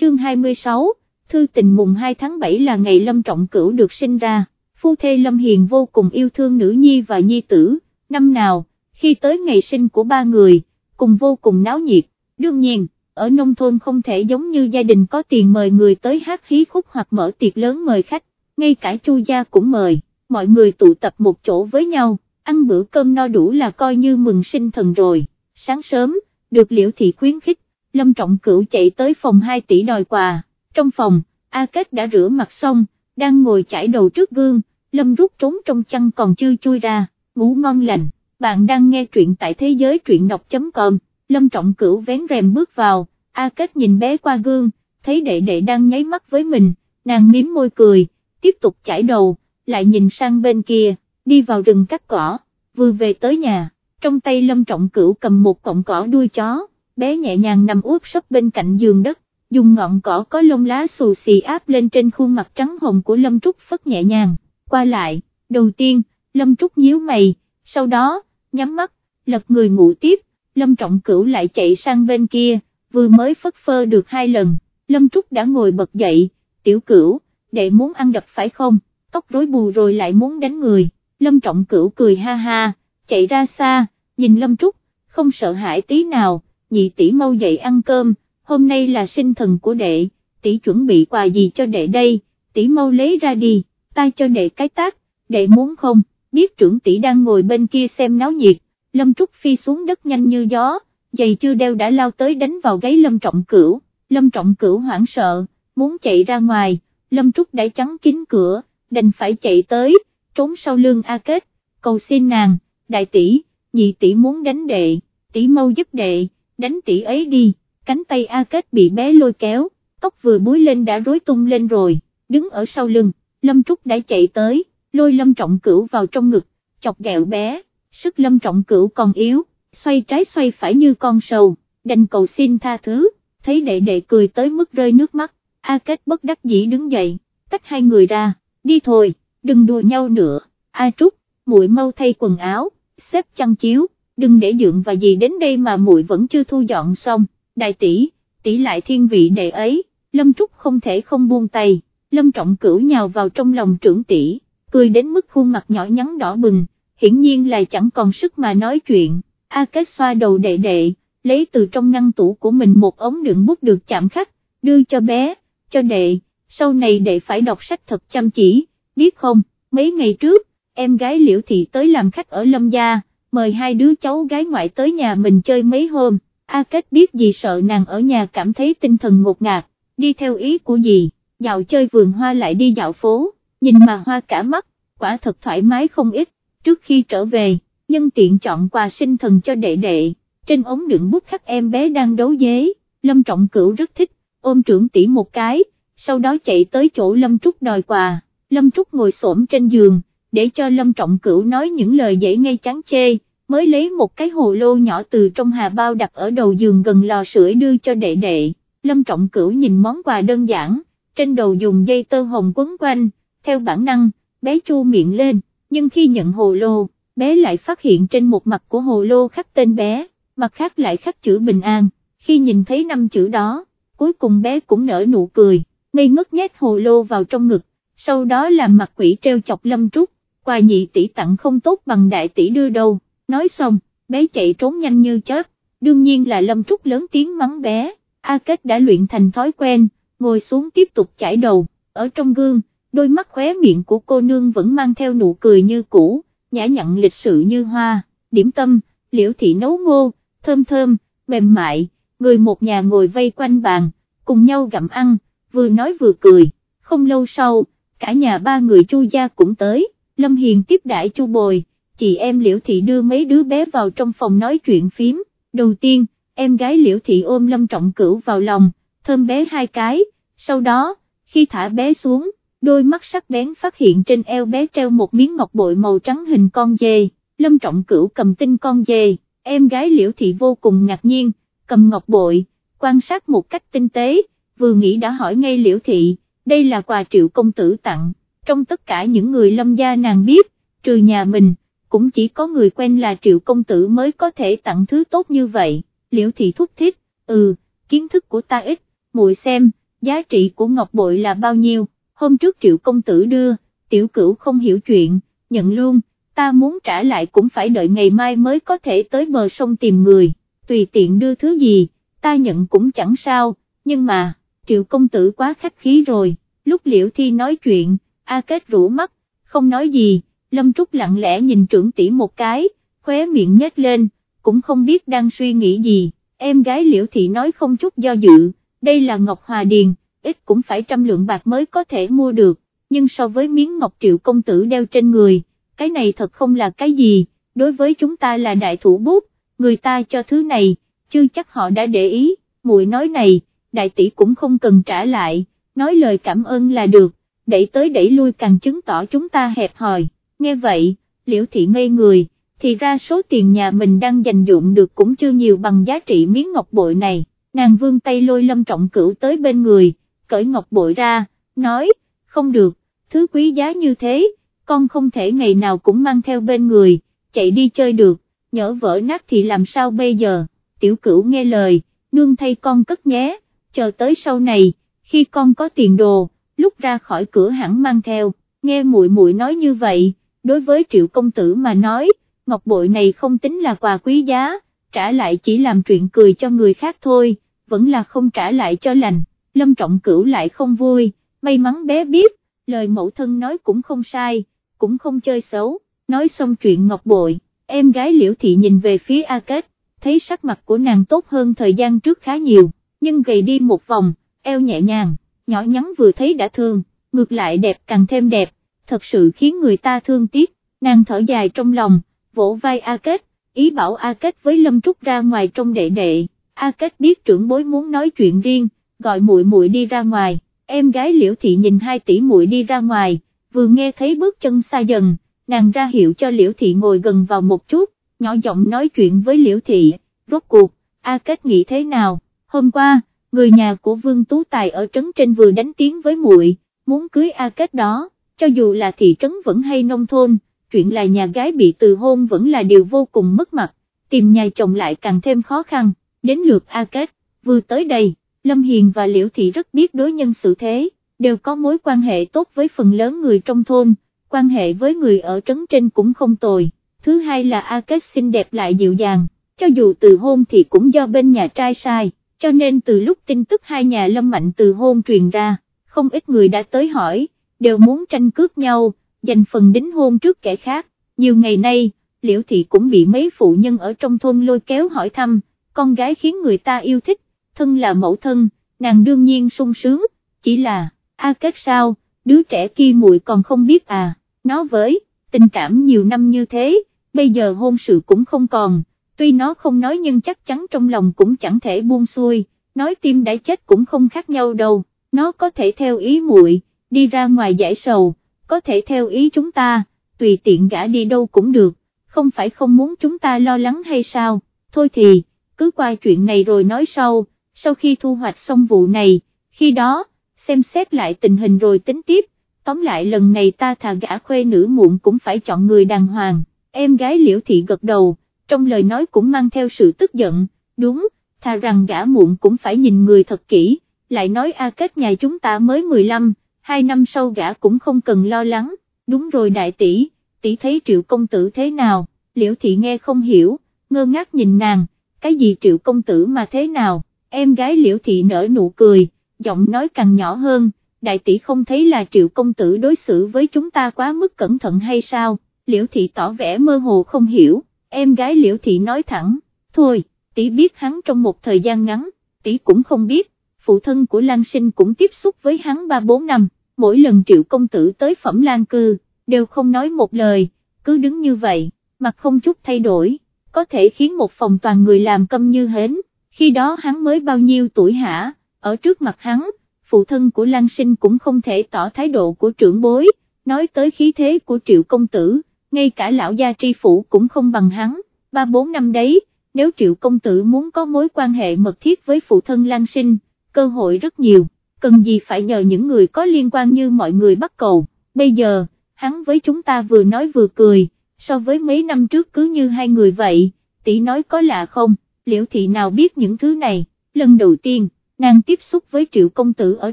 chương 26, thư tình mùng 2 tháng 7 là ngày Lâm Trọng Cửu được sinh ra, phu thê Lâm Hiền vô cùng yêu thương nữ nhi và nhi tử, năm nào, khi tới ngày sinh của ba người, cùng vô cùng náo nhiệt, đương nhiên, ở nông thôn không thể giống như gia đình có tiền mời người tới hát khí khúc hoặc mở tiệc lớn mời khách, ngay cả chu gia cũng mời, mọi người tụ tập một chỗ với nhau, ăn bữa cơm no đủ là coi như mừng sinh thần rồi, sáng sớm, được liễu thị khuyến khích, Lâm Trọng Cửu chạy tới phòng 2 tỷ đòi quà, trong phòng, A Kết đã rửa mặt xong, đang ngồi chải đầu trước gương, Lâm rút trốn trong chăn còn chưa chui ra, ngủ ngon lành, bạn đang nghe truyện tại thế giới truyện đọc.com, Lâm Trọng Cửu vén rèm bước vào, A Kết nhìn bé qua gương, thấy đệ đệ đang nháy mắt với mình, nàng miếm môi cười, tiếp tục chải đầu, lại nhìn sang bên kia, đi vào rừng cắt cỏ, vừa về tới nhà, trong tay Lâm Trọng Cửu cầm một cọng cỏ đuôi chó, bé nhẹ nhàng nằm úp sấp bên cạnh giường đất, dùng ngọn cỏ có lông lá xù xì áp lên trên khuôn mặt trắng hồng của Lâm Trúc phất nhẹ nhàng, qua lại, đầu tiên, Lâm Trúc nhíu mày, sau đó, nhắm mắt, lật người ngủ tiếp, Lâm Trọng Cửu lại chạy sang bên kia, vừa mới phất phơ được hai lần, Lâm Trúc đã ngồi bật dậy, tiểu cửu, đệ muốn ăn đập phải không, tóc rối bù rồi lại muốn đánh người, Lâm Trọng Cửu cười ha ha, chạy ra xa, nhìn Lâm Trúc, không sợ hãi tí nào, nhị tỷ mau dậy ăn cơm, hôm nay là sinh thần của đệ, tỷ chuẩn bị quà gì cho đệ đây, tỷ mau lấy ra đi, ta cho đệ cái tác, đệ muốn không, biết trưởng tỷ đang ngồi bên kia xem náo nhiệt, Lâm Trúc phi xuống đất nhanh như gió, giày chưa đeo đã lao tới đánh vào gáy Lâm Trọng Cửu, Lâm Trọng Cửu hoảng sợ, muốn chạy ra ngoài, Lâm Trúc đã chắn kín cửa, đành phải chạy tới, trốn sau lưng A Kết, cầu xin nàng, đại tỷ, nhị tỷ muốn đánh đệ, tỷ mau giúp đệ, đánh tỷ ấy đi, cánh tay A Kết bị bé lôi kéo, tóc vừa búi lên đã rối tung lên rồi, đứng ở sau lưng, Lâm Trúc đã chạy tới, lôi Lâm Trọng Cửu vào trong ngực, chọc ghẹo bé, sức Lâm Trọng Cửu còn yếu, xoay trái xoay phải như con sầu, đành cầu xin tha thứ, thấy đệ đệ cười tới mức rơi nước mắt, A Kết bất đắc dĩ đứng dậy, tách hai người ra, đi thôi, đừng đùa nhau nữa, A Trúc, muội mau thay quần áo, xếp chăn chiếu, đừng để dượng và gì đến đây mà muội vẫn chưa thu dọn xong, đại tỷ, tỷ lại thiên vị đệ ấy, Lâm Trúc không thể không buông tay, Lâm Trọng Cửu nhào vào trong lòng trưởng tỷ, cười đến mức khuôn mặt nhỏ nhắn đỏ bừng, hiển nhiên là chẳng còn sức mà nói chuyện, A Kết xoa đầu đệ đệ, lấy từ trong ngăn tủ của mình một ống đựng bút được chạm khắc, đưa cho bé, cho đệ, sau này đệ phải đọc sách thật chăm chỉ, biết không, mấy ngày trước, em gái Liễu Thị tới làm khách ở Lâm Gia, mời hai đứa cháu gái ngoại tới nhà mình chơi mấy hôm, A Kết biết gì sợ nàng ở nhà cảm thấy tinh thần ngột ngạt, đi theo ý của gì, dạo chơi vườn hoa lại đi dạo phố, nhìn mà hoa cả mắt, quả thật thoải mái không ít, trước khi trở về, nhân tiện chọn quà sinh thần cho đệ đệ, trên ống đựng bút khắc em bé đang đấu dế, Lâm Trọng Cửu rất thích, ôm trưởng tỷ một cái, sau đó chạy tới chỗ Lâm Trúc đòi quà, Lâm Trúc ngồi xổm trên giường, để cho Lâm Trọng Cửu nói những lời dễ ngay chán chê, mới lấy một cái hồ lô nhỏ từ trong hà bao đặt ở đầu giường gần lò sưởi đưa cho đệ đệ, Lâm Trọng Cửu nhìn món quà đơn giản, trên đầu dùng dây tơ hồng quấn quanh, theo bản năng, bé chu miệng lên, nhưng khi nhận hồ lô, bé lại phát hiện trên một mặt của hồ lô khắc tên bé, mặt khác lại khắc chữ bình an, khi nhìn thấy năm chữ đó, cuối cùng bé cũng nở nụ cười, ngây ngất nhét hồ lô vào trong ngực, sau đó làm mặt quỷ treo chọc Lâm Trúc, quà nhị tỷ tặng không tốt bằng đại tỷ đưa đâu, nói xong, bé chạy trốn nhanh như chớp, đương nhiên là Lâm Trúc lớn tiếng mắng bé, A Kết đã luyện thành thói quen, ngồi xuống tiếp tục chải đầu, ở trong gương, đôi mắt khóe miệng của cô nương vẫn mang theo nụ cười như cũ, nhã nhặn lịch sự như hoa, điểm tâm, liễu thị nấu ngô, thơm thơm, mềm mại, người một nhà ngồi vây quanh bàn, cùng nhau gặm ăn, vừa nói vừa cười, không lâu sau, cả nhà ba người chu gia cũng tới, Lâm Hiền tiếp đãi chu bồi, chị em liễu thị đưa mấy đứa bé vào trong phòng nói chuyện phím, đầu tiên, em gái liễu thị ôm Lâm Trọng Cửu vào lòng, thơm bé hai cái, sau đó, khi thả bé xuống, đôi mắt sắc bén phát hiện trên eo bé treo một miếng ngọc bội màu trắng hình con dê, Lâm Trọng Cửu cầm tinh con dê, em gái liễu thị vô cùng ngạc nhiên, cầm ngọc bội, quan sát một cách tinh tế, vừa nghĩ đã hỏi ngay liễu thị, đây là quà triệu công tử tặng, trong tất cả những người lâm gia nàng biết, trừ nhà mình, cũng chỉ có người quen là triệu công tử mới có thể tặng thứ tốt như vậy, liễu thị thúc thích, ừ, kiến thức của ta ít, muội xem, giá trị của ngọc bội là bao nhiêu, hôm trước triệu công tử đưa, tiểu cửu không hiểu chuyện, nhận luôn, ta muốn trả lại cũng phải đợi ngày mai mới có thể tới bờ sông tìm người, tùy tiện đưa thứ gì, ta nhận cũng chẳng sao, nhưng mà, triệu công tử quá khách khí rồi, lúc liễu thi nói chuyện, A Kết rũ mắt, không nói gì, Lâm Trúc lặng lẽ nhìn trưởng tỷ một cái, khóe miệng nhếch lên, cũng không biết đang suy nghĩ gì, em gái liễu thị nói không chút do dự, đây là Ngọc Hòa Điền, ít cũng phải trăm lượng bạc mới có thể mua được, nhưng so với miếng ngọc triệu công tử đeo trên người, cái này thật không là cái gì, đối với chúng ta là đại thủ bút, người ta cho thứ này, chưa chắc họ đã để ý, muội nói này, đại tỷ cũng không cần trả lại, nói lời cảm ơn là được, đẩy tới đẩy lui càng chứng tỏ chúng ta hẹp hòi, nghe vậy, liễu thị ngây người, thì ra số tiền nhà mình đang dành dụng được cũng chưa nhiều bằng giá trị miếng ngọc bội này, nàng vương tay lôi lâm trọng cửu tới bên người, cởi ngọc bội ra, nói, không được, thứ quý giá như thế, con không thể ngày nào cũng mang theo bên người, chạy đi chơi được, nhỡ vỡ nát thì làm sao bây giờ, tiểu cửu nghe lời, nương thay con cất nhé, chờ tới sau này, khi con có tiền đồ, lúc ra khỏi cửa hẳn mang theo, nghe muội muội nói như vậy, đối với triệu công tử mà nói, ngọc bội này không tính là quà quý giá, trả lại chỉ làm chuyện cười cho người khác thôi, vẫn là không trả lại cho lành, lâm trọng cửu lại không vui, may mắn bé biết, lời mẫu thân nói cũng không sai, cũng không chơi xấu, nói xong chuyện ngọc bội, em gái liễu thị nhìn về phía A Kết, thấy sắc mặt của nàng tốt hơn thời gian trước khá nhiều, nhưng gầy đi một vòng, eo nhẹ nhàng, nhỏ nhắn vừa thấy đã thương, ngược lại đẹp càng thêm đẹp, thật sự khiến người ta thương tiếc, nàng thở dài trong lòng, vỗ vai A Kết, ý bảo A Kết với Lâm Trúc ra ngoài trong đệ đệ, A Kết biết trưởng bối muốn nói chuyện riêng, gọi muội muội đi ra ngoài, em gái Liễu Thị nhìn hai tỷ muội đi ra ngoài, vừa nghe thấy bước chân xa dần, nàng ra hiệu cho Liễu Thị ngồi gần vào một chút, nhỏ giọng nói chuyện với Liễu Thị, rốt cuộc, A Kết nghĩ thế nào, hôm qua, người nhà của Vương Tú Tài ở trấn trên vừa đánh tiếng với muội, muốn cưới A Kết đó, cho dù là thị trấn vẫn hay nông thôn, chuyện là nhà gái bị từ hôn vẫn là điều vô cùng mất mặt, tìm nhà chồng lại càng thêm khó khăn, đến lượt A Kết, vừa tới đây, Lâm Hiền và Liễu Thị rất biết đối nhân xử thế, đều có mối quan hệ tốt với phần lớn người trong thôn, quan hệ với người ở trấn trên cũng không tồi, thứ hai là A Kết xinh đẹp lại dịu dàng, cho dù từ hôn thì cũng do bên nhà trai sai, cho nên từ lúc tin tức hai nhà Lâm Mạnh từ hôn truyền ra, không ít người đã tới hỏi, đều muốn tranh cướp nhau, giành phần đính hôn trước kẻ khác, nhiều ngày nay, Liễu Thị cũng bị mấy phụ nhân ở trong thôn lôi kéo hỏi thăm, con gái khiến người ta yêu thích, thân là mẫu thân, nàng đương nhiên sung sướng, chỉ là, a kết sao, đứa trẻ kia muội còn không biết à, nó với, tình cảm nhiều năm như thế, bây giờ hôn sự cũng không còn, tuy nó không nói nhưng chắc chắn trong lòng cũng chẳng thể buông xuôi, nói tim đã chết cũng không khác nhau đâu, nó có thể theo ý muội, đi ra ngoài giải sầu, có thể theo ý chúng ta, tùy tiện gã đi đâu cũng được, không phải không muốn chúng ta lo lắng hay sao, thôi thì, cứ qua chuyện này rồi nói sau, sau khi thu hoạch xong vụ này, khi đó, xem xét lại tình hình rồi tính tiếp, tóm lại lần này ta thà gã khuê nữ muộn cũng phải chọn người đàng hoàng, em gái liễu thị gật đầu, trong lời nói cũng mang theo sự tức giận, đúng, thà rằng gã muộn cũng phải nhìn người thật kỹ, lại nói A Kết nhà chúng ta mới 15, hai năm sau gã cũng không cần lo lắng, đúng rồi đại tỷ, tỷ thấy triệu công tử thế nào, liễu thị nghe không hiểu, ngơ ngác nhìn nàng, cái gì triệu công tử mà thế nào, em gái liễu thị nở nụ cười, giọng nói càng nhỏ hơn, đại tỷ không thấy là triệu công tử đối xử với chúng ta quá mức cẩn thận hay sao, liễu thị tỏ vẻ mơ hồ không hiểu, em gái liễu thị nói thẳng, thôi, tỷ biết hắn trong một thời gian ngắn, tỷ cũng không biết, phụ thân của Lan Sinh cũng tiếp xúc với hắn 3-4 năm, mỗi lần triệu công tử tới phẩm Lan cư, đều không nói một lời, cứ đứng như vậy, mặt không chút thay đổi, có thể khiến một phòng toàn người làm câm như hến, khi đó hắn mới bao nhiêu tuổi hả, ở trước mặt hắn, phụ thân của Lan Sinh cũng không thể tỏ thái độ của trưởng bối, nói tới khí thế của triệu công tử, ngay cả lão gia tri phủ cũng không bằng hắn, ba bốn năm đấy, nếu triệu công tử muốn có mối quan hệ mật thiết với phụ thân Lan Sinh, cơ hội rất nhiều, cần gì phải nhờ những người có liên quan như mọi người bắt cầu, bây giờ, hắn với chúng ta vừa nói vừa cười, so với mấy năm trước cứ như hai người vậy, tỷ nói có lạ không, liễu thị nào biết những thứ này, lần đầu tiên, nàng tiếp xúc với triệu công tử ở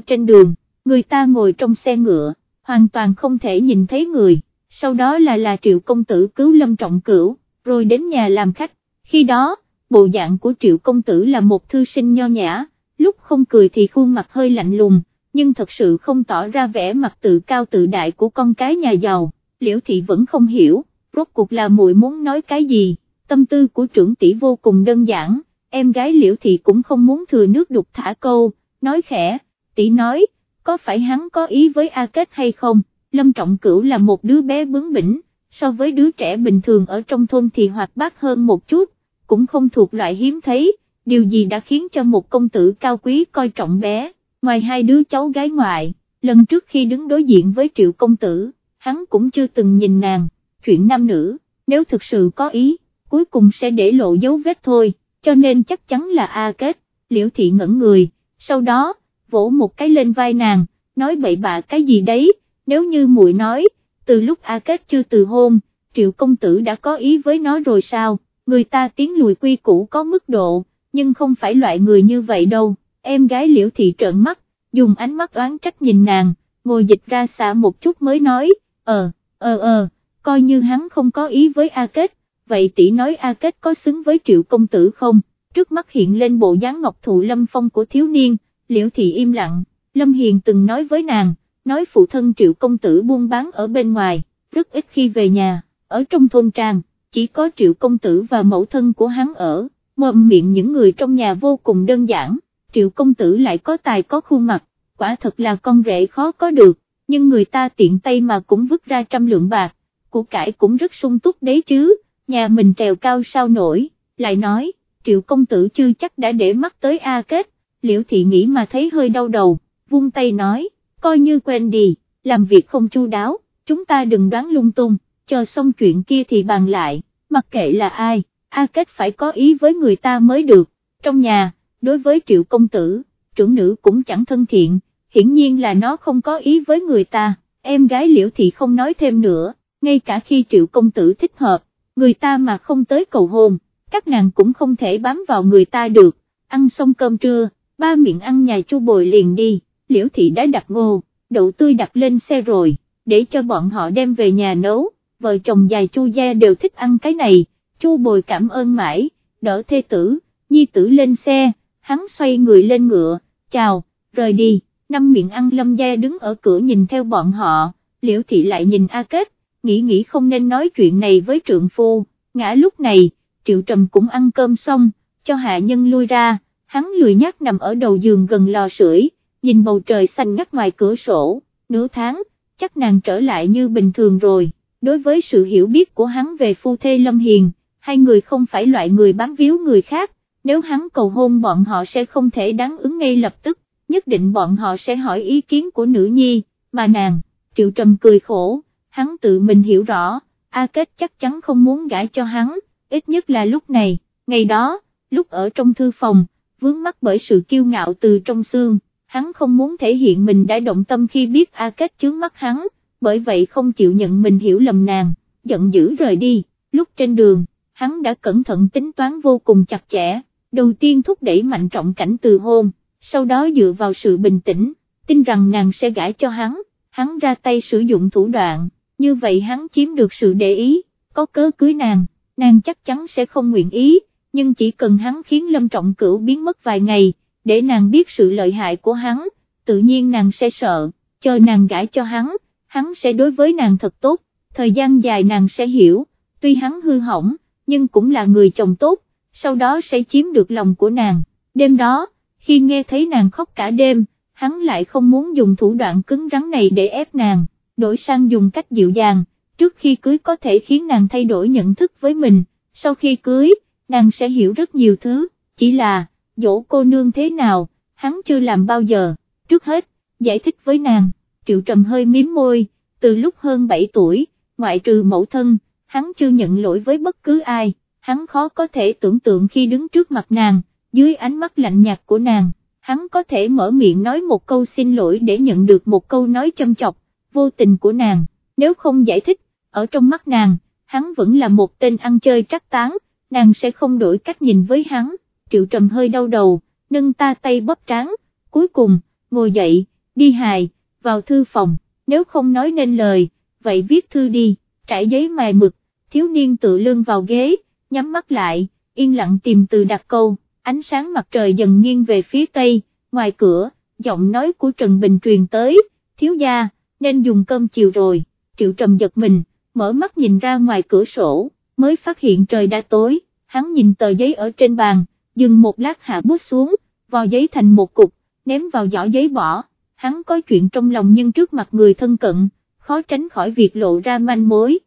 trên đường, người ta ngồi trong xe ngựa, hoàn toàn không thể nhìn thấy người, sau đó là là triệu công tử cứu lâm trọng cửu, rồi đến nhà làm khách, khi đó, bộ dạng của triệu công tử là một thư sinh nho nhã, lúc không cười thì khuôn mặt hơi lạnh lùng, nhưng thật sự không tỏ ra vẻ mặt tự cao tự đại của con cái nhà giàu, liễu thị vẫn không hiểu, rốt cuộc là muội muốn nói cái gì, tâm tư của trưởng tỷ vô cùng đơn giản, em gái liễu thị cũng không muốn thừa nước đục thả câu, nói khẽ, tỷ nói, có phải hắn có ý với A Kết hay không, Lâm Trọng Cửu là một đứa bé bướng bỉnh, so với đứa trẻ bình thường ở trong thôn thì hoạt bát hơn một chút, cũng không thuộc loại hiếm thấy, điều gì đã khiến cho một công tử cao quý coi trọng bé, ngoài hai đứa cháu gái ngoại, lần trước khi đứng đối diện với triệu công tử, hắn cũng chưa từng nhìn nàng, chuyện nam nữ, nếu thực sự có ý, cuối cùng sẽ để lộ dấu vết thôi, cho nên chắc chắn là A Kết, liễu thị ngẩn người, sau đó, vỗ một cái lên vai nàng, nói bậy bạ cái gì đấy, nếu như muội nói, từ lúc A Kết chưa từ hôn, triệu công tử đã có ý với nó rồi sao, người ta tiến lùi quy củ có mức độ, nhưng không phải loại người như vậy đâu, em gái liễu thị trợn mắt, dùng ánh mắt oán trách nhìn nàng, ngồi dịch ra xa một chút mới nói, ờ, ờ ờ, coi như hắn không có ý với A Kết, vậy tỷ nói A Kết có xứng với triệu công tử không, trước mắt hiện lên bộ dáng ngọc thụ lâm phong của thiếu niên, liễu thị im lặng, Lâm Hiền từng nói với nàng, nói phụ thân triệu công tử buôn bán ở bên ngoài, rất ít khi về nhà, ở trong thôn trang, chỉ có triệu công tử và mẫu thân của hắn ở, mồm miệng những người trong nhà vô cùng đơn giản, triệu công tử lại có tài có khuôn mặt, quả thật là con rể khó có được, nhưng người ta tiện tay mà cũng vứt ra trăm lượng bạc, của cải cũng rất sung túc đấy chứ, nhà mình trèo cao sao nổi, lại nói, triệu công tử chưa chắc đã để mắt tới A Kết, liễu thị nghĩ mà thấy hơi đau đầu, vung tay nói, coi như quên đi, làm việc không chu đáo, chúng ta đừng đoán lung tung, chờ xong chuyện kia thì bàn lại, mặc kệ là ai, A Kết phải có ý với người ta mới được, trong nhà, đối với triệu công tử, trưởng nữ cũng chẳng thân thiện, hiển nhiên là nó không có ý với người ta, em gái liễu thì không nói thêm nữa, ngay cả khi triệu công tử thích hợp, người ta mà không tới cầu hôn, các nàng cũng không thể bám vào người ta được, ăn xong cơm trưa, ba miệng ăn nhà chu bồi liền đi, liễu thị đã đặt ngô, đậu tươi đặt lên xe rồi, để cho bọn họ đem về nhà nấu, vợ chồng dài chu gia đều thích ăn cái này, chu bồi cảm ơn mãi, đỡ thê tử, nhi tử lên xe, hắn xoay người lên ngựa, chào, rời đi, năm miệng ăn lâm gia đứng ở cửa nhìn theo bọn họ, liễu thị lại nhìn A Kết, nghĩ nghĩ không nên nói chuyện này với trượng phu, ngã lúc này, triệu trầm cũng ăn cơm xong, cho hạ nhân lui ra, hắn lười nhác nằm ở đầu giường gần lò sưởi, nhìn bầu trời xanh ngắt ngoài cửa sổ, nửa tháng, chắc nàng trở lại như bình thường rồi, đối với sự hiểu biết của hắn về phu thê Lâm Hiền, hai người không phải loại người bám víu người khác, nếu hắn cầu hôn bọn họ sẽ không thể đáng ứng ngay lập tức, nhất định bọn họ sẽ hỏi ý kiến của nữ nhi, mà nàng, triệu trầm cười khổ, hắn tự mình hiểu rõ, A Kết chắc chắn không muốn gãi cho hắn, ít nhất là lúc này, ngày đó, lúc ở trong thư phòng, vướng mắc bởi sự kiêu ngạo từ trong xương, hắn không muốn thể hiện mình đã động tâm khi biết A Kết chướng mắt hắn, bởi vậy không chịu nhận mình hiểu lầm nàng, giận dữ rời đi, lúc trên đường, hắn đã cẩn thận tính toán vô cùng chặt chẽ, đầu tiên thúc đẩy mạnh trọng cảnh từ hôn, sau đó dựa vào sự bình tĩnh, tin rằng nàng sẽ gãi cho hắn, hắn ra tay sử dụng thủ đoạn, như vậy hắn chiếm được sự để ý, có cớ cưới nàng, nàng chắc chắn sẽ không nguyện ý, nhưng chỉ cần hắn khiến Lâm Trọng Cửu biến mất vài ngày, để nàng biết sự lợi hại của hắn, tự nhiên nàng sẽ sợ, chờ nàng gãi cho hắn, hắn sẽ đối với nàng thật tốt, thời gian dài nàng sẽ hiểu, tuy hắn hư hỏng, nhưng cũng là người chồng tốt, sau đó sẽ chiếm được lòng của nàng, đêm đó, khi nghe thấy nàng khóc cả đêm, hắn lại không muốn dùng thủ đoạn cứng rắn này để ép nàng, đổi sang dùng cách dịu dàng, trước khi cưới có thể khiến nàng thay đổi nhận thức với mình, sau khi cưới, nàng sẽ hiểu rất nhiều thứ, chỉ là, dỗ cô nương thế nào, hắn chưa làm bao giờ, trước hết, giải thích với nàng, triệu trầm hơi miếm môi, từ lúc hơn 7 tuổi, ngoại trừ mẫu thân, hắn chưa nhận lỗi với bất cứ ai, hắn khó có thể tưởng tượng khi đứng trước mặt nàng, dưới ánh mắt lạnh nhạt của nàng, hắn có thể mở miệng nói một câu xin lỗi để nhận được một câu nói châm chọc, vô tình của nàng, nếu không giải thích, ở trong mắt nàng, hắn vẫn là một tên ăn chơi trắc tán, nàng sẽ không đổi cách nhìn với hắn, triệu trầm hơi đau đầu, nâng ta tay bóp tráng, cuối cùng, ngồi dậy, đi hài, vào thư phòng, nếu không nói nên lời, vậy viết thư đi, trải giấy mài mực, thiếu niên tự lưng vào ghế, nhắm mắt lại, yên lặng tìm từ đặt câu, ánh sáng mặt trời dần nghiêng về phía tây, ngoài cửa, giọng nói của Trần Bình truyền tới, thiếu gia, nên dùng cơm chiều rồi, triệu trầm giật mình, mở mắt nhìn ra ngoài cửa sổ, mới phát hiện trời đã tối, hắn nhìn tờ giấy ở trên bàn, dừng một lát hạ bút xuống, vò giấy thành một cục, ném vào giỏ giấy bỏ, hắn có chuyện trong lòng nhưng trước mặt người thân cận, khó tránh khỏi việc lộ ra manh mối.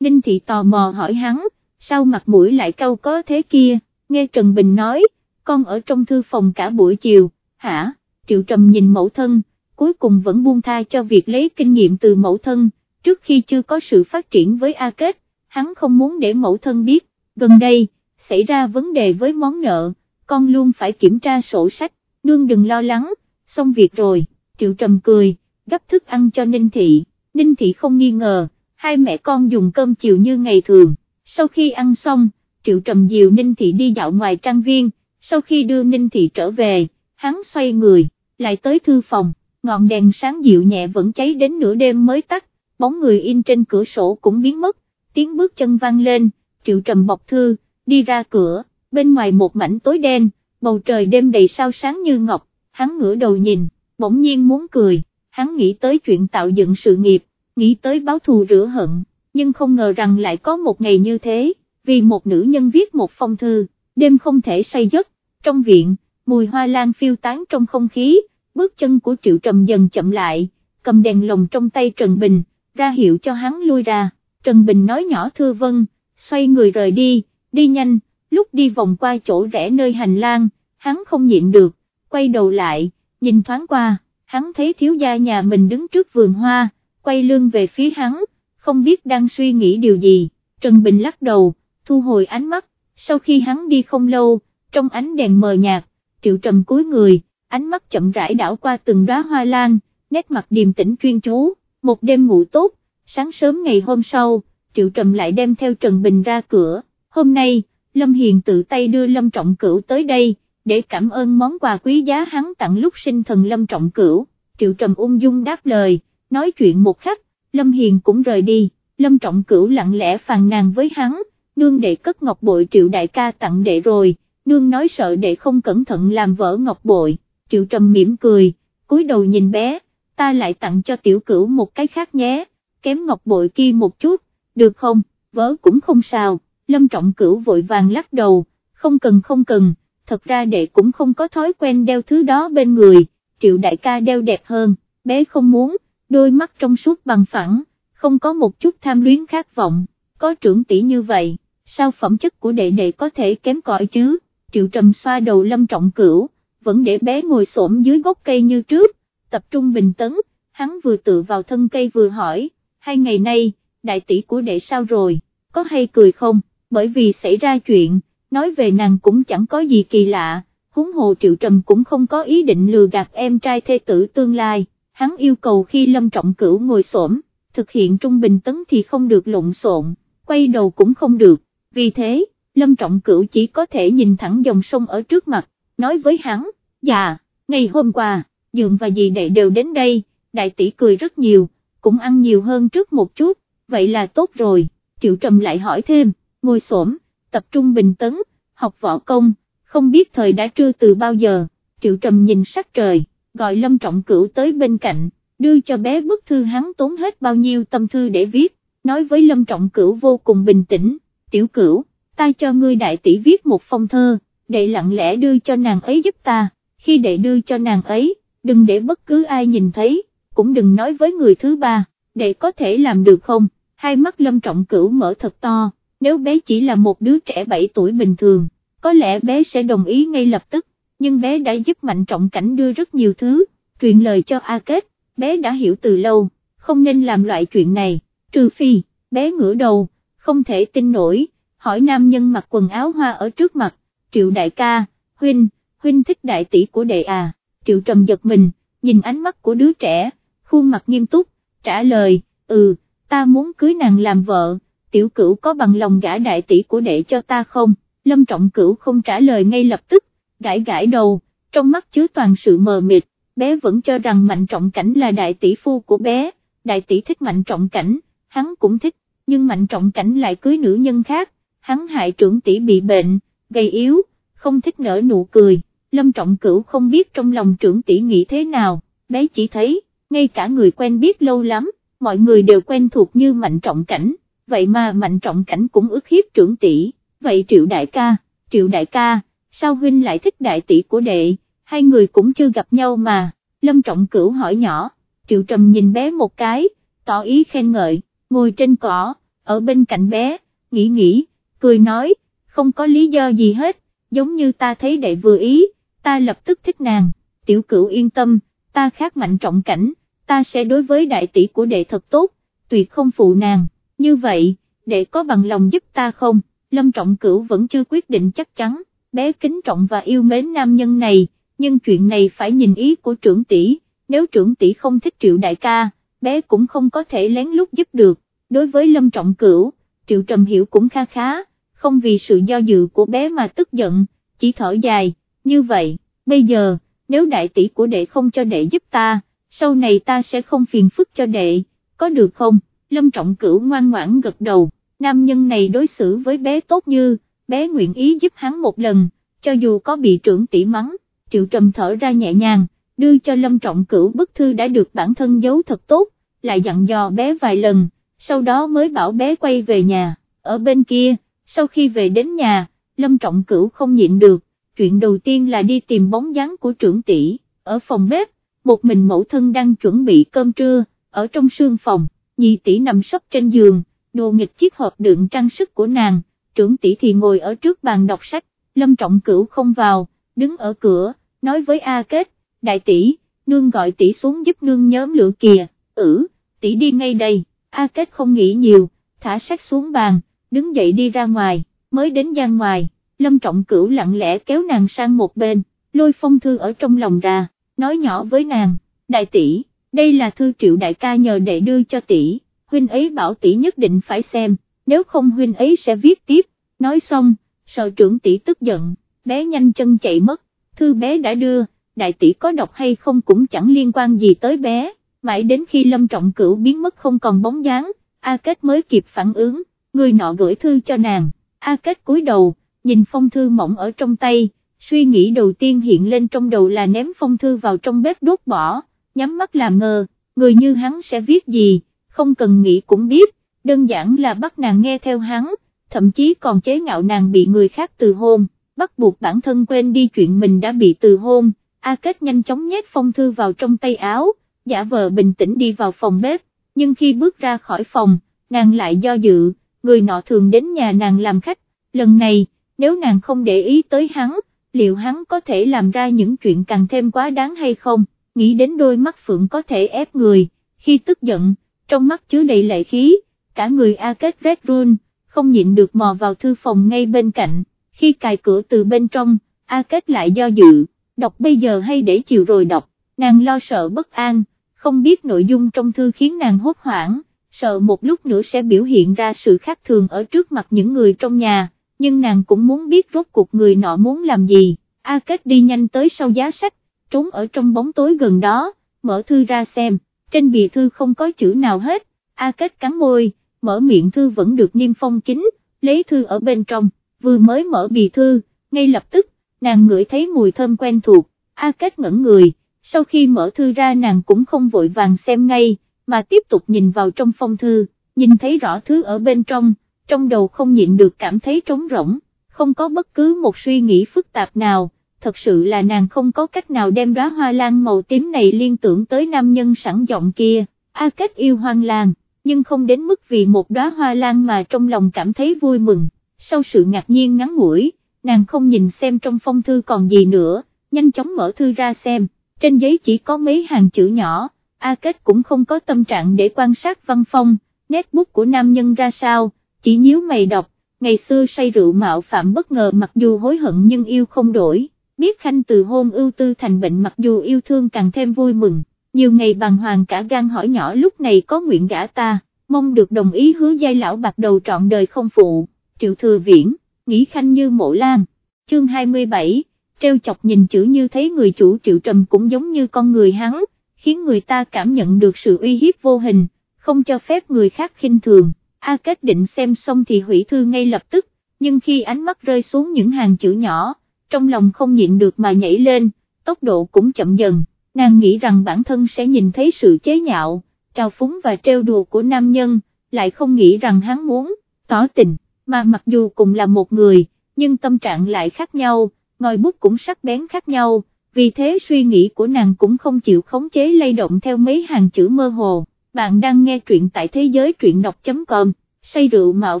Ninh Thị tò mò hỏi hắn, sao mặt mũi lại cau có thế kia, nghe Trần Bình nói, con ở trong thư phòng cả buổi chiều, hả, Triệu Trầm nhìn mẫu thân, cuối cùng vẫn buông tha cho việc lấy kinh nghiệm từ mẫu thân, trước khi chưa có sự phát triển với A Kết, hắn không muốn để mẫu thân biết, gần đây, xảy ra vấn đề với món nợ, con luôn phải kiểm tra sổ sách, nương đừng lo lắng, xong việc rồi, Triệu Trầm cười, gấp thức ăn cho Ninh Thị, Ninh Thị không nghi ngờ, hai mẹ con dùng cơm chiều như ngày thường, sau khi ăn xong, Triệu Trầm dìu Ninh Thị đi dạo ngoài trang viên, sau khi đưa Ninh Thị trở về, hắn xoay người, lại tới thư phòng, ngọn đèn sáng dịu nhẹ vẫn cháy đến nửa đêm mới tắt, bóng người in trên cửa sổ cũng biến mất, tiếng bước chân vang lên, Triệu Trầm bọc thư, đi ra cửa, bên ngoài một mảnh tối đen, bầu trời đêm đầy sao sáng như ngọc, hắn ngửa đầu nhìn, bỗng nhiên muốn cười, hắn nghĩ tới chuyện tạo dựng sự nghiệp, nghĩ tới báo thù rửa hận, nhưng không ngờ rằng lại có một ngày như thế, vì một nữ nhân viết một phong thư, đêm không thể say giấc, trong viện, mùi hoa lan phiêu tán trong không khí, bước chân của Triệu Trầm dần chậm lại, cầm đèn lồng trong tay Trần Bình, ra hiệu cho hắn lui ra, Trần Bình nói nhỏ thưa vân, xoay người rời đi, đi nhanh, lúc đi vòng qua chỗ rẽ nơi hành lang, hắn không nhịn được, quay đầu lại, nhìn thoáng qua, hắn thấy thiếu gia nhà mình đứng trước vườn hoa, quay lưng về phía hắn, không biết đang suy nghĩ điều gì, Trần Bình lắc đầu, thu hồi ánh mắt, sau khi hắn đi không lâu, trong ánh đèn mờ nhạt, triệu trầm cúi người, ánh mắt chậm rãi đảo qua từng đóa hoa lan, nét mặt điềm tĩnh chuyên chú, một đêm ngủ tốt, sáng sớm ngày hôm sau, triệu trầm lại đem theo Trần Bình ra cửa, hôm nay, Lâm Hiền tự tay đưa Lâm Trọng Cửu tới đây, để cảm ơn món quà quý giá hắn tặng lúc sinh thần Lâm Trọng Cửu, triệu trầm ung dung đáp lời, nói chuyện một khắc, Lâm Hiền cũng rời đi, Lâm Trọng Cửu lặng lẽ phàn nàn với hắn, nương đệ cất ngọc bội triệu đại ca tặng đệ rồi, nương nói sợ đệ không cẩn thận làm vỡ ngọc bội, triệu trầm mỉm cười, cúi đầu nhìn bé, ta lại tặng cho tiểu cửu một cái khác nhé, kém ngọc bội kia một chút, được không, vỡ cũng không sao, Lâm Trọng Cửu vội vàng lắc đầu, không cần không cần, thật ra đệ cũng không có thói quen đeo thứ đó bên người, triệu đại ca đeo đẹp hơn, bé không muốn, đôi mắt trong suốt bằng phẳng, không có một chút tham luyến khát vọng, có trưởng tỷ như vậy, sao phẩm chất của đệ đệ có thể kém cỏi chứ, triệu trầm xoa đầu lâm trọng cửu, vẫn để bé ngồi xổm dưới gốc cây như trước, tập trung bình tấn, hắn vừa tự vào thân cây vừa hỏi, hai ngày nay, đại tỷ của đệ sao rồi, có hay cười không, bởi vì xảy ra chuyện, nói về nàng cũng chẳng có gì kỳ lạ, huống hồ triệu trầm cũng không có ý định lừa gạt em trai thê tử tương lai hắn yêu cầu khi Lâm Trọng Cửu ngồi xổm, thực hiện trung bình tấn thì không được lộn xộn, quay đầu cũng không được, vì thế, Lâm Trọng Cửu chỉ có thể nhìn thẳng dòng sông ở trước mặt, nói với hắn, dạ, ngày hôm qua, Dượng và dì đệ đều đến đây, đại tỷ cười rất nhiều, cũng ăn nhiều hơn trước một chút, vậy là tốt rồi, Triệu Trầm lại hỏi thêm, ngồi xổm, tập trung bình tấn, học võ công, không biết thời đã trưa từ bao giờ, Triệu Trầm nhìn sắc trời gọi Lâm Trọng Cửu tới bên cạnh, đưa cho bé bức thư hắn tốn hết bao nhiêu tâm thư để viết, nói với Lâm Trọng Cửu vô cùng bình tĩnh, tiểu cửu, ta cho ngươi đại tỷ viết một phong thơ, đệ lặng lẽ đưa cho nàng ấy giúp ta, khi đệ đưa cho nàng ấy, đừng để bất cứ ai nhìn thấy, cũng đừng nói với người thứ ba, đệ có thể làm được không, hai mắt Lâm Trọng Cửu mở thật to, nếu bé chỉ là một đứa trẻ 7 tuổi bình thường, có lẽ bé sẽ đồng ý ngay lập tức, nhưng bé đã giúp Mạnh Trọng Cảnh đưa rất nhiều thứ, truyền lời cho A Kết, bé đã hiểu từ lâu, không nên làm loại chuyện này, trừ phi, bé ngửa đầu, không thể tin nổi, hỏi nam nhân mặc quần áo hoa ở trước mặt, triệu đại ca, huynh, huynh thích đại tỷ của đệ à, triệu trầm giật mình, nhìn ánh mắt của đứa trẻ, khuôn mặt nghiêm túc, trả lời, ừ, ta muốn cưới nàng làm vợ, tiểu cửu có bằng lòng gả đại tỷ của đệ cho ta không, lâm trọng cửu không trả lời ngay lập tức, gãi gãi đầu, trong mắt chứa toàn sự mờ mịt, bé vẫn cho rằng Mạnh Trọng Cảnh là đại tỷ phu của bé, đại tỷ thích Mạnh Trọng Cảnh, hắn cũng thích, nhưng Mạnh Trọng Cảnh lại cưới nữ nhân khác, hắn hại trưởng tỷ bị bệnh, gầy yếu, không thích nở nụ cười, Lâm Trọng Cửu không biết trong lòng trưởng tỷ nghĩ thế nào, bé chỉ thấy, ngay cả người quen biết lâu lắm, mọi người đều quen thuộc như Mạnh Trọng Cảnh, vậy mà Mạnh Trọng Cảnh cũng ức hiếp trưởng tỷ, vậy Triệu Đại ca, Triệu Đại ca, sao huynh lại thích đại tỷ của đệ, hai người cũng chưa gặp nhau mà, Lâm Trọng Cửu hỏi nhỏ, Triệu Trầm nhìn bé một cái, tỏ ý khen ngợi, ngồi trên cỏ, ở bên cạnh bé, nghĩ nghĩ, cười nói, không có lý do gì hết, giống như ta thấy đệ vừa ý, ta lập tức thích nàng, tiểu cửu yên tâm, ta khác mạnh trọng cảnh, ta sẽ đối với đại tỷ của đệ thật tốt, tuyệt không phụ nàng, như vậy, để có bằng lòng giúp ta không, lâm trọng cửu vẫn chưa quyết định chắc chắn, bé kính trọng và yêu mến nam nhân này, nhưng chuyện này phải nhìn ý của trưởng tỷ, nếu trưởng tỷ không thích triệu đại ca, bé cũng không có thể lén lút giúp được, đối với lâm trọng cửu, triệu trầm hiểu cũng kha khá, không vì sự do dự của bé mà tức giận, chỉ thở dài, như vậy, bây giờ, nếu đại tỷ của đệ không cho đệ giúp ta, sau này ta sẽ không phiền phức cho đệ, có được không? Lâm Trọng Cửu ngoan ngoãn gật đầu, nam nhân này đối xử với bé tốt như, bé nguyện ý giúp hắn một lần, cho dù có bị trưởng tỷ mắng, triệu trầm thở ra nhẹ nhàng, đưa cho Lâm Trọng Cửu bức thư đã được bản thân giấu thật tốt, lại dặn dò bé vài lần, sau đó mới bảo bé quay về nhà, ở bên kia, sau khi về đến nhà, Lâm Trọng Cửu không nhịn được, chuyện đầu tiên là đi tìm bóng dáng của trưởng tỷ, ở phòng bếp, một mình mẫu thân đang chuẩn bị cơm trưa, ở trong sương phòng, nhị tỷ nằm sấp trên giường, đồ nghịch chiếc hộp đựng trang sức của nàng, trưởng tỷ thì ngồi ở trước bàn đọc sách, Lâm Trọng Cửu không vào, đứng ở cửa, nói với A Kết, đại tỷ, nương gọi tỷ xuống giúp nương nhóm lửa kìa, ử, tỷ đi ngay đây, A Kết không nghĩ nhiều, thả sách xuống bàn, đứng dậy đi ra ngoài, mới đến gian ngoài, Lâm Trọng Cửu lặng lẽ kéo nàng sang một bên, lôi phong thư ở trong lòng ra, nói nhỏ với nàng, đại tỷ, đây là thư triệu đại ca nhờ đệ đưa cho tỷ, huynh ấy bảo tỷ nhất định phải xem, nếu không huynh ấy sẽ viết tiếp, nói xong, sợ trưởng tỷ tức giận, bé nhanh chân chạy mất, thư bé đã đưa, đại tỷ có đọc hay không cũng chẳng liên quan gì tới bé, mãi đến khi Lâm Trọng Cửu biến mất không còn bóng dáng, A Kết mới kịp phản ứng, người nọ gửi thư cho nàng, A Kết cúi đầu, nhìn phong thư mỏng ở trong tay, suy nghĩ đầu tiên hiện lên trong đầu là ném phong thư vào trong bếp đốt bỏ, nhắm mắt làm ngờ, người như hắn sẽ viết gì, không cần nghĩ cũng biết, đơn giản là bắt nàng nghe theo hắn, thậm chí còn chế ngạo nàng bị người khác từ hôn, bắt buộc bản thân quên đi chuyện mình đã bị từ hôn, A Kết nhanh chóng nhét phong thư vào trong tay áo, giả vờ bình tĩnh đi vào phòng bếp, nhưng khi bước ra khỏi phòng, nàng lại do dự, người nọ thường đến nhà nàng làm khách, lần này, nếu nàng không để ý tới hắn, liệu hắn có thể làm ra những chuyện càng thêm quá đáng hay không, nghĩ đến đôi mắt phượng có thể ép người, khi tức giận, trong mắt chứa đầy lệ khí, cả người A Kết Red Run, không nhịn được mò vào thư phòng ngay bên cạnh, khi cài cửa từ bên trong, A Kết lại do dự, đọc bây giờ hay để chiều rồi đọc, nàng lo sợ bất an, không biết nội dung trong thư khiến nàng hốt hoảng, sợ một lúc nữa sẽ biểu hiện ra sự khác thường ở trước mặt những người trong nhà nhưng nàng cũng muốn biết rốt cuộc người nọ muốn làm gì, A Kết đi nhanh tới sau giá sách, trốn ở trong bóng tối gần đó, mở thư ra xem, trên bìa thư không có chữ nào hết, A Kết cắn môi, mở miệng thư vẫn được niêm phong kín, lấy thư ở bên trong, vừa mới mở bìa thư, ngay lập tức, nàng ngửi thấy mùi thơm quen thuộc, A Kết ngẩn người, sau khi mở thư ra nàng cũng không vội vàng xem ngay, mà tiếp tục nhìn vào trong phong thư, nhìn thấy rõ thứ ở bên trong, trong đầu không nhịn được cảm thấy trống rỗng, không có bất cứ một suy nghĩ phức tạp nào, thật sự là nàng không có cách nào đem đóa hoa lan màu tím này liên tưởng tới nam nhân sẵn giọng kia, A Kết yêu hoang lan, nhưng không đến mức vì một đóa hoa lan mà trong lòng cảm thấy vui mừng, sau sự ngạc nhiên ngắn ngủi, nàng không nhìn xem trong phong thư còn gì nữa, nhanh chóng mở thư ra xem, trên giấy chỉ có mấy hàng chữ nhỏ, A Kết cũng không có tâm trạng để quan sát văn phong, nét bút của nam nhân ra sao chỉ nhíu mày đọc, ngày xưa say rượu mạo phạm bất ngờ mặc dù hối hận nhưng yêu không đổi, biết khanh từ hôn ưu tư thành bệnh mặc dù yêu thương càng thêm vui mừng, nhiều ngày bàng hoàng cả gan hỏi nhỏ lúc này có nguyện gả ta, mong được đồng ý hứa giai lão bạc đầu trọn đời không phụ, triệu thừa viễn, nghĩ khanh như mộ lan, chương 27, treo chọc nhìn chữ như thấy người chủ triệu trầm cũng giống như con người hắn, khiến người ta cảm nhận được sự uy hiếp vô hình, không cho phép người khác khinh thường. A Kết định xem xong thì hủy thư ngay lập tức, nhưng khi ánh mắt rơi xuống những hàng chữ nhỏ, trong lòng không nhịn được mà nhảy lên, tốc độ cũng chậm dần, nàng nghĩ rằng bản thân sẽ nhìn thấy sự chế nhạo, trào phúng và trêu đùa của nam nhân, lại không nghĩ rằng hắn muốn, tỏ tình, mà mặc dù cùng là một người, nhưng tâm trạng lại khác nhau, ngòi bút cũng sắc bén khác nhau, vì thế suy nghĩ của nàng cũng không chịu khống chế lay động theo mấy hàng chữ mơ hồ. Bạn đang nghe truyện tại thế giới truyện đọc.com, say rượu mạo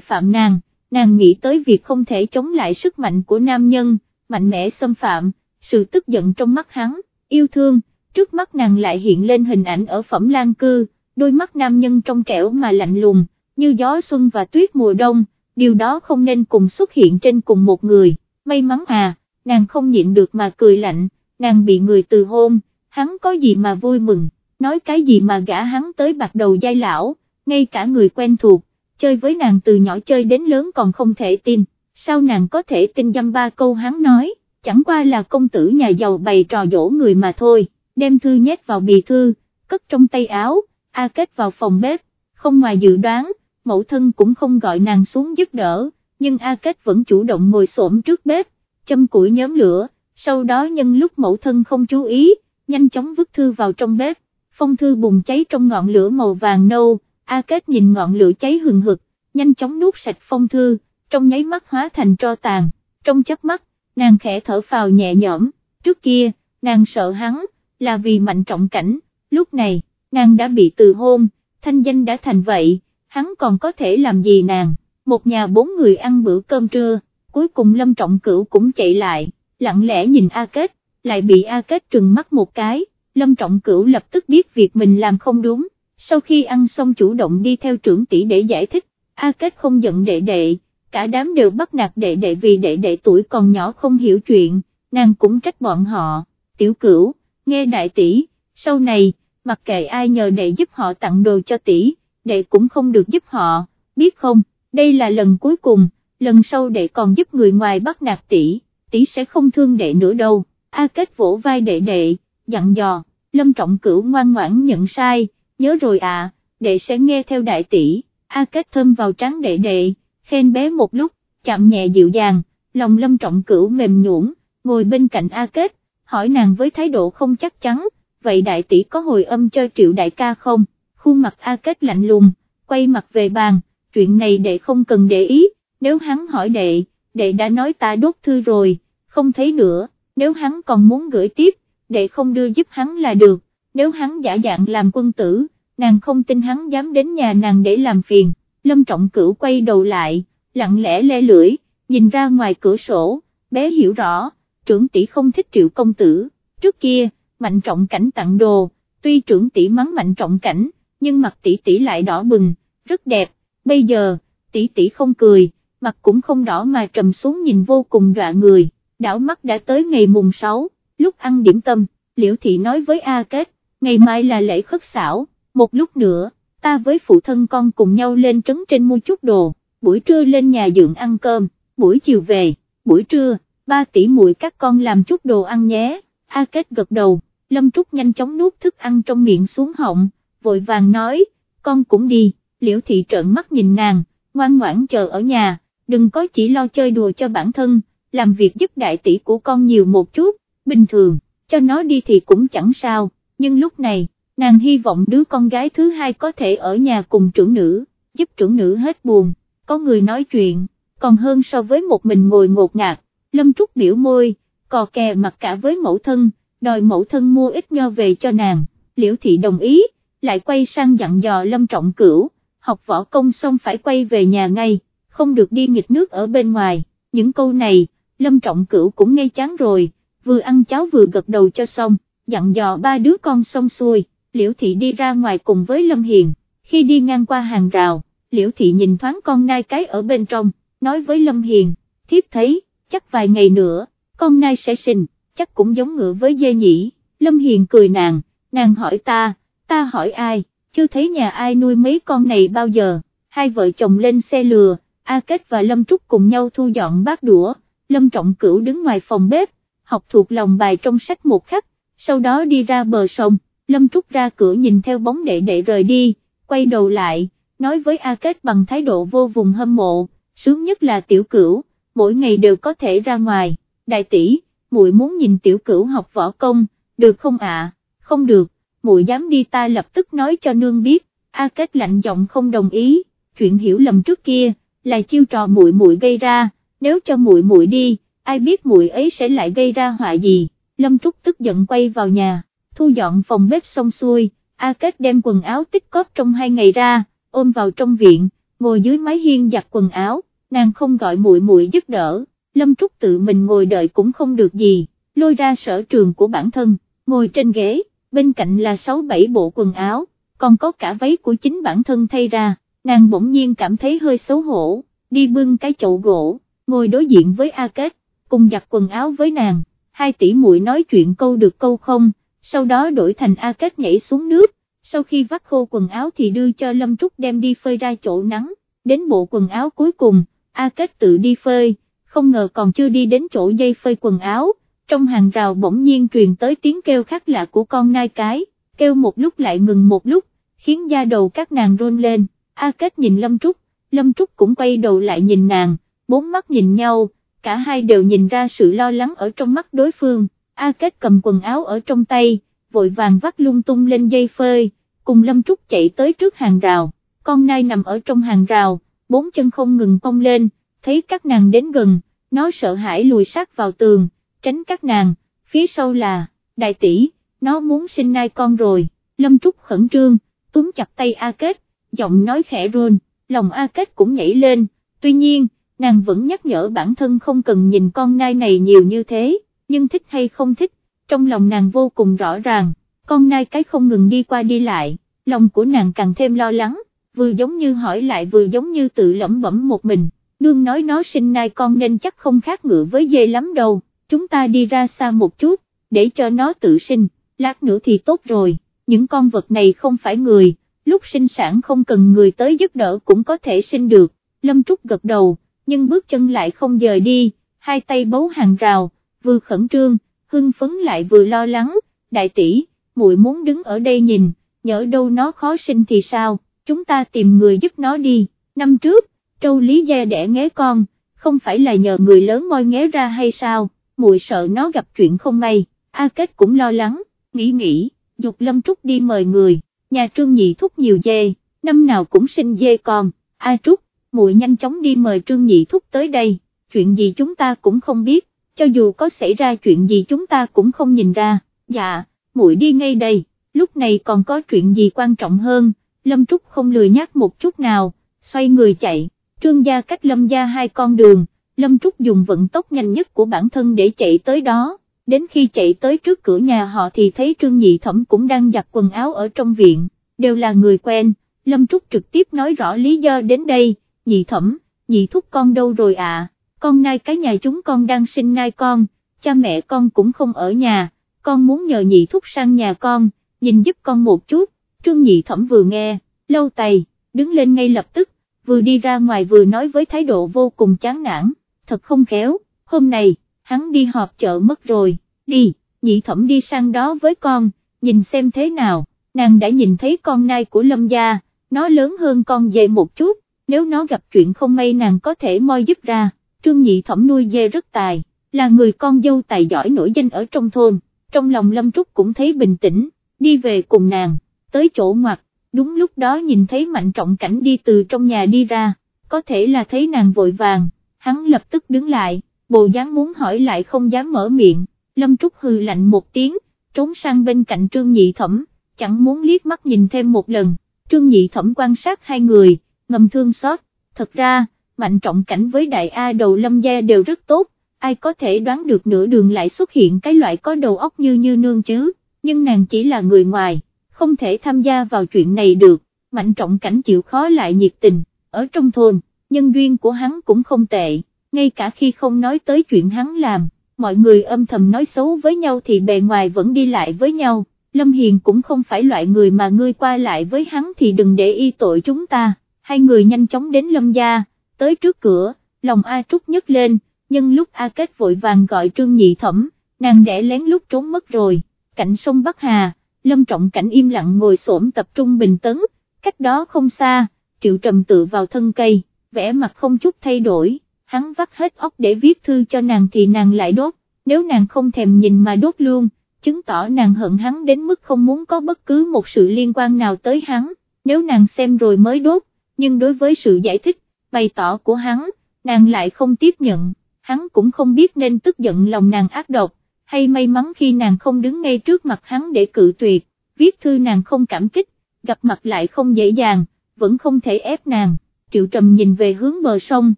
phạm nàng, nàng nghĩ tới việc không thể chống lại sức mạnh của nam nhân, mạnh mẽ xâm phạm, sự tức giận trong mắt hắn, yêu thương, trước mắt nàng lại hiện lên hình ảnh ở phẩm lan cư, đôi mắt nam nhân trong trẻo mà lạnh lùng, như gió xuân và tuyết mùa đông, điều đó không nên cùng xuất hiện trên cùng một người, may mắn à, nàng không nhịn được mà cười lạnh, nàng bị người từ hôn, hắn có gì mà vui mừng, nói cái gì mà gã hắn tới bạc đầu dai lão, ngay cả người quen thuộc, chơi với nàng từ nhỏ chơi đến lớn còn không thể tin, sao nàng có thể tin dăm ba câu hắn nói, chẳng qua là công tử nhà giàu bày trò dỗ người mà thôi, đem thư nhét vào bì thư, cất trong tay áo, A Kết vào phòng bếp, không ngoài dự đoán, mẫu thân cũng không gọi nàng xuống giúp đỡ, nhưng A Kết vẫn chủ động ngồi xổm trước bếp, châm củi nhóm lửa, sau đó nhân lúc mẫu thân không chú ý, nhanh chóng vứt thư vào trong bếp, phong thư bùng cháy trong ngọn lửa màu vàng nâu, A Kết nhìn ngọn lửa cháy hừng hực, nhanh chóng nuốt sạch phong thư, trong nháy mắt hóa thành tro tàn, trong chớp mắt, nàng khẽ thở phào nhẹ nhõm, trước kia, nàng sợ hắn, là vì mạnh trọng cảnh, lúc này, nàng đã bị từ hôn, thanh danh đã thành vậy, hắn còn có thể làm gì nàng, một nhà bốn người ăn bữa cơm trưa, cuối cùng Lâm Trọng Cửu cũng chạy lại, lặng lẽ nhìn A Kết, lại bị A Kết trừng mắt một cái, Lâm Trọng Cửu lập tức biết việc mình làm không đúng, sau khi ăn xong chủ động đi theo trưởng tỷ để giải thích, A Kết không giận đệ đệ, cả đám đều bắt nạt đệ đệ vì đệ đệ tuổi còn nhỏ không hiểu chuyện, nàng cũng trách bọn họ, tiểu cửu, nghe đại tỷ, sau này, mặc kệ ai nhờ đệ giúp họ tặng đồ cho tỷ, đệ cũng không được giúp họ, biết không, đây là lần cuối cùng, lần sau đệ còn giúp người ngoài bắt nạt tỷ, tỷ sẽ không thương đệ nữa đâu, A Kết vỗ vai đệ đệ, dặn dò, Lâm Trọng Cửu ngoan ngoãn nhận sai, nhớ rồi à, đệ sẽ nghe theo đại tỷ, A Kết thơm vào trắng đệ đệ, khen bé một lúc, chạm nhẹ dịu dàng, lòng Lâm Trọng Cửu mềm nhũn, ngồi bên cạnh A Kết, hỏi nàng với thái độ không chắc chắn, vậy đại tỷ có hồi âm cho triệu đại ca không, khuôn mặt A Kết lạnh lùng, quay mặt về bàn, chuyện này đệ không cần để ý, nếu hắn hỏi đệ, đệ đã nói ta đốt thư rồi, không thấy nữa, nếu hắn còn muốn gửi tiếp, đệ không đưa giúp hắn là được, nếu hắn giả dạng làm quân tử, nàng không tin hắn dám đến nhà nàng để làm phiền, lâm trọng cửu quay đầu lại, lặng lẽ le lưỡi, nhìn ra ngoài cửa sổ, bé hiểu rõ, trưởng tỷ không thích triệu công tử, trước kia, mạnh trọng cảnh tặng đồ, tuy trưởng tỷ mắng mạnh trọng cảnh, nhưng mặt tỷ tỷ lại đỏ bừng, rất đẹp, bây giờ, tỷ tỷ không cười, mặt cũng không đỏ mà trầm xuống nhìn vô cùng dọa người, đảo mắt đã tới ngày mùng 6, lúc ăn điểm tâm, liễu thị nói với A Kết, ngày mai là lễ khất xảo, một lúc nữa, ta với phụ thân con cùng nhau lên trấn trên mua chút đồ, buổi trưa lên nhà dưỡng ăn cơm, buổi chiều về, buổi trưa, ba tỷ muội các con làm chút đồ ăn nhé, A Kết gật đầu, Lâm Trúc nhanh chóng nuốt thức ăn trong miệng xuống họng, vội vàng nói, con cũng đi, liễu thị trợn mắt nhìn nàng, ngoan ngoãn chờ ở nhà, đừng có chỉ lo chơi đùa cho bản thân, làm việc giúp đại tỷ của con nhiều một chút, bình thường, cho nó đi thì cũng chẳng sao, nhưng lúc này, nàng hy vọng đứa con gái thứ hai có thể ở nhà cùng trưởng nữ, giúp trưởng nữ hết buồn, có người nói chuyện, còn hơn so với một mình ngồi ngột ngạt, lâm trúc biểu môi, cò kè mặt cả với mẫu thân, đòi mẫu thân mua ít nho về cho nàng, liễu thị đồng ý, lại quay sang dặn dò lâm trọng cửu, học võ công xong phải quay về nhà ngay, không được đi nghịch nước ở bên ngoài, những câu này, lâm trọng cửu cũng ngây chán rồi, vừa ăn cháo vừa gật đầu cho xong, dặn dò ba đứa con xong xuôi, liễu thị đi ra ngoài cùng với lâm hiền, khi đi ngang qua hàng rào, liễu thị nhìn thoáng con nai cái ở bên trong, nói với lâm hiền, thiếp thấy, chắc vài ngày nữa, con nai sẽ sinh, chắc cũng giống ngựa với dê nhỉ, lâm hiền cười nàng, nàng hỏi ta, ta hỏi ai, chưa thấy nhà ai nuôi mấy con này bao giờ, hai vợ chồng lên xe lừa, A Kết và Lâm Trúc cùng nhau thu dọn bát đũa, Lâm Trọng Cửu đứng ngoài phòng bếp, học thuộc lòng bài trong sách một khắc, sau đó đi ra bờ sông, Lâm Trúc ra cửa nhìn theo bóng đệ đệ rời đi, quay đầu lại, nói với A Kết bằng thái độ vô vùng hâm mộ, sướng nhất là tiểu cửu, mỗi ngày đều có thể ra ngoài, đại tỷ, muội muốn nhìn tiểu cửu học võ công, được không ạ, không được, muội dám đi ta lập tức nói cho nương biết, A Kết lạnh giọng không đồng ý, chuyện hiểu lầm trước kia, là chiêu trò muội muội gây ra, nếu cho muội muội đi, ai biết muội ấy sẽ lại gây ra họa gì, Lâm Trúc tức giận quay vào nhà, thu dọn phòng bếp xong xuôi, A Kết đem quần áo tích cóp trong hai ngày ra, ôm vào trong viện, ngồi dưới mái hiên giặt quần áo, nàng không gọi muội muội giúp đỡ, Lâm Trúc tự mình ngồi đợi cũng không được gì, lôi ra sở trường của bản thân, ngồi trên ghế, bên cạnh là 6-7 bộ quần áo, còn có cả váy của chính bản thân thay ra, nàng bỗng nhiên cảm thấy hơi xấu hổ, đi bưng cái chậu gỗ, ngồi đối diện với A Kết, cùng giặt quần áo với nàng, hai tỷ muội nói chuyện câu được câu không, sau đó đổi thành A Kết nhảy xuống nước, sau khi vắt khô quần áo thì đưa cho Lâm Trúc đem đi phơi ra chỗ nắng, đến bộ quần áo cuối cùng, A Kết tự đi phơi, không ngờ còn chưa đi đến chỗ dây phơi quần áo, trong hàng rào bỗng nhiên truyền tới tiếng kêu khác lạ của con nai cái, kêu một lúc lại ngừng một lúc, khiến da đầu các nàng run lên, A Kết nhìn Lâm Trúc, Lâm Trúc cũng quay đầu lại nhìn nàng, bốn mắt nhìn nhau, cả hai đều nhìn ra sự lo lắng ở trong mắt đối phương, A Kết cầm quần áo ở trong tay, vội vàng vắt lung tung lên dây phơi, cùng Lâm Trúc chạy tới trước hàng rào, con nai nằm ở trong hàng rào, bốn chân không ngừng cong lên, thấy các nàng đến gần, nó sợ hãi lùi sát vào tường, tránh các nàng, phía sau là, đại tỷ, nó muốn sinh nai con rồi, Lâm Trúc khẩn trương, túm chặt tay A Kết, giọng nói khẽ run, lòng A Kết cũng nhảy lên, tuy nhiên, nàng vẫn nhắc nhở bản thân không cần nhìn con nai này nhiều như thế, nhưng thích hay không thích, trong lòng nàng vô cùng rõ ràng, con nai cái không ngừng đi qua đi lại, lòng của nàng càng thêm lo lắng, vừa giống như hỏi lại vừa giống như tự lẩm bẩm một mình, nương nói nó sinh nai con nên chắc không khác ngựa với dê lắm đâu, chúng ta đi ra xa một chút, để cho nó tự sinh, lát nữa thì tốt rồi, những con vật này không phải người, lúc sinh sản không cần người tới giúp đỡ cũng có thể sinh được, Lâm Trúc gật đầu, nhưng bước chân lại không dời đi, hai tay bấu hàng rào, vừa khẩn trương, hưng phấn lại vừa lo lắng, đại tỷ, muội muốn đứng ở đây nhìn, nhỡ đâu nó khó sinh thì sao, chúng ta tìm người giúp nó đi, năm trước, trâu lý gia đẻ nghé con, không phải là nhờ người lớn moi nghé ra hay sao, muội sợ nó gặp chuyện không may, A Kết cũng lo lắng, nghĩ nghĩ, dục Lâm Trúc đi mời người, nhà trương nhị thúc nhiều dê, năm nào cũng sinh dê con, A Trúc, muội nhanh chóng đi mời trương nhị thúc tới đây, chuyện gì chúng ta cũng không biết, cho dù có xảy ra chuyện gì chúng ta cũng không nhìn ra, dạ, muội đi ngay đây, lúc này còn có chuyện gì quan trọng hơn, Lâm Trúc không lười nhắc một chút nào, xoay người chạy, trương gia cách Lâm gia hai con đường, Lâm Trúc dùng vận tốc nhanh nhất của bản thân để chạy tới đó, đến khi chạy tới trước cửa nhà họ thì thấy trương nhị thẩm cũng đang giặt quần áo ở trong viện, đều là người quen, Lâm Trúc trực tiếp nói rõ lý do đến đây, nhị thẩm, nhị thúc con đâu rồi à, con nai cái nhà chúng con đang sinh nai con, cha mẹ con cũng không ở nhà, con muốn nhờ nhị thúc sang nhà con, nhìn giúp con một chút, trương nhị thẩm vừa nghe, lâu tay, đứng lên ngay lập tức, vừa đi ra ngoài vừa nói với thái độ vô cùng chán nản, thật không khéo, hôm nay, hắn đi họp chợ mất rồi, đi, nhị thẩm đi sang đó với con, nhìn xem thế nào, nàng đã nhìn thấy con nai của lâm gia, nó lớn hơn con dê một chút, nếu nó gặp chuyện không may nàng có thể moi giúp ra, trương nhị thẩm nuôi dê rất tài, là người con dâu tài giỏi nổi danh ở trong thôn, trong lòng lâm trúc cũng thấy bình tĩnh, đi về cùng nàng, tới chỗ ngoặt, đúng lúc đó nhìn thấy mạnh trọng cảnh đi từ trong nhà đi ra, có thể là thấy nàng vội vàng, hắn lập tức đứng lại, bộ dáng muốn hỏi lại không dám mở miệng, lâm trúc hư lạnh một tiếng, trốn sang bên cạnh trương nhị thẩm, chẳng muốn liếc mắt nhìn thêm một lần, trương nhị thẩm quan sát hai người, ngầm thương xót, thật ra, mạnh trọng cảnh với đại A đầu lâm gia đều rất tốt, ai có thể đoán được nửa đường lại xuất hiện cái loại có đầu óc như như nương chứ, nhưng nàng chỉ là người ngoài, không thể tham gia vào chuyện này được, mạnh trọng cảnh chịu khó lại nhiệt tình, ở trong thôn, nhân duyên của hắn cũng không tệ, ngay cả khi không nói tới chuyện hắn làm, mọi người âm thầm nói xấu với nhau thì bề ngoài vẫn đi lại với nhau. Lâm Hiền cũng không phải loại người mà ngươi qua lại với hắn thì đừng để y tội chúng ta, hai người nhanh chóng đến Lâm gia, tới trước cửa, lòng A Trúc nhấc lên, nhưng lúc A Kết vội vàng gọi Trương Nhị Thẩm, nàng đẻ lén lúc trốn mất rồi, cạnh sông Bắc Hà, Lâm Trọng Cảnh im lặng ngồi xổm tập trung bình tấn, cách đó không xa, Triệu Trầm tự vào thân cây, vẻ mặt không chút thay đổi, hắn vắt hết óc để viết thư cho nàng thì nàng lại đốt, nếu nàng không thèm nhìn mà đốt luôn, chứng tỏ nàng hận hắn đến mức không muốn có bất cứ một sự liên quan nào tới hắn, nếu nàng xem rồi mới đốt, nhưng đối với sự giải thích, bày tỏ của hắn, nàng lại không tiếp nhận, hắn cũng không biết nên tức giận lòng nàng ác độc, hay may mắn khi nàng không đứng ngay trước mặt hắn để cự tuyệt, viết thư nàng không cảm kích, gặp mặt lại không dễ dàng, vẫn không thể ép nàng, triệu trầm nhìn về hướng bờ sông,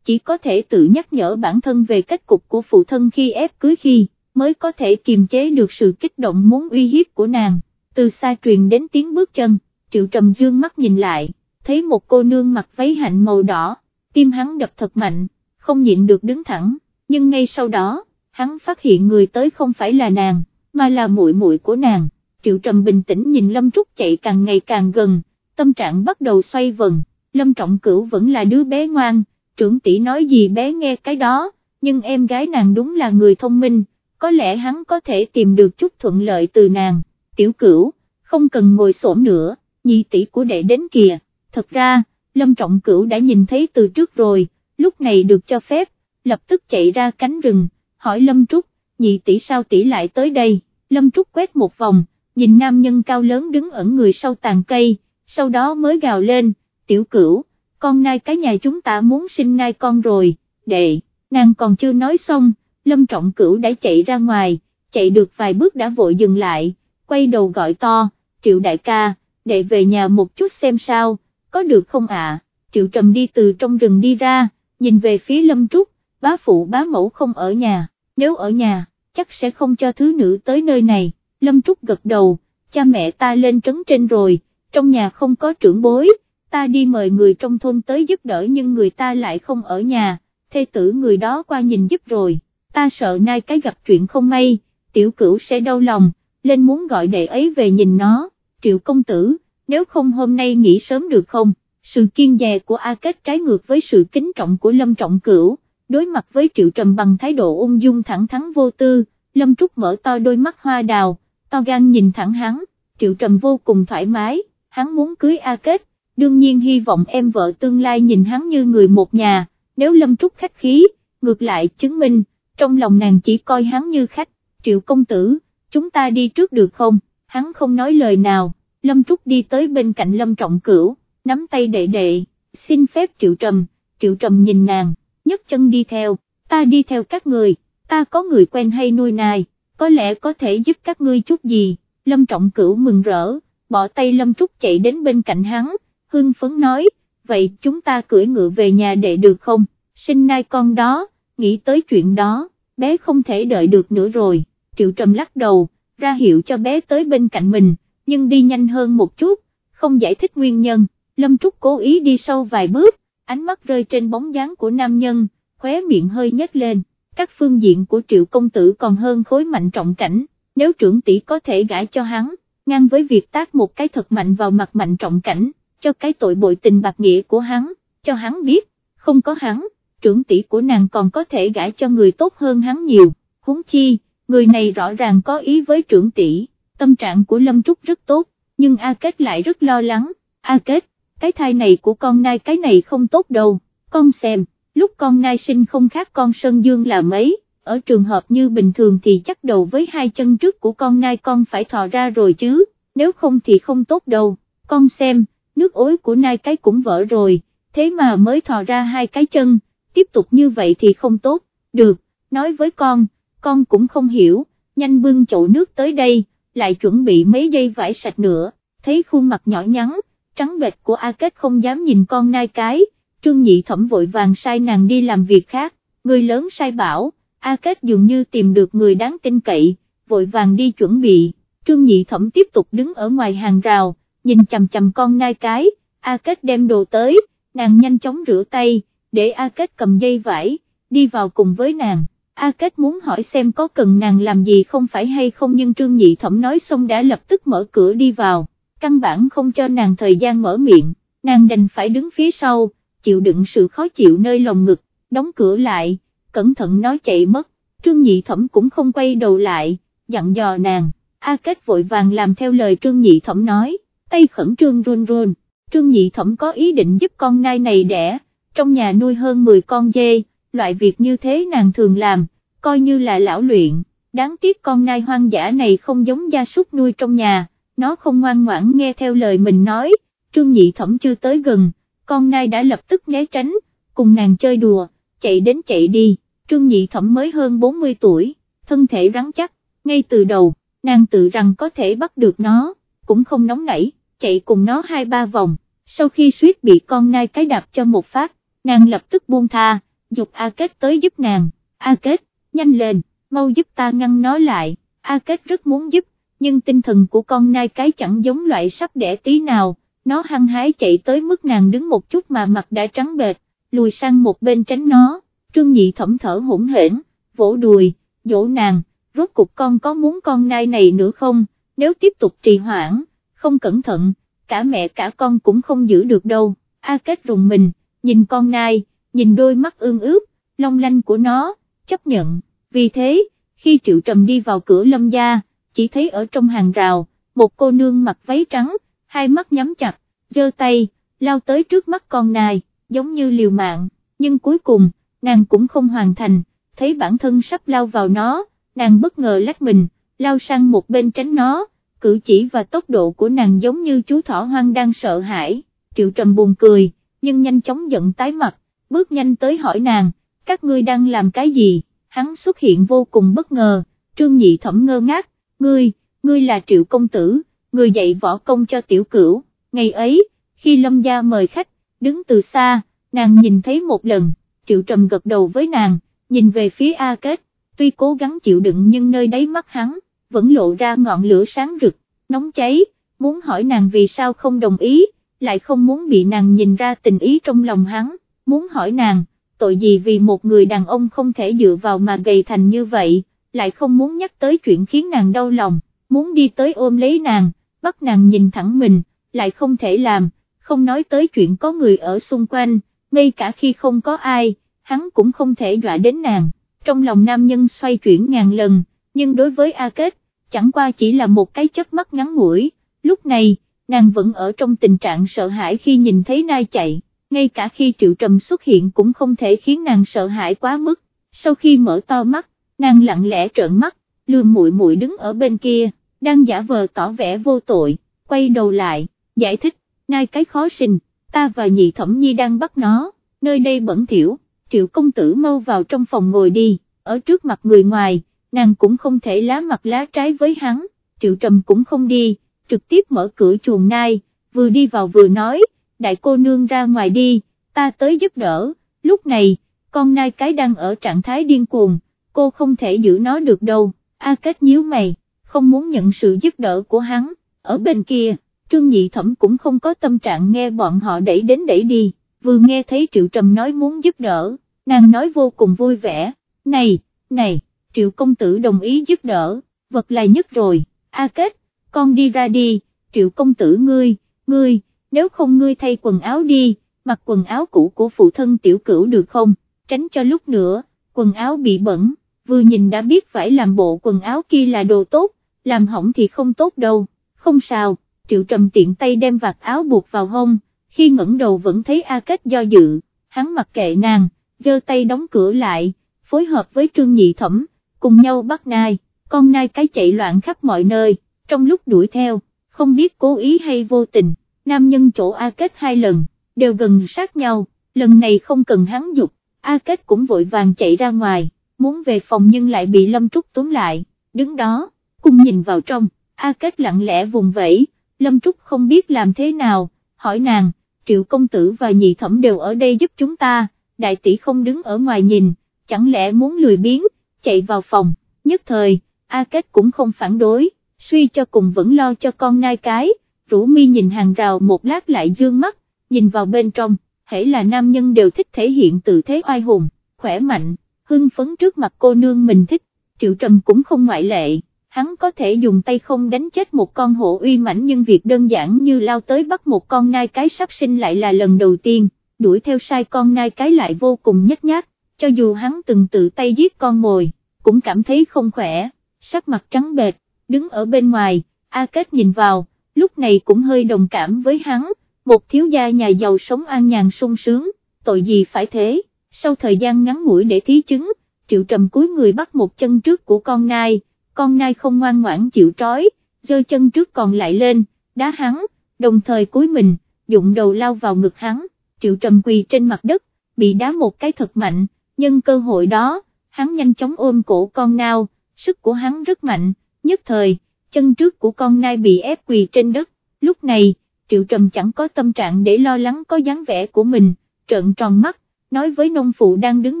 chỉ có thể tự nhắc nhở bản thân về cách cục của phụ thân khi ép cưới khi, mới có thể kiềm chế được sự kích động muốn uy hiếp của nàng, từ xa truyền đến tiếng bước chân, triệu trầm dương mắt nhìn lại, thấy một cô nương mặc váy hạnh màu đỏ, tim hắn đập thật mạnh, không nhịn được đứng thẳng, nhưng ngay sau đó, hắn phát hiện người tới không phải là nàng, mà là muội muội của nàng, triệu trầm bình tĩnh nhìn Lâm Trúc chạy càng ngày càng gần, tâm trạng bắt đầu xoay vần, Lâm Trọng Cửu vẫn là đứa bé ngoan, trưởng tỷ nói gì bé nghe cái đó, nhưng em gái nàng đúng là người thông minh, có lẽ hắn có thể tìm được chút thuận lợi từ nàng, tiểu cửu, không cần ngồi xổm nữa, nhị tỷ của đệ đến kìa, thật ra, Lâm Trọng Cửu đã nhìn thấy từ trước rồi, lúc này được cho phép, lập tức chạy ra cánh rừng, hỏi Lâm Trúc, nhị tỷ sao tỷ lại tới đây, Lâm Trúc quét một vòng, nhìn nam nhân cao lớn đứng ẩn người sau tàn cây, sau đó mới gào lên, tiểu cửu, con nai cái nhà chúng ta muốn sinh nai con rồi, đệ, nàng còn chưa nói xong, Lâm Trọng Cửu đã chạy ra ngoài, chạy được vài bước đã vội dừng lại, quay đầu gọi to, triệu đại ca, đệ về nhà một chút xem sao, có được không ạ, triệu trầm đi từ trong rừng đi ra, nhìn về phía Lâm Trúc, bá phụ bá mẫu không ở nhà, nếu ở nhà, chắc sẽ không cho thứ nữ tới nơi này, Lâm Trúc gật đầu, cha mẹ ta lên trấn trên rồi, trong nhà không có trưởng bối, ta đi mời người trong thôn tới giúp đỡ nhưng người ta lại không ở nhà, thê tử người đó qua nhìn giúp rồi, ta sợ nay cái gặp chuyện không may, tiểu cửu sẽ đau lòng, lên muốn gọi đệ ấy về nhìn nó, triệu công tử, nếu không hôm nay nghỉ sớm được không, sự kiên dè của A Kết trái ngược với sự kính trọng của Lâm Trọng Cửu, đối mặt với triệu trầm bằng thái độ ung dung thẳng thắn vô tư, Lâm Trúc mở to đôi mắt hoa đào, to gan nhìn thẳng hắn, triệu trầm vô cùng thoải mái, hắn muốn cưới A Kết, đương nhiên hy vọng em vợ tương lai nhìn hắn như người một nhà, nếu Lâm Trúc khách khí, ngược lại chứng minh, trong lòng nàng chỉ coi hắn như khách, triệu công tử, chúng ta đi trước được không, hắn không nói lời nào, Lâm Trúc đi tới bên cạnh Lâm Trọng Cửu, nắm tay đệ đệ, xin phép triệu trầm, triệu trầm nhìn nàng, nhấc chân đi theo, ta đi theo các người, ta có người quen hay nuôi nài, có lẽ có thể giúp các ngươi chút gì, Lâm Trọng Cửu mừng rỡ, bỏ tay Lâm Trúc chạy đến bên cạnh hắn, hưng phấn nói, vậy chúng ta cưỡi ngựa về nhà đệ được không, sinh nai con đó, nghĩ tới chuyện đó, bé không thể đợi được nữa rồi, Triệu Trầm lắc đầu, ra hiệu cho bé tới bên cạnh mình, nhưng đi nhanh hơn một chút, không giải thích nguyên nhân, Lâm Trúc cố ý đi sâu vài bước, ánh mắt rơi trên bóng dáng của nam nhân, khóe miệng hơi nhếch lên, các phương diện của Triệu Công Tử còn hơn khối mạnh trọng cảnh, nếu trưởng tỷ có thể gãi cho hắn, ngang với việc tác một cái thật mạnh vào mặt mạnh trọng cảnh, cho cái tội bội tình bạc nghĩa của hắn, cho hắn biết, không có hắn, trưởng tỷ của nàng còn có thể gãi cho người tốt hơn hắn nhiều, huống chi, người này rõ ràng có ý với trưởng tỷ, tâm trạng của Lâm Trúc rất tốt, nhưng A Kết lại rất lo lắng, A Kết, cái thai này của con nai cái này không tốt đâu, con xem, lúc con nai sinh không khác con Sơn Dương là mấy, ở trường hợp như bình thường thì chắc đầu với hai chân trước của con nai con phải thò ra rồi chứ, nếu không thì không tốt đâu, con xem, nước ối của nai cái cũng vỡ rồi, thế mà mới thò ra hai cái chân, tiếp tục như vậy thì không tốt, được, nói với con, con cũng không hiểu, nhanh bưng chậu nước tới đây, lại chuẩn bị mấy dây vải sạch nữa, thấy khuôn mặt nhỏ nhắn, trắng bệch của A Kết không dám nhìn con nai cái, trương nhị thẩm vội vàng sai nàng đi làm việc khác, người lớn sai bảo, A Kết dường như tìm được người đáng tin cậy, vội vàng đi chuẩn bị, trương nhị thẩm tiếp tục đứng ở ngoài hàng rào, nhìn chầm chầm con nai cái, A Kết đem đồ tới, nàng nhanh chóng rửa tay, để A Kết cầm dây vải, đi vào cùng với nàng. A Kết muốn hỏi xem có cần nàng làm gì không phải hay không nhưng Trương Nhị Thẩm nói xong đã lập tức mở cửa đi vào, căn bản không cho nàng thời gian mở miệng, nàng đành phải đứng phía sau, chịu đựng sự khó chịu nơi lòng ngực, đóng cửa lại, cẩn thận nói chạy mất, Trương Nhị Thẩm cũng không quay đầu lại, dặn dò nàng, A Kết vội vàng làm theo lời Trương Nhị Thẩm nói, tay khẩn trương run run, Trương Nhị Thẩm có ý định giúp con nai này đẻ, trong nhà nuôi hơn 10 con dê, loại việc như thế nàng thường làm, coi như là lão luyện, đáng tiếc con nai hoang dã này không giống gia súc nuôi trong nhà, nó không ngoan ngoãn nghe theo lời mình nói, Trương Nhị Thẩm chưa tới gần, con nai đã lập tức né tránh, cùng nàng chơi đùa, chạy đến chạy đi, Trương Nhị Thẩm mới hơn 40 tuổi, thân thể rắn chắc, ngay từ đầu, nàng tự rằng có thể bắt được nó, cũng không nóng nảy, chạy cùng nó hai ba vòng, sau khi suýt bị con nai cái đạp cho một phát, nàng lập tức buông tha, dục A Kết tới giúp nàng, A Kết, nhanh lên, mau giúp ta ngăn nó lại, A Kết rất muốn giúp, nhưng tinh thần của con nai cái chẳng giống loại sắp đẻ tí nào, nó hăng hái chạy tới mức nàng đứng một chút mà mặt đã trắng bệt, lùi sang một bên tránh nó, trương nhị thẩm thở hỗn hển, vỗ đùi, dỗ nàng, rốt cục con có muốn con nai này nữa không, nếu tiếp tục trì hoãn, không cẩn thận, cả mẹ cả con cũng không giữ được đâu, A Kết rùng mình, nhìn con nai, nhìn đôi mắt ương ướt, long lanh của nó, chấp nhận, vì thế, khi Triệu Trầm đi vào cửa lâm gia, chỉ thấy ở trong hàng rào, một cô nương mặc váy trắng, hai mắt nhắm chặt, giơ tay, lao tới trước mắt con nai, giống như liều mạng, nhưng cuối cùng, nàng cũng không hoàn thành, thấy bản thân sắp lao vào nó, nàng bất ngờ lách mình, lao sang một bên tránh nó, cử chỉ và tốc độ của nàng giống như chú thỏ hoang đang sợ hãi, triệu trầm buồn cười, nhưng nhanh chóng giận tái mặt, bước nhanh tới hỏi nàng, các ngươi đang làm cái gì, hắn xuất hiện vô cùng bất ngờ, trương nhị thẩm ngơ ngác, ngươi, ngươi là triệu công tử, người dạy võ công cho tiểu cửu, ngày ấy, khi lâm gia mời khách, đứng từ xa, nàng nhìn thấy một lần, triệu trầm gật đầu với nàng, nhìn về phía A Kết, tuy cố gắng chịu đựng nhưng nơi đáy mắt hắn, vẫn lộ ra ngọn lửa sáng rực, nóng cháy, muốn hỏi nàng vì sao không đồng ý, lại không muốn bị nàng nhìn ra tình ý trong lòng hắn, muốn hỏi nàng, tội gì vì một người đàn ông không thể dựa vào mà gầy thành như vậy, lại không muốn nhắc tới chuyện khiến nàng đau lòng, muốn đi tới ôm lấy nàng, bắt nàng nhìn thẳng mình, lại không thể làm, không nói tới chuyện có người ở xung quanh, ngay cả khi không có ai, hắn cũng không thể dọa đến nàng, trong lòng nam nhân xoay chuyển ngàn lần, nhưng đối với A Kết, chẳng qua chỉ là một cái chớp mắt ngắn ngủi, lúc này, nàng vẫn ở trong tình trạng sợ hãi khi nhìn thấy nai chạy, ngay cả khi triệu trầm xuất hiện cũng không thể khiến nàng sợ hãi quá mức, sau khi mở to mắt, nàng lặng lẽ trợn mắt, lườm muội muội đứng ở bên kia, đang giả vờ tỏ vẻ vô tội, quay đầu lại, giải thích, nai cái khó sinh, ta và nhị thẩm nhi đang bắt nó, nơi đây bẩn thỉu, triệu công tử mau vào trong phòng ngồi đi, ở trước mặt người ngoài, nàng cũng không thể lá mặt lá trái với hắn, triệu trầm cũng không đi, trực tiếp mở cửa chuồng nai, vừa đi vào vừa nói, đại cô nương ra ngoài đi, ta tới giúp đỡ, lúc này, con nai cái đang ở trạng thái điên cuồng, cô không thể giữ nó được đâu, A Kết nhíu mày, không muốn nhận sự giúp đỡ của hắn, ở bên kia, Trương Nhị Thẩm cũng không có tâm trạng nghe bọn họ đẩy đến đẩy đi, vừa nghe thấy Triệu Trầm nói muốn giúp đỡ, nàng nói vô cùng vui vẻ, này, này, Triệu Công Tử đồng ý giúp đỡ, vật là nhất rồi, A Kết, con đi ra đi, Triệu Công Tử ngươi, ngươi, nếu không ngươi thay quần áo đi, mặc quần áo cũ của phụ thân tiểu cửu được không, tránh cho lúc nữa, quần áo bị bẩn, vừa nhìn đã biết phải làm bộ quần áo kia là đồ tốt, làm hỏng thì không tốt đâu, không sao, triệu trầm tiện tay đem vạt áo buộc vào hông, khi ngẩng đầu vẫn thấy A Kết do dự, hắn mặc kệ nàng, giơ tay đóng cửa lại, phối hợp với trương nhị thẩm, cùng nhau bắt nai, con nai cái chạy loạn khắp mọi nơi, trong lúc đuổi theo, không biết cố ý hay vô tình, nam nhân chỗ A Kết hai lần, đều gần sát nhau, lần này không cần hắn dục, A Kết cũng vội vàng chạy ra ngoài, muốn về phòng nhưng lại bị Lâm Trúc túm lại, đứng đó, cùng nhìn vào trong, A Kết lặng lẽ vùng vẫy, Lâm Trúc không biết làm thế nào, hỏi nàng, triệu công tử và nhị thẩm đều ở đây giúp chúng ta, đại tỷ không đứng ở ngoài nhìn, chẳng lẽ muốn lười biếng, chạy vào phòng, nhất thời, A Kết cũng không phản đối, suy cho cùng vẫn lo cho con nai cái, Rũ mi nhìn hàng rào một lát lại dương mắt, nhìn vào bên trong, hễ là nam nhân đều thích thể hiện tự thế oai hùng, khỏe mạnh, hưng phấn trước mặt cô nương mình thích, triệu trầm cũng không ngoại lệ, hắn có thể dùng tay không đánh chết một con hổ uy mãnh nhưng việc đơn giản như lao tới bắt một con nai cái sắp sinh lại là lần đầu tiên, đuổi theo sai con nai cái lại vô cùng nhếch nhác, cho dù hắn từng tự tay giết con mồi, cũng cảm thấy không khỏe, sắc mặt trắng bệch, đứng ở bên ngoài, A Kết nhìn vào, lúc này cũng hơi đồng cảm với hắn, một thiếu gia nhà giàu sống an nhàn sung sướng, tội gì phải thế, sau thời gian ngắn ngủi để thí chứng, triệu trầm cúi người bắt một chân trước của con nai, con nai không ngoan ngoãn chịu trói, giơ chân trước còn lại lên, đá hắn, đồng thời cúi mình, dụng đầu lao vào ngực hắn, triệu trầm quỳ trên mặt đất, bị đá một cái thật mạnh, nhân cơ hội đó, hắn nhanh chóng ôm cổ con nao, sức của hắn rất mạnh, nhất thời, chân trước của con nai bị ép quỳ trên đất, lúc này, triệu trầm chẳng có tâm trạng để lo lắng có dáng vẻ của mình, trợn tròn mắt, nói với nông phụ đang đứng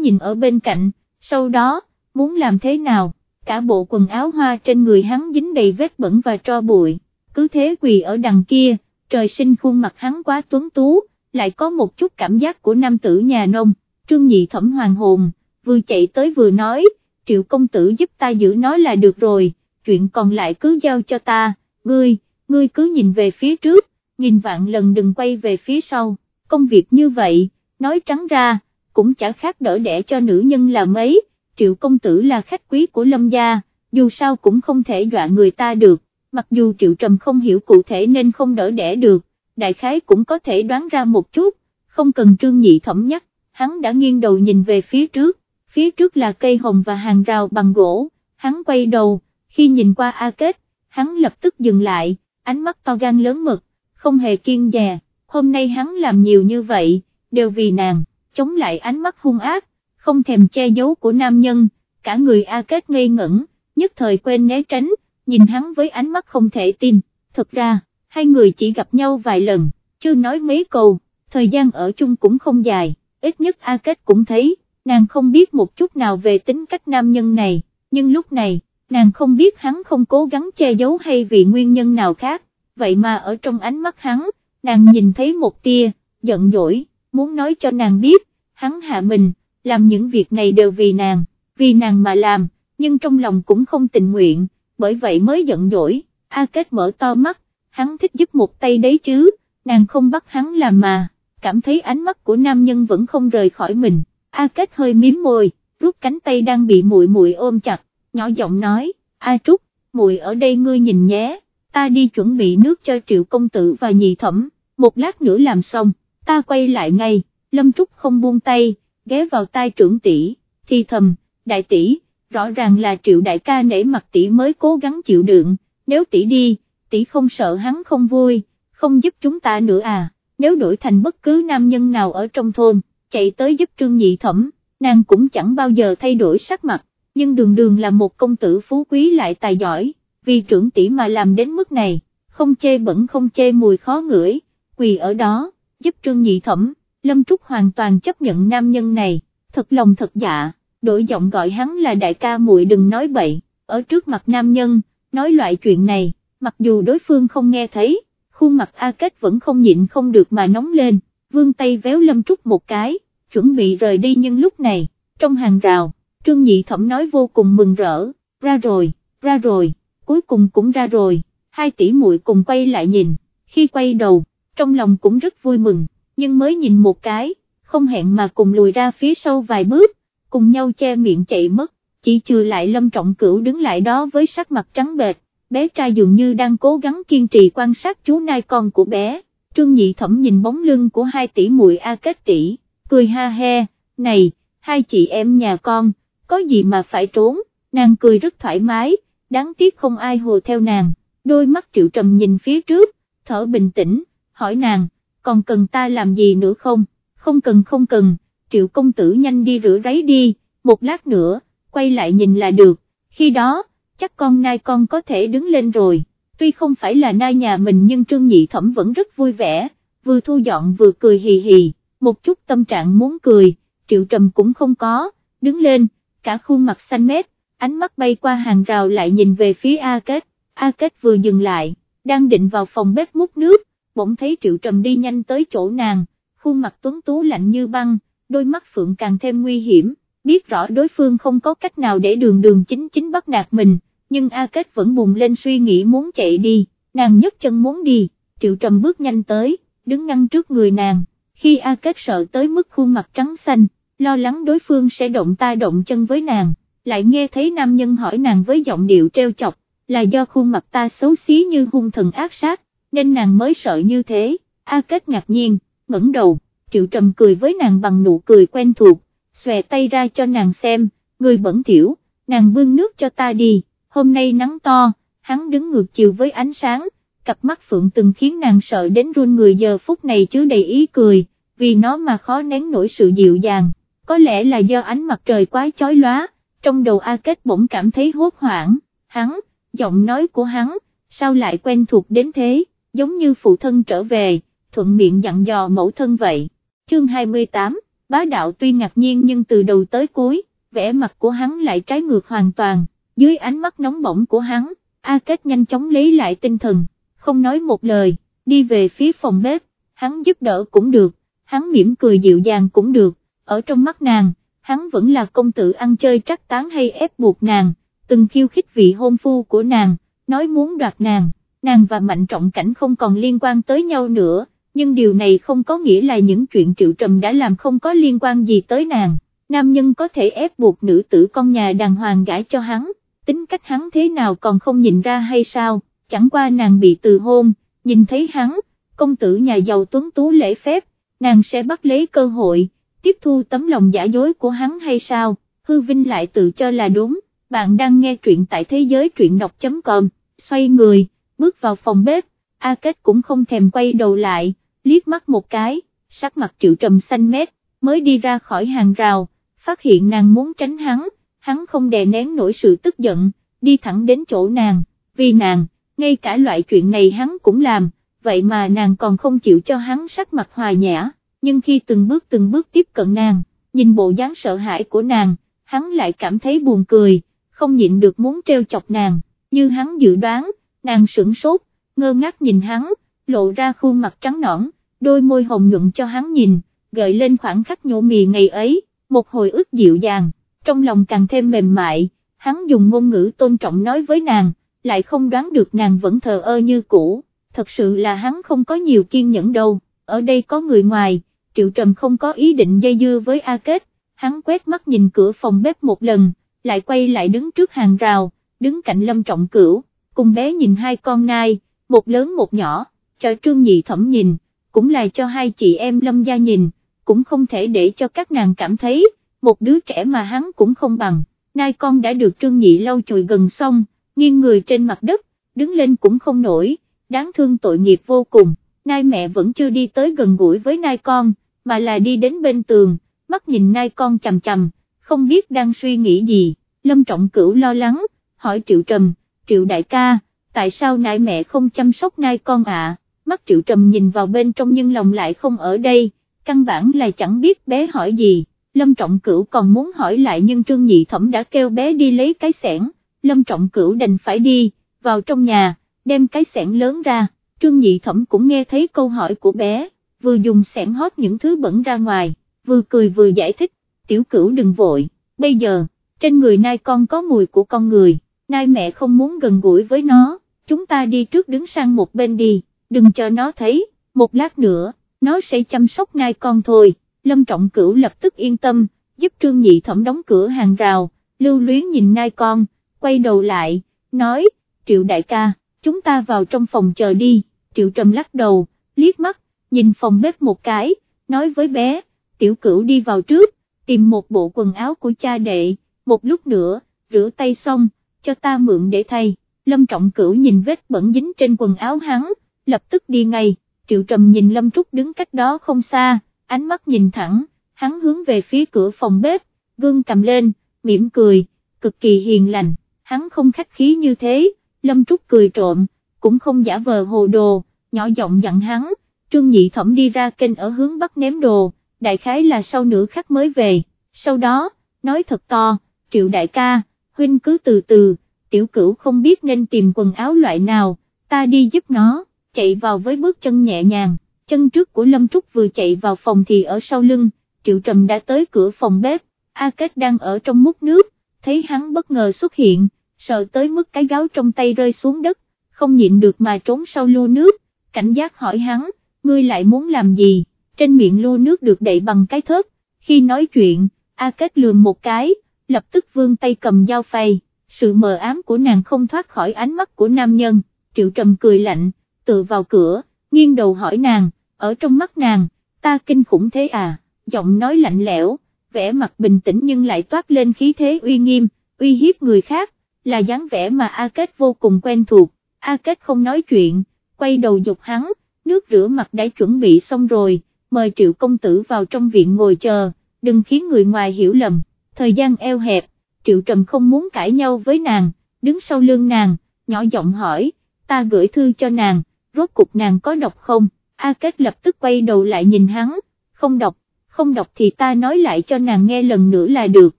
nhìn ở bên cạnh, sau đó, muốn làm thế nào, cả bộ quần áo hoa trên người hắn dính đầy vết bẩn và tro bụi, cứ thế quỳ ở đằng kia, trời sinh khuôn mặt hắn quá tuấn tú, lại có một chút cảm giác của nam tử nhà nông, trương nhị thẩm hoàng hồn, vừa chạy tới vừa nói, triệu công tử giúp ta giữ nó là được rồi, chuyện còn lại cứ giao cho ta, ngươi, ngươi cứ nhìn về phía trước, nghìn vạn lần đừng quay về phía sau, công việc như vậy, nói trắng ra, cũng chả khác đỡ đẻ cho nữ nhân là mấy, triệu công tử là khách quý của lâm gia, dù sao cũng không thể dọa người ta được, mặc dù triệu trầm không hiểu cụ thể nên không đỡ đẻ được, đại khái cũng có thể đoán ra một chút, không cần trương nhị thẩm nhắc, hắn đã nghiêng đầu nhìn về phía trước, phía trước là cây hồng và hàng rào bằng gỗ, hắn quay đầu, khi nhìn qua A Kết, hắn lập tức dừng lại, ánh mắt to gan lớn mực, không hề kiên dè, hôm nay hắn làm nhiều như vậy, đều vì nàng, chống lại ánh mắt hung ác, không thèm che giấu của nam nhân, cả người A Kết ngây ngẩn, nhất thời quên né tránh, nhìn hắn với ánh mắt không thể tin, thật ra, hai người chỉ gặp nhau vài lần, chưa nói mấy câu, thời gian ở chung cũng không dài, ít nhất A Kết cũng thấy, nàng không biết một chút nào về tính cách nam nhân này, nhưng lúc này, nàng không biết hắn không cố gắng che giấu hay vì nguyên nhân nào khác, vậy mà ở trong ánh mắt hắn, nàng nhìn thấy một tia, giận dỗi, muốn nói cho nàng biết, hắn hạ mình, làm những việc này đều vì nàng, vì nàng mà làm, nhưng trong lòng cũng không tình nguyện, bởi vậy mới giận dỗi, A Kết mở to mắt, hắn thích giúp một tay đấy chứ, nàng không bắt hắn làm mà, cảm thấy ánh mắt của nam nhân vẫn không rời khỏi mình, A Kết hơi miếm môi, rút cánh tay đang bị muội muội ôm chặt, nhỏ giọng nói, A Trúc, muội ở đây ngươi nhìn nhé, ta đi chuẩn bị nước cho triệu công tử và nhị thẩm, một lát nữa làm xong, ta quay lại ngay, Lâm Trúc không buông tay, ghé vào tai trưởng tỷ, thi thầm, đại tỷ, rõ ràng là triệu đại ca nể mặt tỷ mới cố gắng chịu đựng, nếu tỷ đi, tỷ không sợ hắn không vui, không giúp chúng ta nữa à, nếu đổi thành bất cứ nam nhân nào ở trong thôn, chạy tới giúp trương nhị thẩm, nàng cũng chẳng bao giờ thay đổi sắc mặt, nhưng đường đường là một công tử phú quý lại tài giỏi, vì trưởng tỷ mà làm đến mức này, không chê bẩn không chê mùi khó ngửi, quỳ ở đó, giúp trương nhị thẩm, Lâm Trúc hoàn toàn chấp nhận nam nhân này, thật lòng thật dạ, đổi giọng gọi hắn là đại ca muội đừng nói bậy, ở trước mặt nam nhân, nói loại chuyện này, mặc dù đối phương không nghe thấy, khuôn mặt A Kết vẫn không nhịn không được mà nóng lên, vương tay véo Lâm Trúc một cái, chuẩn bị rời đi nhưng lúc này, trong hàng rào, Trương Nhị Thẩm nói vô cùng mừng rỡ, ra rồi, ra rồi, cuối cùng cũng ra rồi, hai tỷ muội cùng quay lại nhìn, khi quay đầu, trong lòng cũng rất vui mừng, nhưng mới nhìn một cái, không hẹn mà cùng lùi ra phía sau vài bước, cùng nhau che miệng chạy mất, chỉ trừ lại Lâm Trọng Cửu đứng lại đó với sắc mặt trắng bệch, bé trai dường như đang cố gắng kiên trì quan sát chú nai con của bé, Trương Nhị Thẩm nhìn bóng lưng của hai tỷ muội A Kết tỷ, cười ha he, này, hai chị em nhà con, có gì mà phải trốn, nàng cười rất thoải mái, đáng tiếc không ai hồ theo nàng, đôi mắt triệu trầm nhìn phía trước, thở bình tĩnh, hỏi nàng, còn cần ta làm gì nữa không, không cần không cần, triệu công tử nhanh đi rửa ráy đi, một lát nữa, quay lại nhìn là được, khi đó, chắc con nai con có thể đứng lên rồi, tuy không phải là nai nhà mình nhưng trương nhị thẩm vẫn rất vui vẻ, vừa thu dọn vừa cười hì hì, một chút tâm trạng muốn cười, triệu trầm cũng không có, đứng lên, cả khuôn mặt xanh mét, ánh mắt bay qua hàng rào lại nhìn về phía A Kết, A Kết vừa dừng lại, đang định vào phòng bếp múc nước, bỗng thấy Triệu Trầm đi nhanh tới chỗ nàng, khuôn mặt tuấn tú lạnh như băng, đôi mắt phượng càng thêm nguy hiểm, biết rõ đối phương không có cách nào để đường đường chính chính bắt nạt mình, nhưng A Kết vẫn bùng lên suy nghĩ muốn chạy đi, nàng nhấc chân muốn đi, Triệu Trầm bước nhanh tới, đứng ngăn trước người nàng, khi A Kết sợ tới mức khuôn mặt trắng xanh, lo lắng đối phương sẽ động ta động chân với nàng, lại nghe thấy nam nhân hỏi nàng với giọng điệu treo chọc, là do khuôn mặt ta xấu xí như hung thần ác sát, nên nàng mới sợ như thế, A Kết ngạc nhiên, ngẩng đầu, Triệu Trầm cười với nàng bằng nụ cười quen thuộc, xòe tay ra cho nàng xem, người bẩn thiểu, nàng bưng nước cho ta đi, hôm nay nắng to, hắn đứng ngược chiều với ánh sáng, cặp mắt phượng từng khiến nàng sợ đến run người giờ phút này chứa đầy ý cười, vì nó mà khó nén nổi sự dịu dàng, có lẽ là do ánh mặt trời quá chói lóa, trong đầu A Kết bỗng cảm thấy hốt hoảng, hắn, giọng nói của hắn, sao lại quen thuộc đến thế, giống như phụ thân trở về, thuận miệng dặn dò mẫu thân vậy. Chương 28, bá đạo tuy ngạc nhiên nhưng từ đầu tới cuối, vẻ mặt của hắn lại trái ngược hoàn toàn, dưới ánh mắt nóng bỏng của hắn, A Kết nhanh chóng lấy lại tinh thần, không nói một lời, đi về phía phòng bếp, hắn giúp đỡ cũng được, hắn mỉm cười dịu dàng cũng được, ở trong mắt nàng, hắn vẫn là công tử ăn chơi trắc tán hay ép buộc nàng, từng khiêu khích vị hôn phu của nàng, nói muốn đoạt nàng, nàng và Mạnh Trọng Cảnh không còn liên quan tới nhau nữa, nhưng điều này không có nghĩa là những chuyện Triệu Trầm đã làm không có liên quan gì tới nàng, nam nhân có thể ép buộc nữ tử con nhà đàng hoàng gãi cho hắn, tính cách hắn thế nào còn không nhìn ra hay sao, chẳng qua nàng bị từ hôn, nhìn thấy hắn, công tử nhà giàu tuấn tú lễ phép, nàng sẽ bắt lấy cơ hội, tiếp thu tấm lòng giả dối của hắn hay sao, hư vinh lại tự cho là đúng, bạn đang nghe truyện tại thế giới truyện đọc.com, xoay người, bước vào phòng bếp, A Kết cũng không thèm quay đầu lại, liếc mắt một cái, sắc mặt triệu trầm xanh mét, mới đi ra khỏi hàng rào, phát hiện nàng muốn tránh hắn, hắn không đè nén nổi sự tức giận, đi thẳng đến chỗ nàng, vì nàng, ngay cả loại chuyện này hắn cũng làm, vậy mà nàng còn không chịu cho hắn sắc mặt hòa nhã, nhưng khi từng bước từng bước tiếp cận nàng, nhìn bộ dáng sợ hãi của nàng, hắn lại cảm thấy buồn cười, không nhịn được muốn treo chọc nàng, như hắn dự đoán, nàng sửng sốt, ngơ ngác nhìn hắn, lộ ra khuôn mặt trắng nõn, đôi môi hồng nhuận cho hắn nhìn, gợi lên khoảng khắc nhổ mì ngày ấy, một hồi ức dịu dàng, trong lòng càng thêm mềm mại, hắn dùng ngôn ngữ tôn trọng nói với nàng, lại không đoán được nàng vẫn thờ ơ như cũ, thật sự là hắn không có nhiều kiên nhẫn đâu, ở đây có người ngoài, Triệu Trầm không có ý định dây dưa với A Kết, hắn quét mắt nhìn cửa phòng bếp một lần, lại quay lại đứng trước hàng rào, đứng cạnh Lâm Trọng Cửu, cùng bé nhìn hai con nai, một lớn một nhỏ, cho Trương Nhị Thẩm nhìn, cũng là cho hai chị em Lâm Gia nhìn, cũng không thể để cho các nàng cảm thấy, một đứa trẻ mà hắn cũng không bằng, nai con đã được Trương Nhị lau chùi gần xong, nghiêng người trên mặt đất, đứng lên cũng không nổi, đáng thương tội nghiệp vô cùng, nai mẹ vẫn chưa đi tới gần gũi với nai con, mà là đi đến bên tường, mắt nhìn nai con chằm chằm, không biết đang suy nghĩ gì, Lâm Trọng Cửu lo lắng, hỏi Triệu Trầm, Triệu Đại ca, tại sao nai mẹ không chăm sóc nai con ạ, mắt Triệu Trầm nhìn vào bên trong nhưng lòng lại không ở đây, căn bản là chẳng biết bé hỏi gì, Lâm Trọng Cửu còn muốn hỏi lại nhưng Trương Nhị Thẩm đã kêu bé đi lấy cái sẻn, Lâm Trọng Cửu đành phải đi, vào trong nhà, đem cái sẻn lớn ra, Trương Nhị Thẩm cũng nghe thấy câu hỏi của bé, vừa dùng sẻn hót những thứ bẩn ra ngoài, vừa cười vừa giải thích, tiểu cửu đừng vội, bây giờ, trên người nai con có mùi của con người, nai mẹ không muốn gần gũi với nó, chúng ta đi trước đứng sang một bên đi, đừng cho nó thấy, một lát nữa, nó sẽ chăm sóc nai con thôi, Lâm Trọng Cửu lập tức yên tâm, giúp Trương Nhị Thẩm đóng cửa hàng rào, lưu luyến nhìn nai con, quay đầu lại, nói, Triệu đại ca, chúng ta vào trong phòng chờ đi, Triệu Trầm lắc đầu, liếc mắt, nhìn phòng bếp một cái, nói với bé, tiểu cửu đi vào trước, tìm một bộ quần áo của cha đệ, một lúc nữa, rửa tay xong, cho ta mượn để thay, Lâm Trọng Cửu nhìn vết bẩn dính trên quần áo hắn, lập tức đi ngay, Triệu Trầm nhìn Lâm Trúc đứng cách đó không xa, ánh mắt nhìn thẳng, hắn hướng về phía cửa phòng bếp, gương cầm lên, mỉm cười, cực kỳ hiền lành, hắn không khách khí như thế, Lâm Trúc cười trộm, cũng không giả vờ hồ đồ, nhỏ giọng dặn hắn, Trương Nhị Thẩm đi ra kênh ở hướng bắc ném đồ, đại khái là sau nửa khắc mới về, sau đó, nói thật to, triệu đại ca, huynh cứ từ từ, tiểu cửu không biết nên tìm quần áo loại nào, ta đi giúp nó, chạy vào với bước chân nhẹ nhàng, chân trước của Lâm Trúc vừa chạy vào phòng thì ở sau lưng, triệu trầm đã tới cửa phòng bếp, A Kết đang ở trong múc nước, thấy hắn bất ngờ xuất hiện, sợ tới mức cái gáo trong tay rơi xuống đất, không nhịn được mà trốn sau lu nước, cảnh giác hỏi hắn, ngươi lại muốn làm gì, trên miệng lô nước được đậy bằng cái thớt, khi nói chuyện, A Kết lườm một cái, lập tức vương tay cầm dao phay, sự mờ ám của nàng không thoát khỏi ánh mắt của nam nhân, triệu trầm cười lạnh, tự vào cửa, nghiêng đầu hỏi nàng, ở trong mắt nàng, ta kinh khủng thế à, giọng nói lạnh lẽo, vẻ mặt bình tĩnh nhưng lại toát lên khí thế uy nghiêm, uy hiếp người khác, là dáng vẻ mà A Kết vô cùng quen thuộc, A Kết không nói chuyện, quay đầu dục hắn, nước rửa mặt đã chuẩn bị xong rồi, mời triệu công tử vào trong viện ngồi chờ, đừng khiến người ngoài hiểu lầm, thời gian eo hẹp, triệu trầm không muốn cãi nhau với nàng, đứng sau lưng nàng, nhỏ giọng hỏi, ta gửi thư cho nàng, rốt cục nàng có đọc không, A Kết lập tức quay đầu lại nhìn hắn, không đọc, không đọc thì ta nói lại cho nàng nghe lần nữa là được,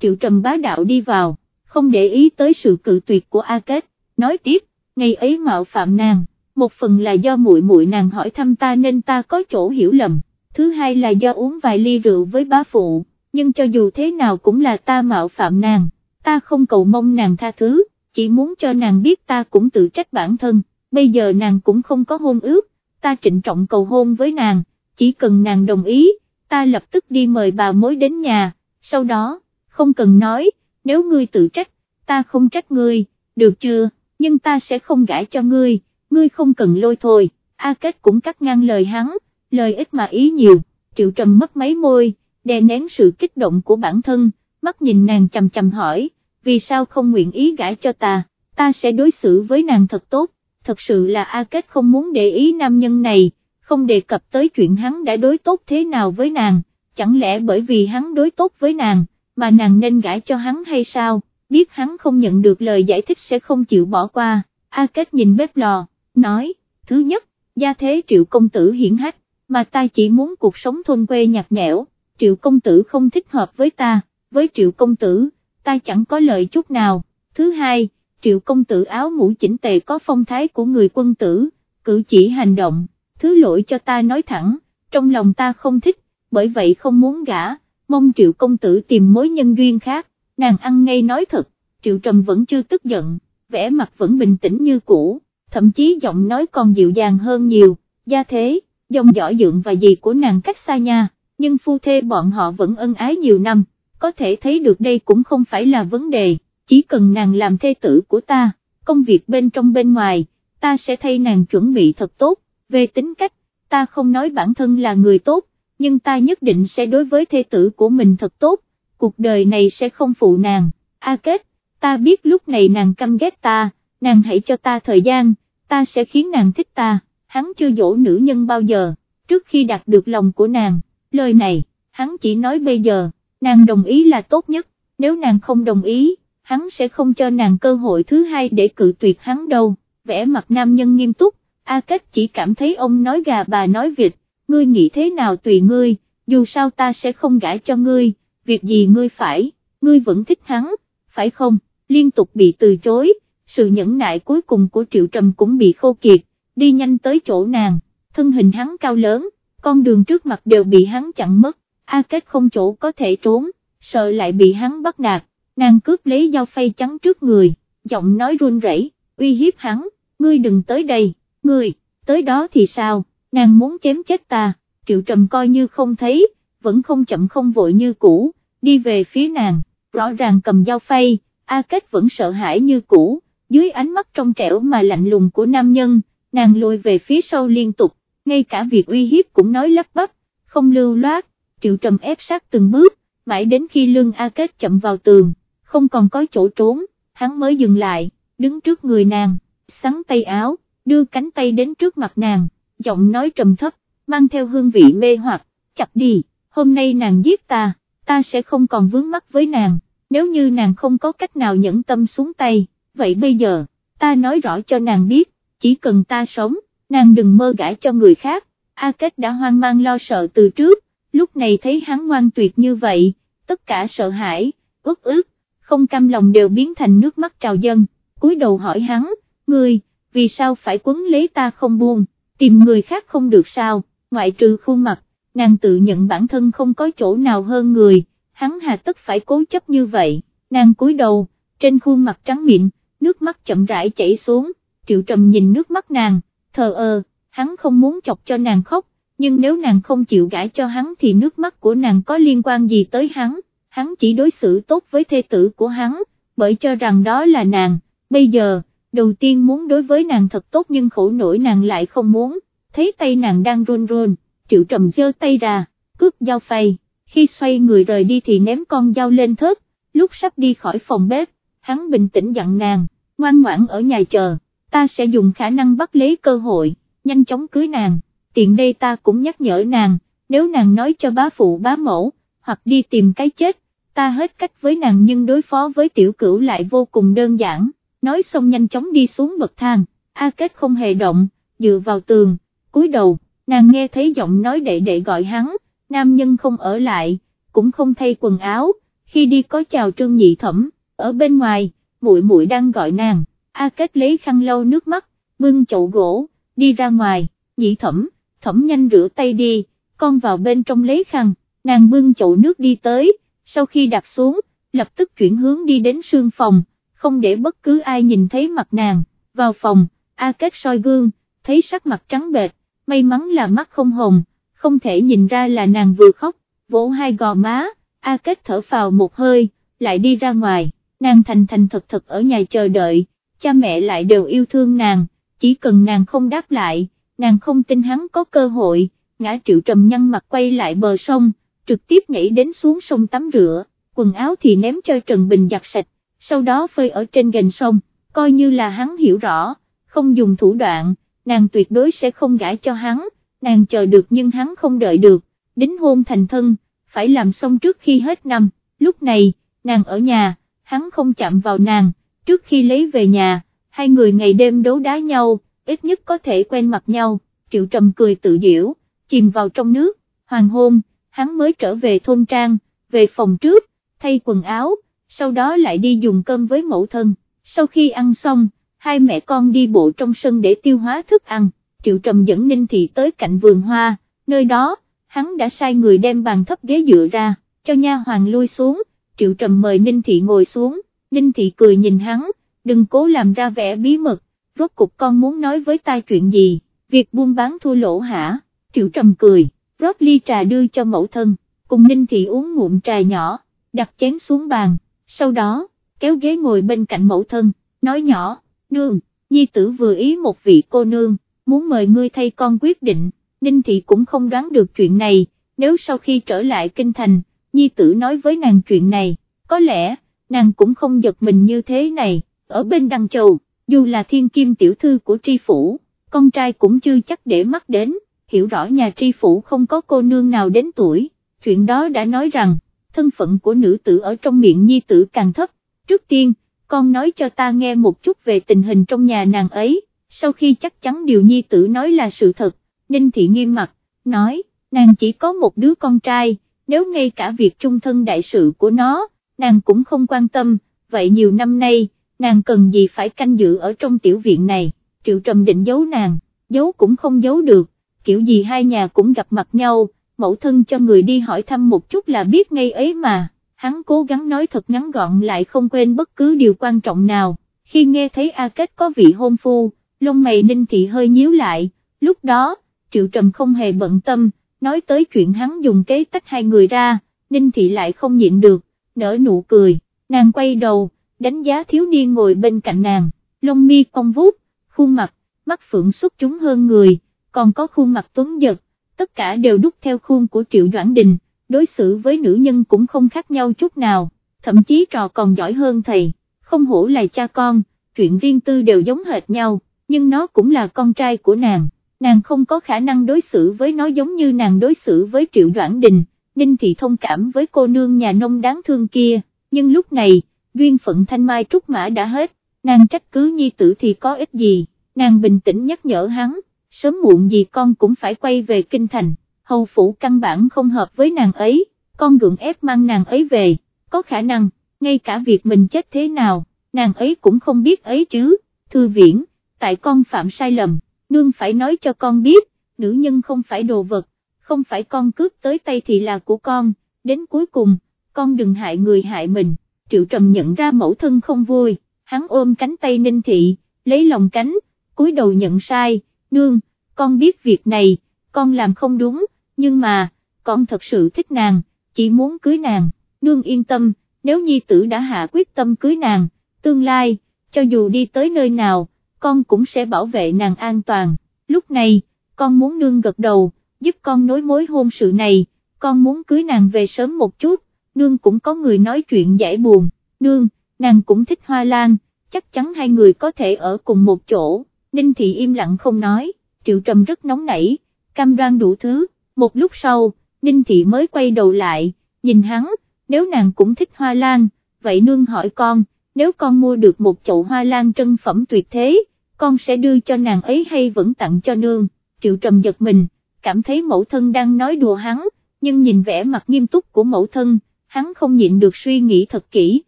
triệu trầm bá đạo đi vào, không để ý tới sự cự tuyệt của A Kết, nói tiếp, ngày ấy mạo phạm nàng, một phần là do muội muội nàng hỏi thăm ta nên ta có chỗ hiểu lầm, thứ hai là do uống vài ly rượu với bá phụ, nhưng cho dù thế nào cũng là ta mạo phạm nàng, ta không cầu mong nàng tha thứ, chỉ muốn cho nàng biết ta cũng tự trách bản thân, bây giờ nàng cũng không có hôn ước, ta trịnh trọng cầu hôn với nàng, chỉ cần nàng đồng ý, ta lập tức đi mời bà mối đến nhà, sau đó, không cần nói, nếu ngươi tự trách, ta không trách ngươi, được chưa, nhưng ta sẽ không gãi cho ngươi, ngươi không cần lôi thôi, A Kết cũng cắt ngang lời hắn, lời ít mà ý nhiều, triệu trầm mất mấy môi, đè nén sự kích động của bản thân, mắt nhìn nàng chầm chầm hỏi, vì sao không nguyện ý gãi cho ta, ta sẽ đối xử với nàng thật tốt, thật sự là A Kết không muốn để ý nam nhân này, không đề cập tới chuyện hắn đã đối tốt thế nào với nàng, chẳng lẽ bởi vì hắn đối tốt với nàng, mà nàng nên gãi cho hắn hay sao, biết hắn không nhận được lời giải thích sẽ không chịu bỏ qua, A Kết nhìn bếp lò, nói, thứ nhất, gia thế triệu công tử hiển hách, mà ta chỉ muốn cuộc sống thôn quê nhạt nhẽo, triệu công tử không thích hợp với ta, với triệu công tử, ta chẳng có lợi chút nào, thứ hai, triệu công tử áo mũ chỉnh tề có phong thái của người quân tử, cử chỉ hành động, thứ lỗi cho ta nói thẳng, trong lòng ta không thích, bởi vậy không muốn gả, mong triệu công tử tìm mối nhân duyên khác, nàng ăn ngay nói thật, triệu trầm vẫn chưa tức giận, vẻ mặt vẫn bình tĩnh như cũ, thậm chí giọng nói còn dịu dàng hơn nhiều, gia thế, dòng dõi dượng và gì của nàng cách xa nha, nhưng phu thê bọn họ vẫn ân ái nhiều năm, có thể thấy được đây cũng không phải là vấn đề, chỉ cần nàng làm thê tử của ta, công việc bên trong bên ngoài, ta sẽ thay nàng chuẩn bị thật tốt, về tính cách, ta không nói bản thân là người tốt, nhưng ta nhất định sẽ đối với thê tử của mình thật tốt, cuộc đời này sẽ không phụ nàng, A Kết, ta biết lúc này nàng căm ghét ta, nàng hãy cho ta thời gian, ta sẽ khiến nàng thích ta, hắn chưa dỗ nữ nhân bao giờ, trước khi đạt được lòng của nàng, lời này, hắn chỉ nói bây giờ, nàng đồng ý là tốt nhất, nếu nàng không đồng ý, hắn sẽ không cho nàng cơ hội thứ hai để cự tuyệt hắn đâu, vẻ mặt nam nhân nghiêm túc, A Kết chỉ cảm thấy ông nói gà bà nói vịt, ngươi nghĩ thế nào tùy ngươi, dù sao ta sẽ không gãi cho ngươi, việc gì ngươi phải, ngươi vẫn thích hắn, phải không, liên tục bị từ chối, sự nhẫn nại cuối cùng của Triệu Trầm cũng bị khô kiệt, đi nhanh tới chỗ nàng, thân hình hắn cao lớn, con đường trước mặt đều bị hắn chặn mất, A Kết không chỗ có thể trốn, sợ lại bị hắn bắt nạt, nàng cướp lấy dao phay trắng trước người, giọng nói run rẩy, uy hiếp hắn, ngươi đừng tới đây, ngươi, tới đó thì sao, nàng muốn chém chết ta, triệu trầm coi như không thấy, vẫn không chậm không vội như cũ, đi về phía nàng, rõ ràng cầm dao phay, A Kết vẫn sợ hãi như cũ, dưới ánh mắt trong trẻo mà lạnh lùng của nam nhân, nàng lùi về phía sau liên tục, ngay cả việc uy hiếp cũng nói lắp bắp, không lưu loát, triệu trầm ép sát từng bước, mãi đến khi lưng A Kết chậm vào tường, không còn có chỗ trốn, hắn mới dừng lại, đứng trước người nàng, sắn tay áo, đưa cánh tay đến trước mặt nàng, giọng nói trầm thấp, mang theo hương vị mê hoặc, chặt đi, hôm nay nàng giết ta, ta sẽ không còn vướng mắc với nàng, nếu như nàng không có cách nào nhẫn tâm xuống tay, vậy bây giờ, ta nói rõ cho nàng biết, chỉ cần ta sống, nàng đừng mơ gãi cho người khác, A Kết đã hoang mang lo sợ từ trước, lúc này thấy hắn ngoan tuyệt như vậy, tất cả sợ hãi, ước ước, không cam lòng đều biến thành nước mắt trào dâng, cúi đầu hỏi hắn, ngươi, vì sao phải quấn lấy ta không buông, tìm người khác không được sao, ngoại trừ khuôn mặt, nàng tự nhận bản thân không có chỗ nào hơn người, hắn hà tất phải cố chấp như vậy, nàng cúi đầu, trên khuôn mặt trắng mịn, nước mắt chậm rãi chảy xuống, triệu trầm nhìn nước mắt nàng, thờ ơ, hắn không muốn chọc cho nàng khóc, nhưng nếu nàng không chịu gãi cho hắn thì nước mắt của nàng có liên quan gì tới hắn, hắn chỉ đối xử tốt với thê tử của hắn, bởi cho rằng đó là nàng, bây giờ, đầu tiên muốn đối với nàng thật tốt nhưng khổ nổi nàng lại không muốn, thấy tay nàng đang run run, triệu trầm giơ tay ra, cướp dao phay, khi xoay người rời đi thì ném con dao lên thớt, lúc sắp đi khỏi phòng bếp, hắn bình tĩnh dặn nàng, ngoan ngoãn ở nhà chờ, ta sẽ dùng khả năng bắt lấy cơ hội, nhanh chóng cưới nàng, tiện đây ta cũng nhắc nhở nàng, nếu nàng nói cho bá phụ bá mẫu, hoặc đi tìm cái chết, ta hết cách với nàng nhưng đối phó với tiểu cửu lại vô cùng đơn giản, nói xong nhanh chóng đi xuống bậc thang, A Kết không hề động, dựa vào tường, cúi đầu, nàng nghe thấy giọng nói đệ đệ gọi hắn, nam nhân không ở lại, cũng không thay quần áo, khi đi có chào trương nhị thẩm, ở bên ngoài, muội muội đang gọi nàng, A Kết lấy khăn lau nước mắt, bưng chậu gỗ, đi ra ngoài, nhị thẩm, thẩm nhanh rửa tay đi, con vào bên trong lấy khăn, nàng bưng chậu nước đi tới, sau khi đặt xuống, lập tức chuyển hướng đi đến sương phòng, không để bất cứ ai nhìn thấy mặt nàng, vào phòng, A Kết soi gương, thấy sắc mặt trắng bệch, may mắn là mắt không hồng, không thể nhìn ra là nàng vừa khóc, vỗ hai gò má, A Kết thở phào một hơi, lại đi ra ngoài, nàng thành thành thật thật ở nhà chờ đợi, cha mẹ lại đều yêu thương nàng, chỉ cần nàng không đáp lại, nàng không tin hắn có cơ hội, ngã triệu trầm nhăn mặt quay lại bờ sông, trực tiếp nhảy đến xuống sông tắm rửa, quần áo thì ném cho Trần Bình giặt sạch, sau đó phơi ở trên gành sông, coi như là hắn hiểu rõ, không dùng thủ đoạn, nàng tuyệt đối sẽ không gãi cho hắn, nàng chờ được nhưng hắn không đợi được, đính hôn thành thân, phải làm xong trước khi hết năm, lúc này, nàng ở nhà, hắn không chạm vào nàng, trước khi lấy về nhà, hai người ngày đêm đấu đá nhau, ít nhất có thể quen mặt nhau, triệu trầm cười tự diễu, chìm vào trong nước, hoàng hôn, hắn mới trở về thôn trang, về phòng trước, thay quần áo, sau đó lại đi dùng cơm với mẫu thân, sau khi ăn xong, hai mẹ con đi bộ trong sân để tiêu hóa thức ăn, triệu trầm dẫn Ninh Thị tới cạnh vườn hoa, nơi đó, hắn đã sai người đem bàn thấp ghế dựa ra, cho nha hoàng lui xuống, triệu trầm mời Ninh Thị ngồi xuống, Ninh Thị cười nhìn hắn, đừng cố làm ra vẻ bí mật, rốt cục con muốn nói với ta chuyện gì, việc buôn bán thua lỗ hả, triệu trầm cười, rót ly trà đưa cho mẫu thân, cùng Ninh Thị uống ngụm trà nhỏ, đặt chén xuống bàn, sau đó, kéo ghế ngồi bên cạnh mẫu thân, nói nhỏ, nương, nhi tử vừa ý một vị cô nương, muốn mời ngươi thay con quyết định, Ninh Thị cũng không đoán được chuyện này, nếu sau khi trở lại kinh thành, nhi tử nói với nàng chuyện này, có lẽ, nàng cũng không giật mình như thế này, ở bên Đăng Châu, dù là thiên kim tiểu thư của tri phủ, con trai cũng chưa chắc để mắt đến, hiểu rõ nhà tri phủ không có cô nương nào đến tuổi, chuyện đó đã nói rằng, thân phận của nữ tử ở trong miệng nhi tử càng thấp, trước tiên, con nói cho ta nghe một chút về tình hình trong nhà nàng ấy, sau khi chắc chắn điều nhi tử nói là sự thật, Ninh Thị nghiêm mặt, nói, nàng chỉ có một đứa con trai, nếu ngay cả việc chung thân đại sự của nó, nàng cũng không quan tâm, vậy nhiều năm nay, nàng cần gì phải canh giữ ở trong tiểu viện này, triệu trầm định giấu nàng, giấu cũng không giấu được, kiểu gì hai nhà cũng gặp mặt nhau, mẫu thân cho người đi hỏi thăm một chút là biết ngay ấy mà, hắn cố gắng nói thật ngắn gọn lại không quên bất cứ điều quan trọng nào, khi nghe thấy A Kết có vị hôn phu, lông mày ninh thị hơi nhíu lại, lúc đó, triệu trầm không hề bận tâm, nói tới chuyện hắn dùng kế tách hai người ra, ninh thị lại không nhịn được, nở nụ cười, nàng quay đầu, đánh giá thiếu niên ngồi bên cạnh nàng, lông mi cong vút, khuôn mặt, mắt phượng xuất chúng hơn người, còn có khuôn mặt tuấn giật, tất cả đều đúc theo khuôn của Triệu Doãn Đình, đối xử với nữ nhân cũng không khác nhau chút nào, thậm chí trò còn giỏi hơn thầy, không hổ là cha con, chuyện riêng tư đều giống hệt nhau, nhưng nó cũng là con trai của nàng, nàng không có khả năng đối xử với nó giống như nàng đối xử với Triệu Doãn Đình, Ninh Thị thông cảm với cô nương nhà nông đáng thương kia, nhưng lúc này, duyên phận thanh mai trúc mã đã hết, nàng trách cứ nhi tử thì có ích gì, nàng bình tĩnh nhắc nhở hắn, sớm muộn gì con cũng phải quay về kinh thành, hầu phủ căn bản không hợp với nàng ấy, con gượng ép mang nàng ấy về, có khả năng, ngay cả việc mình chết thế nào, nàng ấy cũng không biết ấy chứ, thư viễn, tại con phạm sai lầm, nương phải nói cho con biết, nữ nhân không phải đồ vật, không phải con cướp tới tay thì là của con, đến cuối cùng, con đừng hại người hại mình, triệu trầm nhận ra mẫu thân không vui, hắn ôm cánh tay ninh thị, lấy lòng cánh, cúi đầu nhận sai, nương, con biết việc này, con làm không đúng, nhưng mà, con thật sự thích nàng, chỉ muốn cưới nàng, nương yên tâm, nếu nhi tử đã hạ quyết tâm cưới nàng, tương lai, cho dù đi tới nơi nào, con cũng sẽ bảo vệ nàng an toàn, lúc này, con muốn nương gật đầu, giúp con nối mối hôn sự này, con muốn cưới nàng về sớm một chút, nương cũng có người nói chuyện giải buồn, nương, nàng cũng thích hoa lan, chắc chắn hai người có thể ở cùng một chỗ, Ninh Thị im lặng không nói, Triệu Trầm rất nóng nảy, cam đoan đủ thứ, một lúc sau, Ninh Thị mới quay đầu lại, nhìn hắn, nếu nàng cũng thích hoa lan, vậy nương hỏi con, nếu con mua được một chậu hoa lan trân phẩm tuyệt thế, con sẽ đưa cho nàng ấy hay vẫn tặng cho nương, Triệu Trầm giật mình, cảm thấy mẫu thân đang nói đùa hắn, nhưng nhìn vẻ mặt nghiêm túc của mẫu thân, hắn không nhịn được suy nghĩ thật kỹ,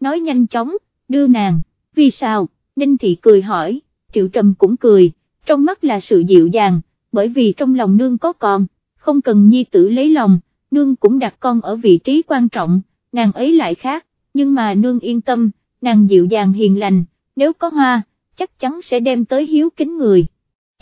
nói nhanh chóng, đưa nàng, vì sao, Ninh Thị cười hỏi, Triệu Trầm cũng cười, trong mắt là sự dịu dàng, bởi vì trong lòng nương có con, không cần nhi tử lấy lòng, nương cũng đặt con ở vị trí quan trọng, nàng ấy lại khác, nhưng mà nương yên tâm, nàng dịu dàng hiền lành, nếu có hoa, chắc chắn sẽ đem tới hiếu kính người.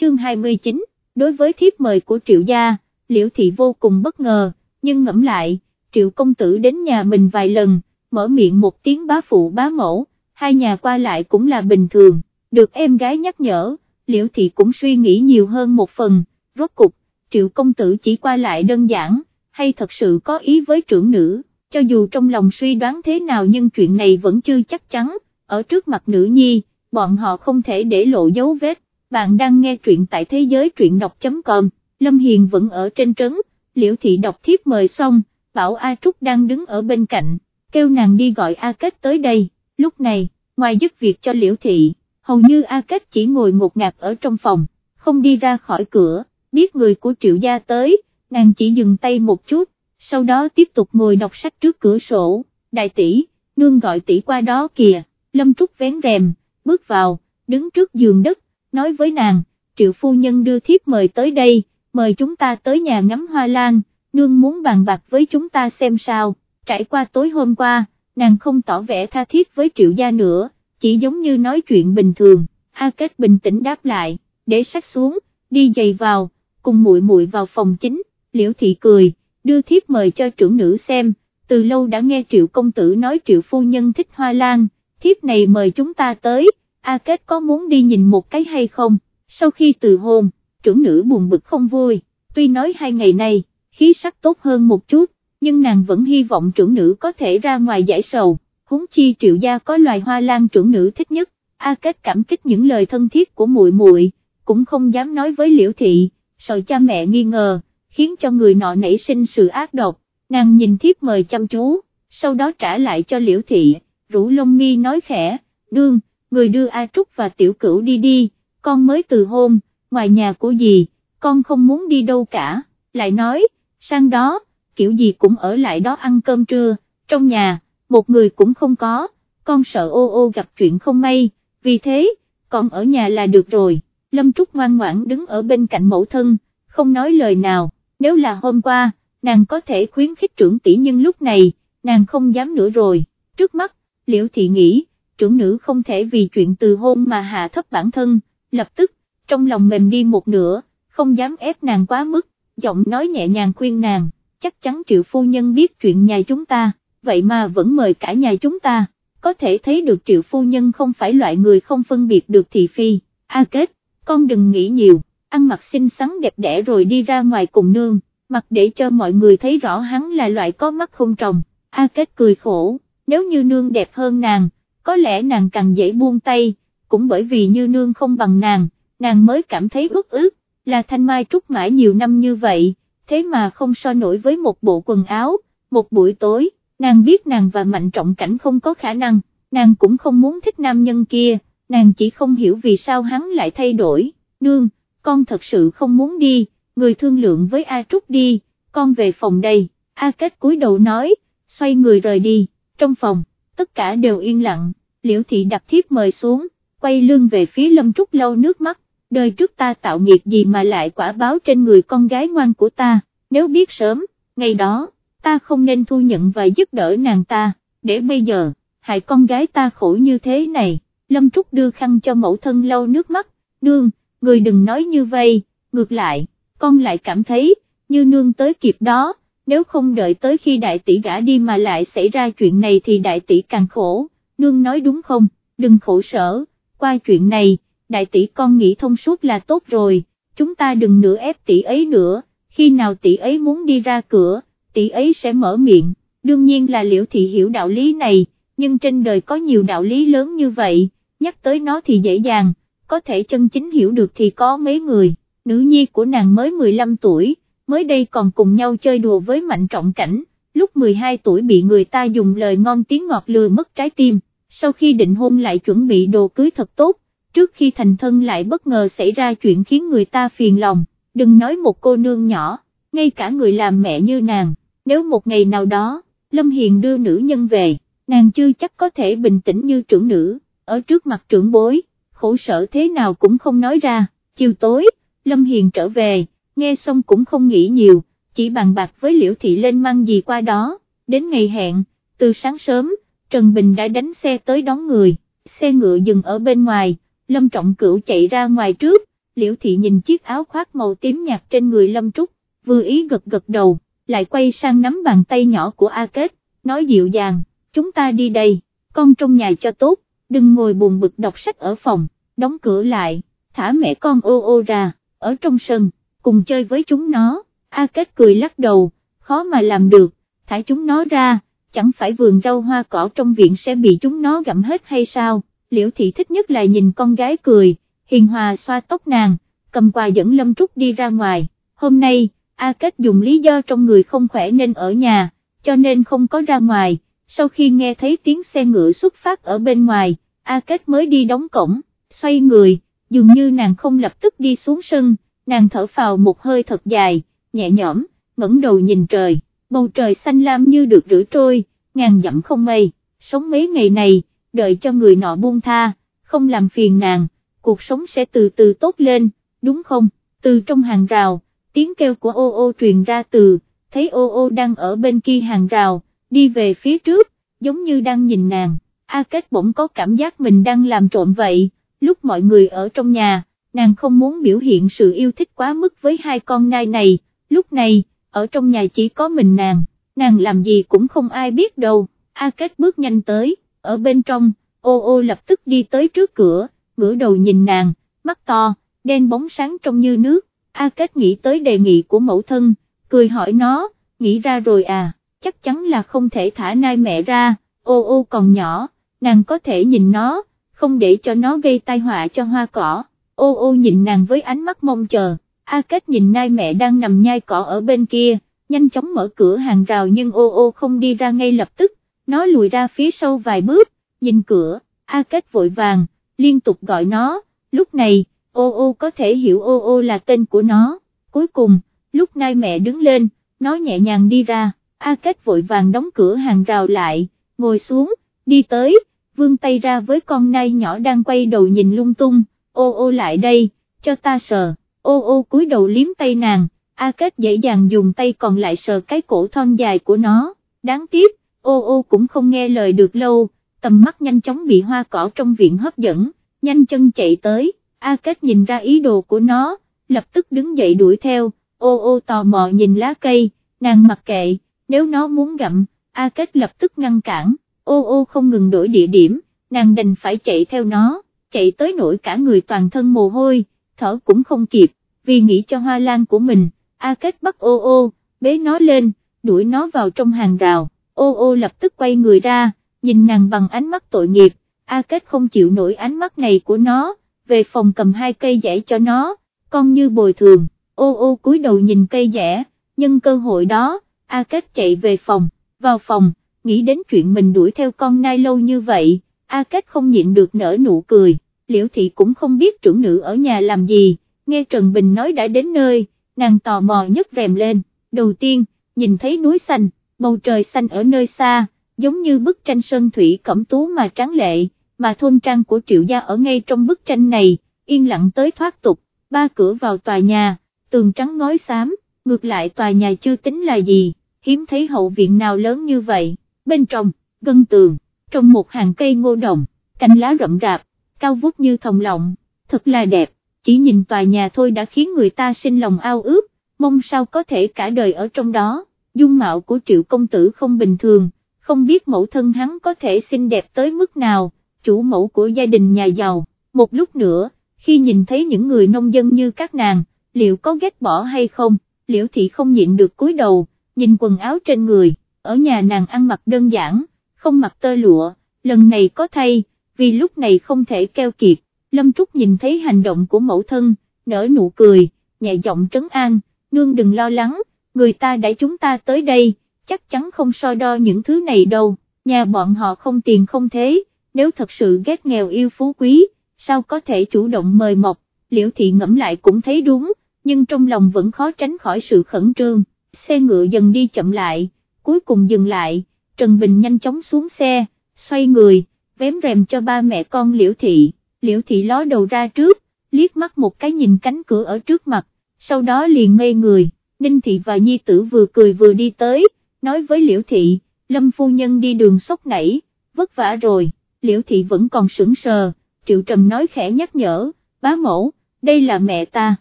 Chương 29, đối với thiếp mời của triệu gia, liễu thị vô cùng bất ngờ, nhưng ngẫm lại, triệu công tử đến nhà mình vài lần, mở miệng một tiếng bá phụ bá mẫu, hai nhà qua lại cũng là bình thường, được em gái nhắc nhở, liễu thị cũng suy nghĩ nhiều hơn một phần, rốt cục, triệu công tử chỉ qua lại đơn giản, hay thật sự có ý với trưởng nữ, cho dù trong lòng suy đoán thế nào nhưng chuyện này vẫn chưa chắc chắn, ở trước mặt nữ nhi, bọn họ không thể để lộ dấu vết, bạn đang nghe truyện tại thế giới truyện đọc.com, Lâm Hiền vẫn ở trên trấn, liễu thị đọc thiếp mời xong, bảo A Trúc đang đứng ở bên cạnh, kêu nàng đi gọi A Kết tới đây, lúc này, ngoài giúp việc cho liễu thị, hầu như A Kết chỉ ngồi ngột ngạt ở trong phòng, không đi ra khỏi cửa, biết người của triệu gia tới, nàng chỉ dừng tay một chút, sau đó tiếp tục ngồi đọc sách trước cửa sổ, đại tỷ, nương gọi tỷ qua đó kìa, lâm trúc vén rèm, bước vào, đứng trước giường đất, nói với nàng, triệu phu nhân đưa thiếp mời tới đây, mời chúng ta tới nhà ngắm hoa lan, nương muốn bàn bạc với chúng ta xem sao, trải qua tối hôm qua, nàng không tỏ vẻ tha thiết với triệu gia nữa, chỉ giống như nói chuyện bình thường, A Kết bình tĩnh đáp lại, để sách xuống, đi giày vào, cùng muội muội vào phòng chính, liễu thị cười, đưa thiếp mời cho trưởng nữ xem, từ lâu đã nghe triệu công tử nói triệu phu nhân thích hoa lan, thiếp này mời chúng ta tới, A Kết có muốn đi nhìn một cái hay không, sau khi từ hôn, trưởng nữ buồn bực không vui, tuy nói hai ngày này, khí sắc tốt hơn một chút, nhưng nàng vẫn hy vọng trưởng nữ có thể ra ngoài giải sầu, huống chi triệu gia có loài hoa lan trưởng nữ thích nhất, A Kết cảm kích những lời thân thiết của muội muội, cũng không dám nói với liễu thị, sợ cha mẹ nghi ngờ, khiến cho người nọ nảy sinh sự ác độc, nàng nhìn thiếp mời chăm chú, sau đó trả lại cho liễu thị, rủ lông mi nói khẽ, đương, người đưa A Trúc và tiểu cửu đi đi, con mới từ hôn, ngoài nhà của gì, con không muốn đi đâu cả, lại nói, sang đó, kiểu gì cũng ở lại đó ăn cơm trưa, trong nhà, một người cũng không có, con sợ ô ô gặp chuyện không may, vì thế, con ở nhà là được rồi, Lâm Trúc ngoan ngoãn đứng ở bên cạnh mẫu thân, không nói lời nào, nếu là hôm qua, nàng có thể khuyến khích trưởng tỷ nhưng lúc này, nàng không dám nữa rồi, trước mắt, liễu thị nghĩ, trưởng nữ không thể vì chuyện từ hôn mà hạ thấp bản thân, lập tức, trong lòng mềm đi một nửa, không dám ép nàng quá mức, giọng nói nhẹ nhàng khuyên nàng, chắc chắn triệu phu nhân biết chuyện nhà chúng ta, vậy mà vẫn mời cả nhà chúng ta, có thể thấy được triệu phu nhân không phải loại người không phân biệt được thị phi, a kết, con đừng nghĩ nhiều, ăn mặc xinh xắn đẹp đẽ rồi đi ra ngoài cùng nương, mặc để cho mọi người thấy rõ hắn là loại có mắt không trồng, a kết cười khổ, nếu như nương đẹp hơn nàng, có lẽ nàng càng dễ buông tay, cũng bởi vì như nương không bằng nàng, nàng mới cảm thấy ước ước, là thanh mai trúc mãi nhiều năm như vậy, thế mà không so nổi với một bộ quần áo, một buổi tối, nàng biết nàng và mạnh trọng cảnh không có khả năng, nàng cũng không muốn thích nam nhân kia, nàng chỉ không hiểu vì sao hắn lại thay đổi, nương, con thật sự không muốn đi, người thương lượng với A Trúc đi, con về phòng đây, A Kết cúi đầu nói, xoay người rời đi, trong phòng, tất cả đều yên lặng, liễu thị đặt thiếp mời xuống, quay lưng về phía lâm trúc lâu nước mắt, đời trước ta tạo nghiệt gì mà lại quả báo trên người con gái ngoan của ta, nếu biết sớm, ngày đó, ta không nên thu nhận và giúp đỡ nàng ta, để bây giờ, hại con gái ta khổ như thế này, lâm trúc đưa khăn cho mẫu thân lau nước mắt, nương, người đừng nói như vậy, ngược lại, con lại cảm thấy, như nương tới kịp đó, nếu không đợi tới khi đại tỷ gã đi mà lại xảy ra chuyện này thì đại tỷ càng khổ, nương nói đúng không, đừng khổ sở, qua chuyện này, đại tỷ con nghĩ thông suốt là tốt rồi, chúng ta đừng nữa ép tỷ ấy nữa, khi nào tỷ ấy muốn đi ra cửa, tỷ ấy sẽ mở miệng, đương nhiên là liễu thị hiểu đạo lý này, nhưng trên đời có nhiều đạo lý lớn như vậy, nhắc tới nó thì dễ dàng, có thể chân chính hiểu được thì có mấy người, nữ nhi của nàng mới 15 tuổi, mới đây còn cùng nhau chơi đùa với mạnh trọng cảnh, lúc 12 tuổi bị người ta dùng lời ngon tiếng ngọt lừa mất trái tim, sau khi định hôn lại chuẩn bị đồ cưới thật tốt, trước khi thành thân lại bất ngờ xảy ra chuyện khiến người ta phiền lòng, đừng nói một cô nương nhỏ, ngay cả người làm mẹ như nàng, nếu một ngày nào đó, Lâm Hiền đưa nữ nhân về, nàng chưa chắc có thể bình tĩnh như trưởng nữ, ở trước mặt trưởng bối, khổ sở thế nào cũng không nói ra, chiều tối, Lâm Hiền trở về, nghe xong cũng không nghĩ nhiều, chỉ bàn bạc với Liễu Thị lên mang gì qua đó, đến ngày hẹn, từ sáng sớm, Trần Bình đã đánh xe tới đón người, xe ngựa dừng ở bên ngoài, Lâm Trọng Cửu chạy ra ngoài trước, Liễu Thị nhìn chiếc áo khoác màu tím nhạt trên người Lâm Trúc, vừa ý gật gật đầu, lại quay sang nắm bàn tay nhỏ của A Kết, nói dịu dàng, chúng ta đi đây, con trong nhà cho tốt, đừng ngồi buồn bực đọc sách ở phòng, đóng cửa lại, thả mẹ con ô ô ra, ở trong sân, cùng chơi với chúng nó, A Kết cười lắc đầu, khó mà làm được, thả chúng nó ra, chẳng phải vườn rau hoa cỏ trong viện sẽ bị chúng nó gặm hết hay sao, liễu thị thích nhất là nhìn con gái cười, hiền hòa xoa tóc nàng, cầm quà dẫn Lâm Trúc đi ra ngoài, hôm nay, A Kết dùng lý do trong người không khỏe nên ở nhà, cho nên không có ra ngoài, sau khi nghe thấy tiếng xe ngựa xuất phát ở bên ngoài, A Kết mới đi đóng cổng, xoay người, dường như nàng không lập tức đi xuống sân, nàng thở phào một hơi thật dài, nhẹ nhõm, ngẩng đầu nhìn trời, bầu trời xanh lam như được rửa trôi, ngàn dặm không mây, sống mấy ngày này, đợi cho người nọ buông tha, không làm phiền nàng, cuộc sống sẽ từ từ tốt lên, đúng không, từ trong hàng rào, tiếng kêu của ô ô truyền ra từ, thấy ô ô đang ở bên kia hàng rào, đi về phía trước, giống như đang nhìn nàng, A Kết bỗng có cảm giác mình đang làm trộm vậy, lúc mọi người ở trong nhà, nàng không muốn biểu hiện sự yêu thích quá mức với hai con nai này, lúc này, ở trong nhà chỉ có mình nàng, nàng làm gì cũng không ai biết đâu, A Kết bước nhanh tới, ở bên trong, ô ô lập tức đi tới trước cửa, ngửa đầu nhìn nàng, mắt to, đen bóng sáng trong như nước, A Kết nghĩ tới đề nghị của mẫu thân, cười hỏi nó, nghĩ ra rồi à, chắc chắn là không thể thả nai mẹ ra, ô ô còn nhỏ, nàng có thể nhìn nó, không để cho nó gây tai họa cho hoa cỏ, ô ô nhìn nàng với ánh mắt mong chờ, A Kết nhìn nai mẹ đang nằm nhai cỏ ở bên kia, nhanh chóng mở cửa hàng rào nhưng ô ô không đi ra ngay lập tức, nó lùi ra phía sau vài bước, nhìn cửa, A Kết vội vàng, liên tục gọi nó, lúc này, ô ô có thể hiểu ô ô là tên của nó, cuối cùng, lúc nai mẹ đứng lên, nó nhẹ nhàng đi ra, A Kết vội vàng đóng cửa hàng rào lại, ngồi xuống, đi tới, vương tay ra với con nai nhỏ đang quay đầu nhìn lung tung, ô ô lại đây, cho ta sờ, ô ô cúi đầu liếm tay nàng, A Kết dễ dàng dùng tay còn lại sờ cái cổ thon dài của nó, đáng tiếc, ô ô cũng không nghe lời được lâu, tầm mắt nhanh chóng bị hoa cỏ trong viện hấp dẫn, nhanh chân chạy tới, A Kết nhìn ra ý đồ của nó, lập tức đứng dậy đuổi theo, ô ô tò mò nhìn lá cây, nàng mặc kệ, nếu nó muốn gặm, A Kết lập tức ngăn cản, ô ô không ngừng đổi địa điểm, nàng đành phải chạy theo nó, chạy tới nỗi cả người toàn thân mồ hôi, thở cũng không kịp, vì nghĩ cho hoa lan của mình, A Kết bắt ô ô, bế nó lên, đuổi nó vào trong hàng rào, ô ô lập tức quay người ra, nhìn nàng bằng ánh mắt tội nghiệp, A Kết không chịu nổi ánh mắt này của nó, về phòng cầm hai cây dẻ cho nó, con như bồi thường, ô ô cúi đầu nhìn cây dẻ, nhân cơ hội đó, A Kết chạy về phòng, vào phòng, nghĩ đến chuyện mình đuổi theo con nai lâu như vậy, A Kết không nhịn được nở nụ cười, liễu thị cũng không biết trưởng nữ ở nhà làm gì, nghe Trần Bình nói đã đến nơi, nàng tò mò nhấc rèm lên, đầu tiên, nhìn thấy núi xanh, bầu trời xanh ở nơi xa, giống như bức tranh sơn thủy cẩm tú mà tráng lệ, mà thôn trang của triệu gia ở ngay trong bức tranh này, yên lặng tới thoát tục, ba cửa vào tòa nhà, tường trắng ngói xám, ngược lại tòa nhà chưa tính là gì, hiếm thấy hậu viện nào lớn như vậy, bên trong, gân tường, trong một hàng cây ngô đồng, cành lá rậm rạp, cao vút như thòng lọng, thật là đẹp, chỉ nhìn tòa nhà thôi đã khiến người ta sinh lòng ao ước, mong sao có thể cả đời ở trong đó, dung mạo của triệu công tử không bình thường, không biết mẫu thân hắn có thể xinh đẹp tới mức nào, chủ mẫu của gia đình nhà giàu, một lúc nữa, khi nhìn thấy những người nông dân như các nàng, liệu có ghét bỏ hay không, liễu thị không nhịn được cúi đầu, nhìn quần áo trên người, ở nhà nàng ăn mặc đơn giản, không mặc tơ lụa, lần này có thay, vì lúc này không thể keo kiệt, Lâm Trúc nhìn thấy hành động của mẫu thân, nở nụ cười, nhẹ giọng trấn an, nương đừng lo lắng, người ta đã chúng ta tới đây, chắc chắn không so đo những thứ này đâu, nhà bọn họ không tiền không thế, nếu thật sự ghét nghèo yêu phú quý, sao có thể chủ động mời mọc, liễu thị ngẫm lại cũng thấy đúng, nhưng trong lòng vẫn khó tránh khỏi sự khẩn trương, xe ngựa dần đi chậm lại, cuối cùng dừng lại, Trần Bình nhanh chóng xuống xe, xoay người, vém rèm cho ba mẹ con liễu thị, liễu thị ló đầu ra trước, liếc mắt một cái nhìn cánh cửa ở trước mặt, sau đó liền ngây người, Ninh thị và Nhi tử vừa cười vừa đi tới, nói với liễu thị, Lâm phu nhân đi đường sốc nảy, vất vả rồi, liễu thị vẫn còn sững sờ, triệu trầm nói khẽ nhắc nhở, bá mẫu, đây là mẹ ta,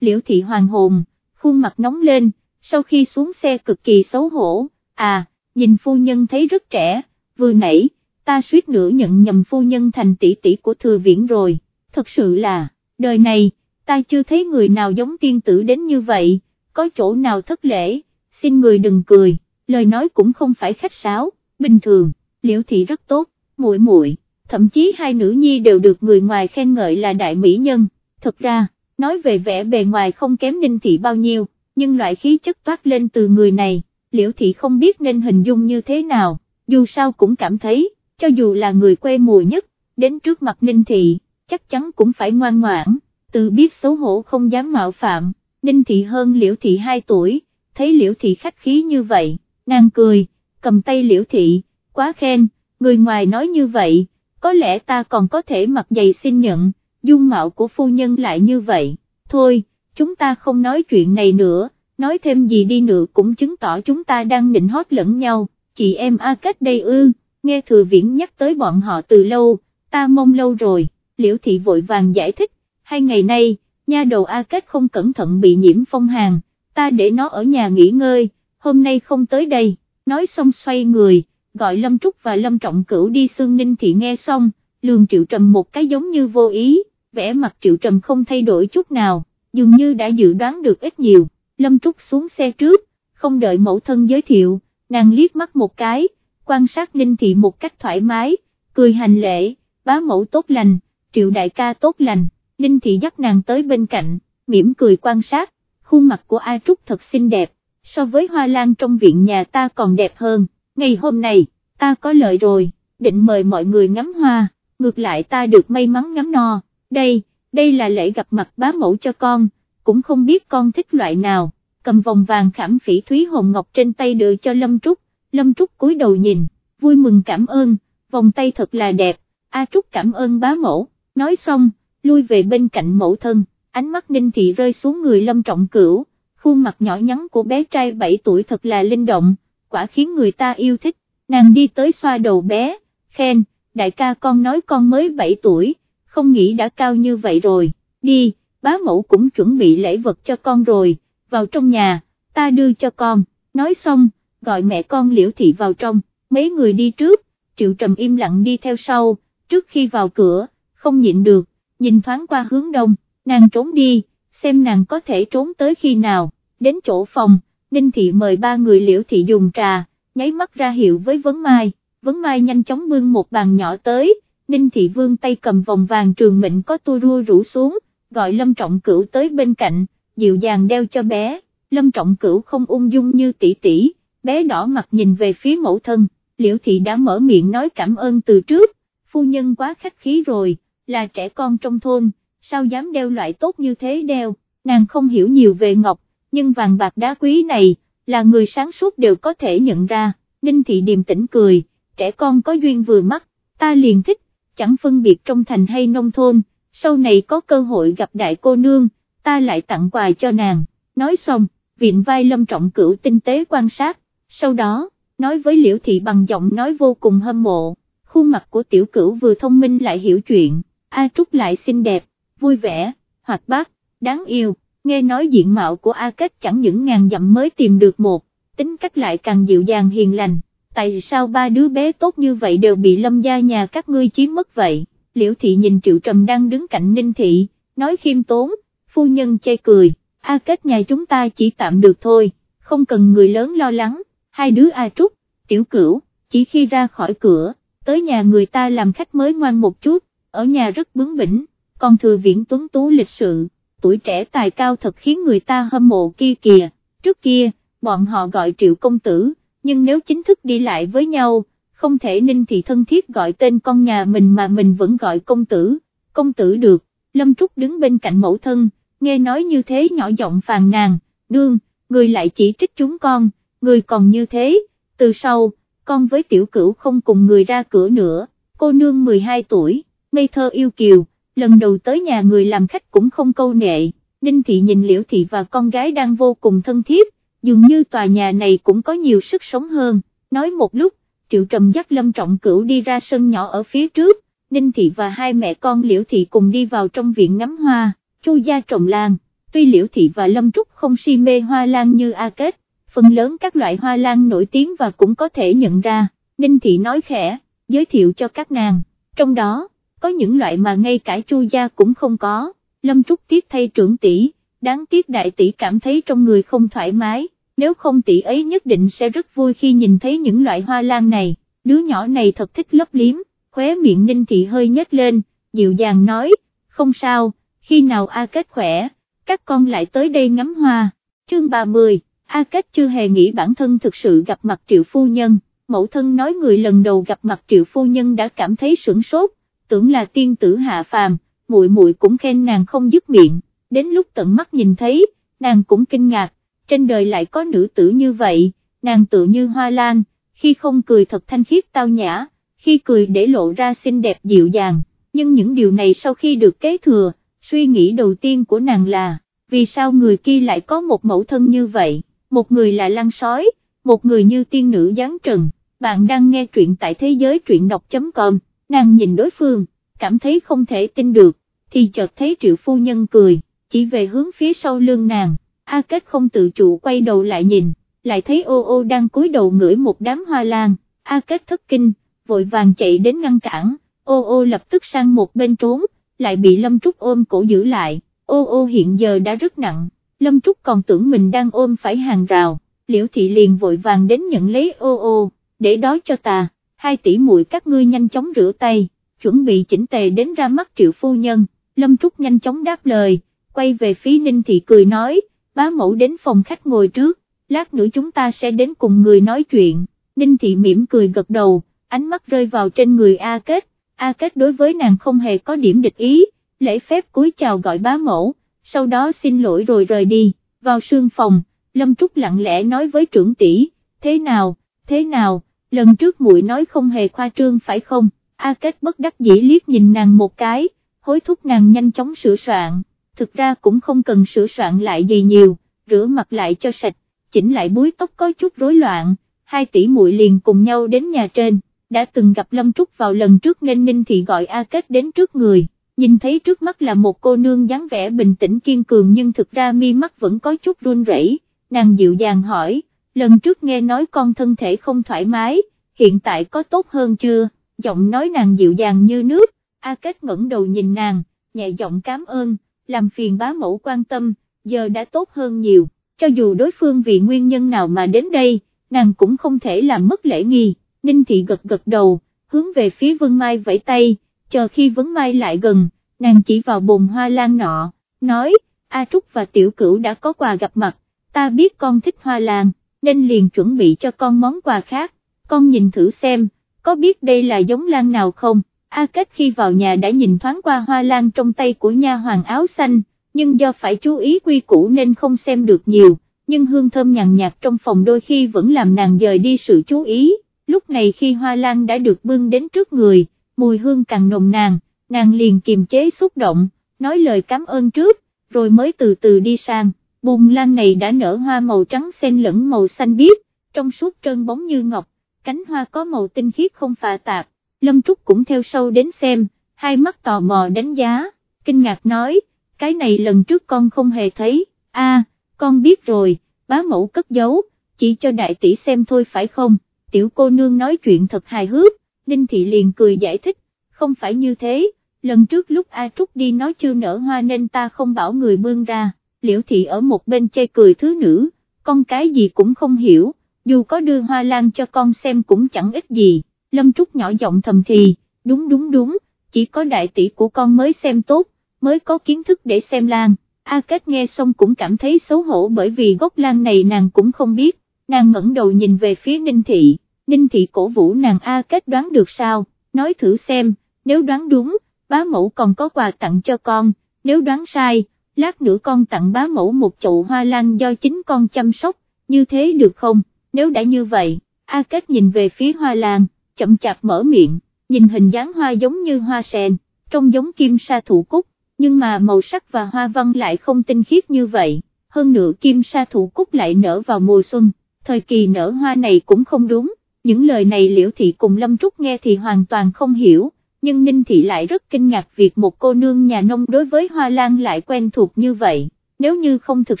liễu thị hoàng hồn, khuôn mặt nóng lên, sau khi xuống xe cực kỳ xấu hổ, à, nhìn phu nhân thấy rất trẻ, vừa nãy, ta suýt nữa nhận nhầm phu nhân thành tỷ tỷ của thừa viễn rồi, thật sự là, đời này, ta chưa thấy người nào giống tiên tử đến như vậy, có chỗ nào thất lễ, xin người đừng cười, lời nói cũng không phải khách sáo, bình thường, liễu thị rất tốt, muội muội, thậm chí hai nữ nhi đều được người ngoài khen ngợi là đại mỹ nhân, thật ra, nói về vẻ bề ngoài không kém ninh thị bao nhiêu, nhưng loại khí chất toát lên từ người này, liễu thị không biết nên hình dung như thế nào, dù sao cũng cảm thấy, cho dù là người quê mùa nhất, đến trước mặt ninh thị, chắc chắn cũng phải ngoan ngoãn, tự biết xấu hổ không dám mạo phạm, ninh thị hơn liễu thị 2 tuổi, thấy liễu thị khách khí như vậy, nàng cười, cầm tay liễu thị, quá khen, người ngoài nói như vậy, có lẽ ta còn có thể mặc giày xin nhận, dung mạo của phu nhân lại như vậy, thôi, chúng ta không nói chuyện này nữa, nói thêm gì đi nữa cũng chứng tỏ chúng ta đang nịnh hót lẫn nhau, chị em A Kết đây ư, nghe thừa viễn nhắc tới bọn họ từ lâu, ta mong lâu rồi, liễu thị vội vàng giải thích, hai ngày nay, nha đầu A Kết không cẩn thận bị nhiễm phong hàn, ta để nó ở nhà nghỉ ngơi, hôm nay không tới đây, nói xong xoay người, gọi Lâm Trúc và Lâm Trọng Cửu đi xương ninh thị nghe xong, lường triệu trầm một cái giống như vô ý, vẻ mặt triệu trầm không thay đổi chút nào, dường như đã dự đoán được ít nhiều, Lâm Trúc xuống xe trước, không đợi mẫu thân giới thiệu, nàng liếc mắt một cái, quan sát ninh thị một cách thoải mái, cười hành lễ, bá mẫu tốt lành, triệu đại ca tốt lành, ninh thị dắt nàng tới bên cạnh, mỉm cười quan sát, khuôn mặt của A Trúc thật xinh đẹp, so với hoa lan trong viện nhà ta còn đẹp hơn, ngày hôm nay, ta có lợi rồi, định mời mọi người ngắm hoa, ngược lại ta được may mắn ngắm no, đây, đây là lễ gặp mặt bá mẫu cho con, cũng không biết con thích loại nào, cầm vòng vàng khảm phỉ thúy hồng ngọc trên tay đưa cho Lâm Trúc, Lâm Trúc cúi đầu nhìn, vui mừng cảm ơn, vòng tay thật là đẹp, A Trúc cảm ơn bá mẫu, nói xong, lui về bên cạnh mẫu thân, ánh mắt ninh thị rơi xuống người Lâm Trọng Cửu, khuôn mặt nhỏ nhắn của bé trai 7 tuổi thật là linh động, quả khiến người ta yêu thích, nàng đi tới xoa đầu bé, khen, đại ca con nói con mới 7 tuổi, không nghĩ đã cao như vậy rồi, đi, bá mẫu cũng chuẩn bị lễ vật cho con rồi, vào trong nhà, ta đưa cho con, nói xong, gọi mẹ con liễu thị vào trong, mấy người đi trước, triệu trầm im lặng đi theo sau, trước khi vào cửa, không nhịn được, nhìn thoáng qua hướng đông, nàng trốn đi, xem nàng có thể trốn tới khi nào, đến chỗ phòng, Ninh Thị mời ba người liễu thị dùng trà, nháy mắt ra hiệu với Vấn Mai, Vấn Mai nhanh chóng bưng một bàn nhỏ tới, Ninh Thị vương tay cầm vòng vàng trường mệnh có tua rua rủ xuống, gọi Lâm Trọng Cửu tới bên cạnh, dịu dàng đeo cho bé, Lâm Trọng Cửu không ung dung như tỷ tỷ, bé đỏ mặt nhìn về phía mẫu thân, Liễu Thị đã mở miệng nói cảm ơn từ trước, phu nhân quá khách khí rồi, là trẻ con trong thôn, sao dám đeo loại tốt như thế đeo, nàng không hiểu nhiều về ngọc, nhưng vàng bạc đá quý này, là người sáng suốt đều có thể nhận ra, Ninh Thị điềm tĩnh cười, trẻ con có duyên vừa mắt, ta liền thích, chẳng phân biệt trong thành hay nông thôn, sau này có cơ hội gặp đại cô nương, ta lại tặng quà cho nàng, nói xong, viện vai lâm trọng cửu tinh tế quan sát, sau đó, nói với liễu thị bằng giọng nói vô cùng hâm mộ, khuôn mặt của tiểu cửu vừa thông minh lại hiểu chuyện, A Trúc lại xinh đẹp, vui vẻ, hoạt bát, đáng yêu, nghe nói diện mạo của A Kết chẳng những ngàn dặm mới tìm được một, tính cách lại càng dịu dàng hiền lành, tại sao ba đứa bé tốt như vậy đều bị lâm gia nhà các ngươi chiếm mất vậy, liễu thị nhìn triệu trầm đang đứng cạnh ninh thị, nói khiêm tốn, phu nhân chê cười, A kết nhà chúng ta chỉ tạm được thôi, không cần người lớn lo lắng, hai đứa A Trúc, tiểu cửu, chỉ khi ra khỏi cửa, tới nhà người ta làm khách mới ngoan một chút, ở nhà rất bướng bỉnh, còn thừa viễn tuấn tú lịch sự, tuổi trẻ tài cao thật khiến người ta hâm mộ kia kìa, trước kia, bọn họ gọi triệu công tử, nhưng nếu chính thức đi lại với nhau, không thể ninh thị thân thiết gọi tên con nhà mình mà mình vẫn gọi công tử, công tử được, Lâm Trúc đứng bên cạnh mẫu thân, nghe nói như thế nhỏ giọng phàn nàn, nương, người lại chỉ trích chúng con, người còn như thế, từ sau, con với tiểu cửu không cùng người ra cửa nữa, cô nương 12 tuổi, ngây thơ yêu kiều, lần đầu tới nhà người làm khách cũng không câu nệ, Ninh Thị nhìn Liễu Thị và con gái đang vô cùng thân thiết, dường như tòa nhà này cũng có nhiều sức sống hơn, nói một lúc, Triệu Trầm dắt Lâm Trọng Cửu đi ra sân nhỏ ở phía trước, Ninh Thị và hai mẹ con Liễu Thị cùng đi vào trong viện ngắm hoa, chu gia trồng lan, tuy Liễu Thị và Lâm Trúc không si mê hoa lan như A Kết, phần lớn các loại hoa lan nổi tiếng và cũng có thể nhận ra, Ninh Thị nói khẽ, giới thiệu cho các nàng, trong đó, có những loại mà ngay cả chu gia cũng không có, Lâm Trúc tiếc thay trưởng tỷ, đáng tiếc đại tỷ cảm thấy trong người không thoải mái, nếu không tỷ ấy nhất định sẽ rất vui khi nhìn thấy những loại hoa lan này, đứa nhỏ này thật thích lấp liếm, khóe miệng Ninh Thị hơi nhếch lên, dịu dàng nói, không sao, khi nào A Kết khỏe, các con lại tới đây ngắm hoa, chương 30, A Kết chưa hề nghĩ bản thân thực sự gặp mặt triệu phu nhân, mẫu thân nói người lần đầu gặp mặt triệu phu nhân đã cảm thấy sửng sốt, tưởng là tiên tử hạ phàm, muội muội cũng khen nàng không dứt miệng, đến lúc tận mắt nhìn thấy, nàng cũng kinh ngạc, trên đời lại có nữ tử như vậy, nàng tự như hoa lan, khi không cười thật thanh khiết tao nhã, khi cười để lộ ra xinh đẹp dịu dàng, nhưng những điều này sau khi được kế thừa, suy nghĩ đầu tiên của nàng là, vì sao người kia lại có một mẫu thân như vậy, một người là lăng sói, một người như tiên nữ giáng trần, bạn đang nghe truyện tại thế giới truyện đọc.com, nàng nhìn đối phương, cảm thấy không thể tin được, thì chợt thấy triệu phu nhân cười, chỉ về hướng phía sau lưng nàng, A Kết không tự chủ quay đầu lại nhìn, lại thấy ô ô đang cúi đầu ngửi một đám hoa lan, A Kết thất kinh, vội vàng chạy đến ngăn cản, ô ô lập tức sang một bên trốn, lại bị Lâm Trúc ôm cổ giữ lại, ô ô hiện giờ đã rất nặng, Lâm Trúc còn tưởng mình đang ôm phải hàng rào, liễu thị liền vội vàng đến nhận lấy ô ô, để đói cho ta, hai tỷ muội các ngươi nhanh chóng rửa tay, chuẩn bị chỉnh tề đến ra mắt triệu phu nhân, Lâm Trúc nhanh chóng đáp lời, quay về phía Ninh Thị cười nói, bá mẫu đến phòng khách ngồi trước, lát nữa chúng ta sẽ đến cùng người nói chuyện, Ninh Thị mỉm cười gật đầu, ánh mắt rơi vào trên người A Kết, A Kết đối với nàng không hề có điểm địch ý, lễ phép cúi chào gọi bá mẫu, sau đó xin lỗi rồi rời đi, vào sương phòng, Lâm Trúc lặng lẽ nói với trưởng tỷ, thế nào, thế nào, lần trước muội nói không hề khoa trương phải không, A Kết bất đắc dĩ liếc nhìn nàng một cái, hối thúc nàng nhanh chóng sửa soạn, thực ra cũng không cần sửa soạn lại gì nhiều, rửa mặt lại cho sạch, chỉnh lại búi tóc có chút rối loạn, hai tỷ muội liền cùng nhau đến nhà trên, đã từng gặp Lâm Trúc vào lần trước nên Ninh Thị gọi A Kết đến trước người, nhìn thấy trước mắt là một cô nương dáng vẻ bình tĩnh kiên cường nhưng thực ra mi mắt vẫn có chút run rẩy. nàng dịu dàng hỏi, lần trước nghe nói con thân thể không thoải mái, hiện tại có tốt hơn chưa, giọng nói nàng dịu dàng như nước, A Kết ngẩng đầu nhìn nàng, nhẹ giọng cảm ơn, làm phiền bá mẫu quan tâm, giờ đã tốt hơn nhiều, cho dù đối phương vì nguyên nhân nào mà đến đây, nàng cũng không thể làm mất lễ nghi. Ninh Thị gật gật đầu, hướng về phía Vân Mai vẫy tay, chờ khi Vân Mai lại gần, nàng chỉ vào bồn hoa lan nọ, nói, A Trúc và Tiểu Cửu đã có quà gặp mặt, ta biết con thích hoa lan, nên liền chuẩn bị cho con món quà khác, con nhìn thử xem, có biết đây là giống lan nào không? A Kết khi vào nhà đã nhìn thoáng qua hoa lan trong tay của nha hoàng áo xanh, nhưng do phải chú ý quy củ nên không xem được nhiều, nhưng hương thơm nhàn nhạt trong phòng đôi khi vẫn làm nàng dời đi sự chú ý. Lúc này khi hoa lan đã được bưng đến trước người, mùi hương càng nồng nàn, nàng liền kiềm chế xúc động, nói lời cảm ơn trước, rồi mới từ từ đi sang, Bùm lan này đã nở hoa màu trắng xen lẫn màu xanh biếc, trong suốt trơn bóng như ngọc, cánh hoa có màu tinh khiết không phà tạp, Lâm Trúc cũng theo sâu đến xem, hai mắt tò mò đánh giá, kinh ngạc nói, cái này lần trước con không hề thấy, a, con biết rồi, bá mẫu cất giấu, chỉ cho đại tỷ xem thôi phải không, tiểu cô nương nói chuyện thật hài hước, Ninh Thị liền cười giải thích, không phải như thế, lần trước lúc A Trúc đi nói chưa nở hoa nên ta không bảo người bươn ra, Liễu Thị ở một bên chê cười thứ nữ, con cái gì cũng không hiểu, dù có đưa hoa lan cho con xem cũng chẳng ích gì, Lâm Trúc nhỏ giọng thầm thì, đúng đúng đúng, chỉ có đại tỷ của con mới xem tốt, mới có kiến thức để xem lan. A Kết nghe xong cũng cảm thấy xấu hổ bởi vì gốc lan này nàng cũng không biết, nàng ngẩng đầu nhìn về phía Ninh Thị, Ninh Thị cổ vũ nàng A Kết đoán được sao, nói thử xem, nếu đoán đúng, bá mẫu còn có quà tặng cho con, nếu đoán sai, lát nữa con tặng bá mẫu một chậu hoa lan do chính con chăm sóc, như thế được không, nếu đã như vậy, A Kết nhìn về phía hoa lan, chậm chạp mở miệng, nhìn hình dáng hoa giống như hoa sen, trông giống kim sa thủ cúc, nhưng mà màu sắc và hoa văn lại không tinh khiết như vậy, hơn nữa kim sa thủ cúc lại nở vào mùa xuân, thời kỳ nở hoa này cũng không đúng, những lời này liễu thị cùng Lâm Trúc nghe thì hoàn toàn không hiểu, nhưng Ninh Thị lại rất kinh ngạc việc một cô nương nhà nông đối với hoa lan lại quen thuộc như vậy. Nếu như không thực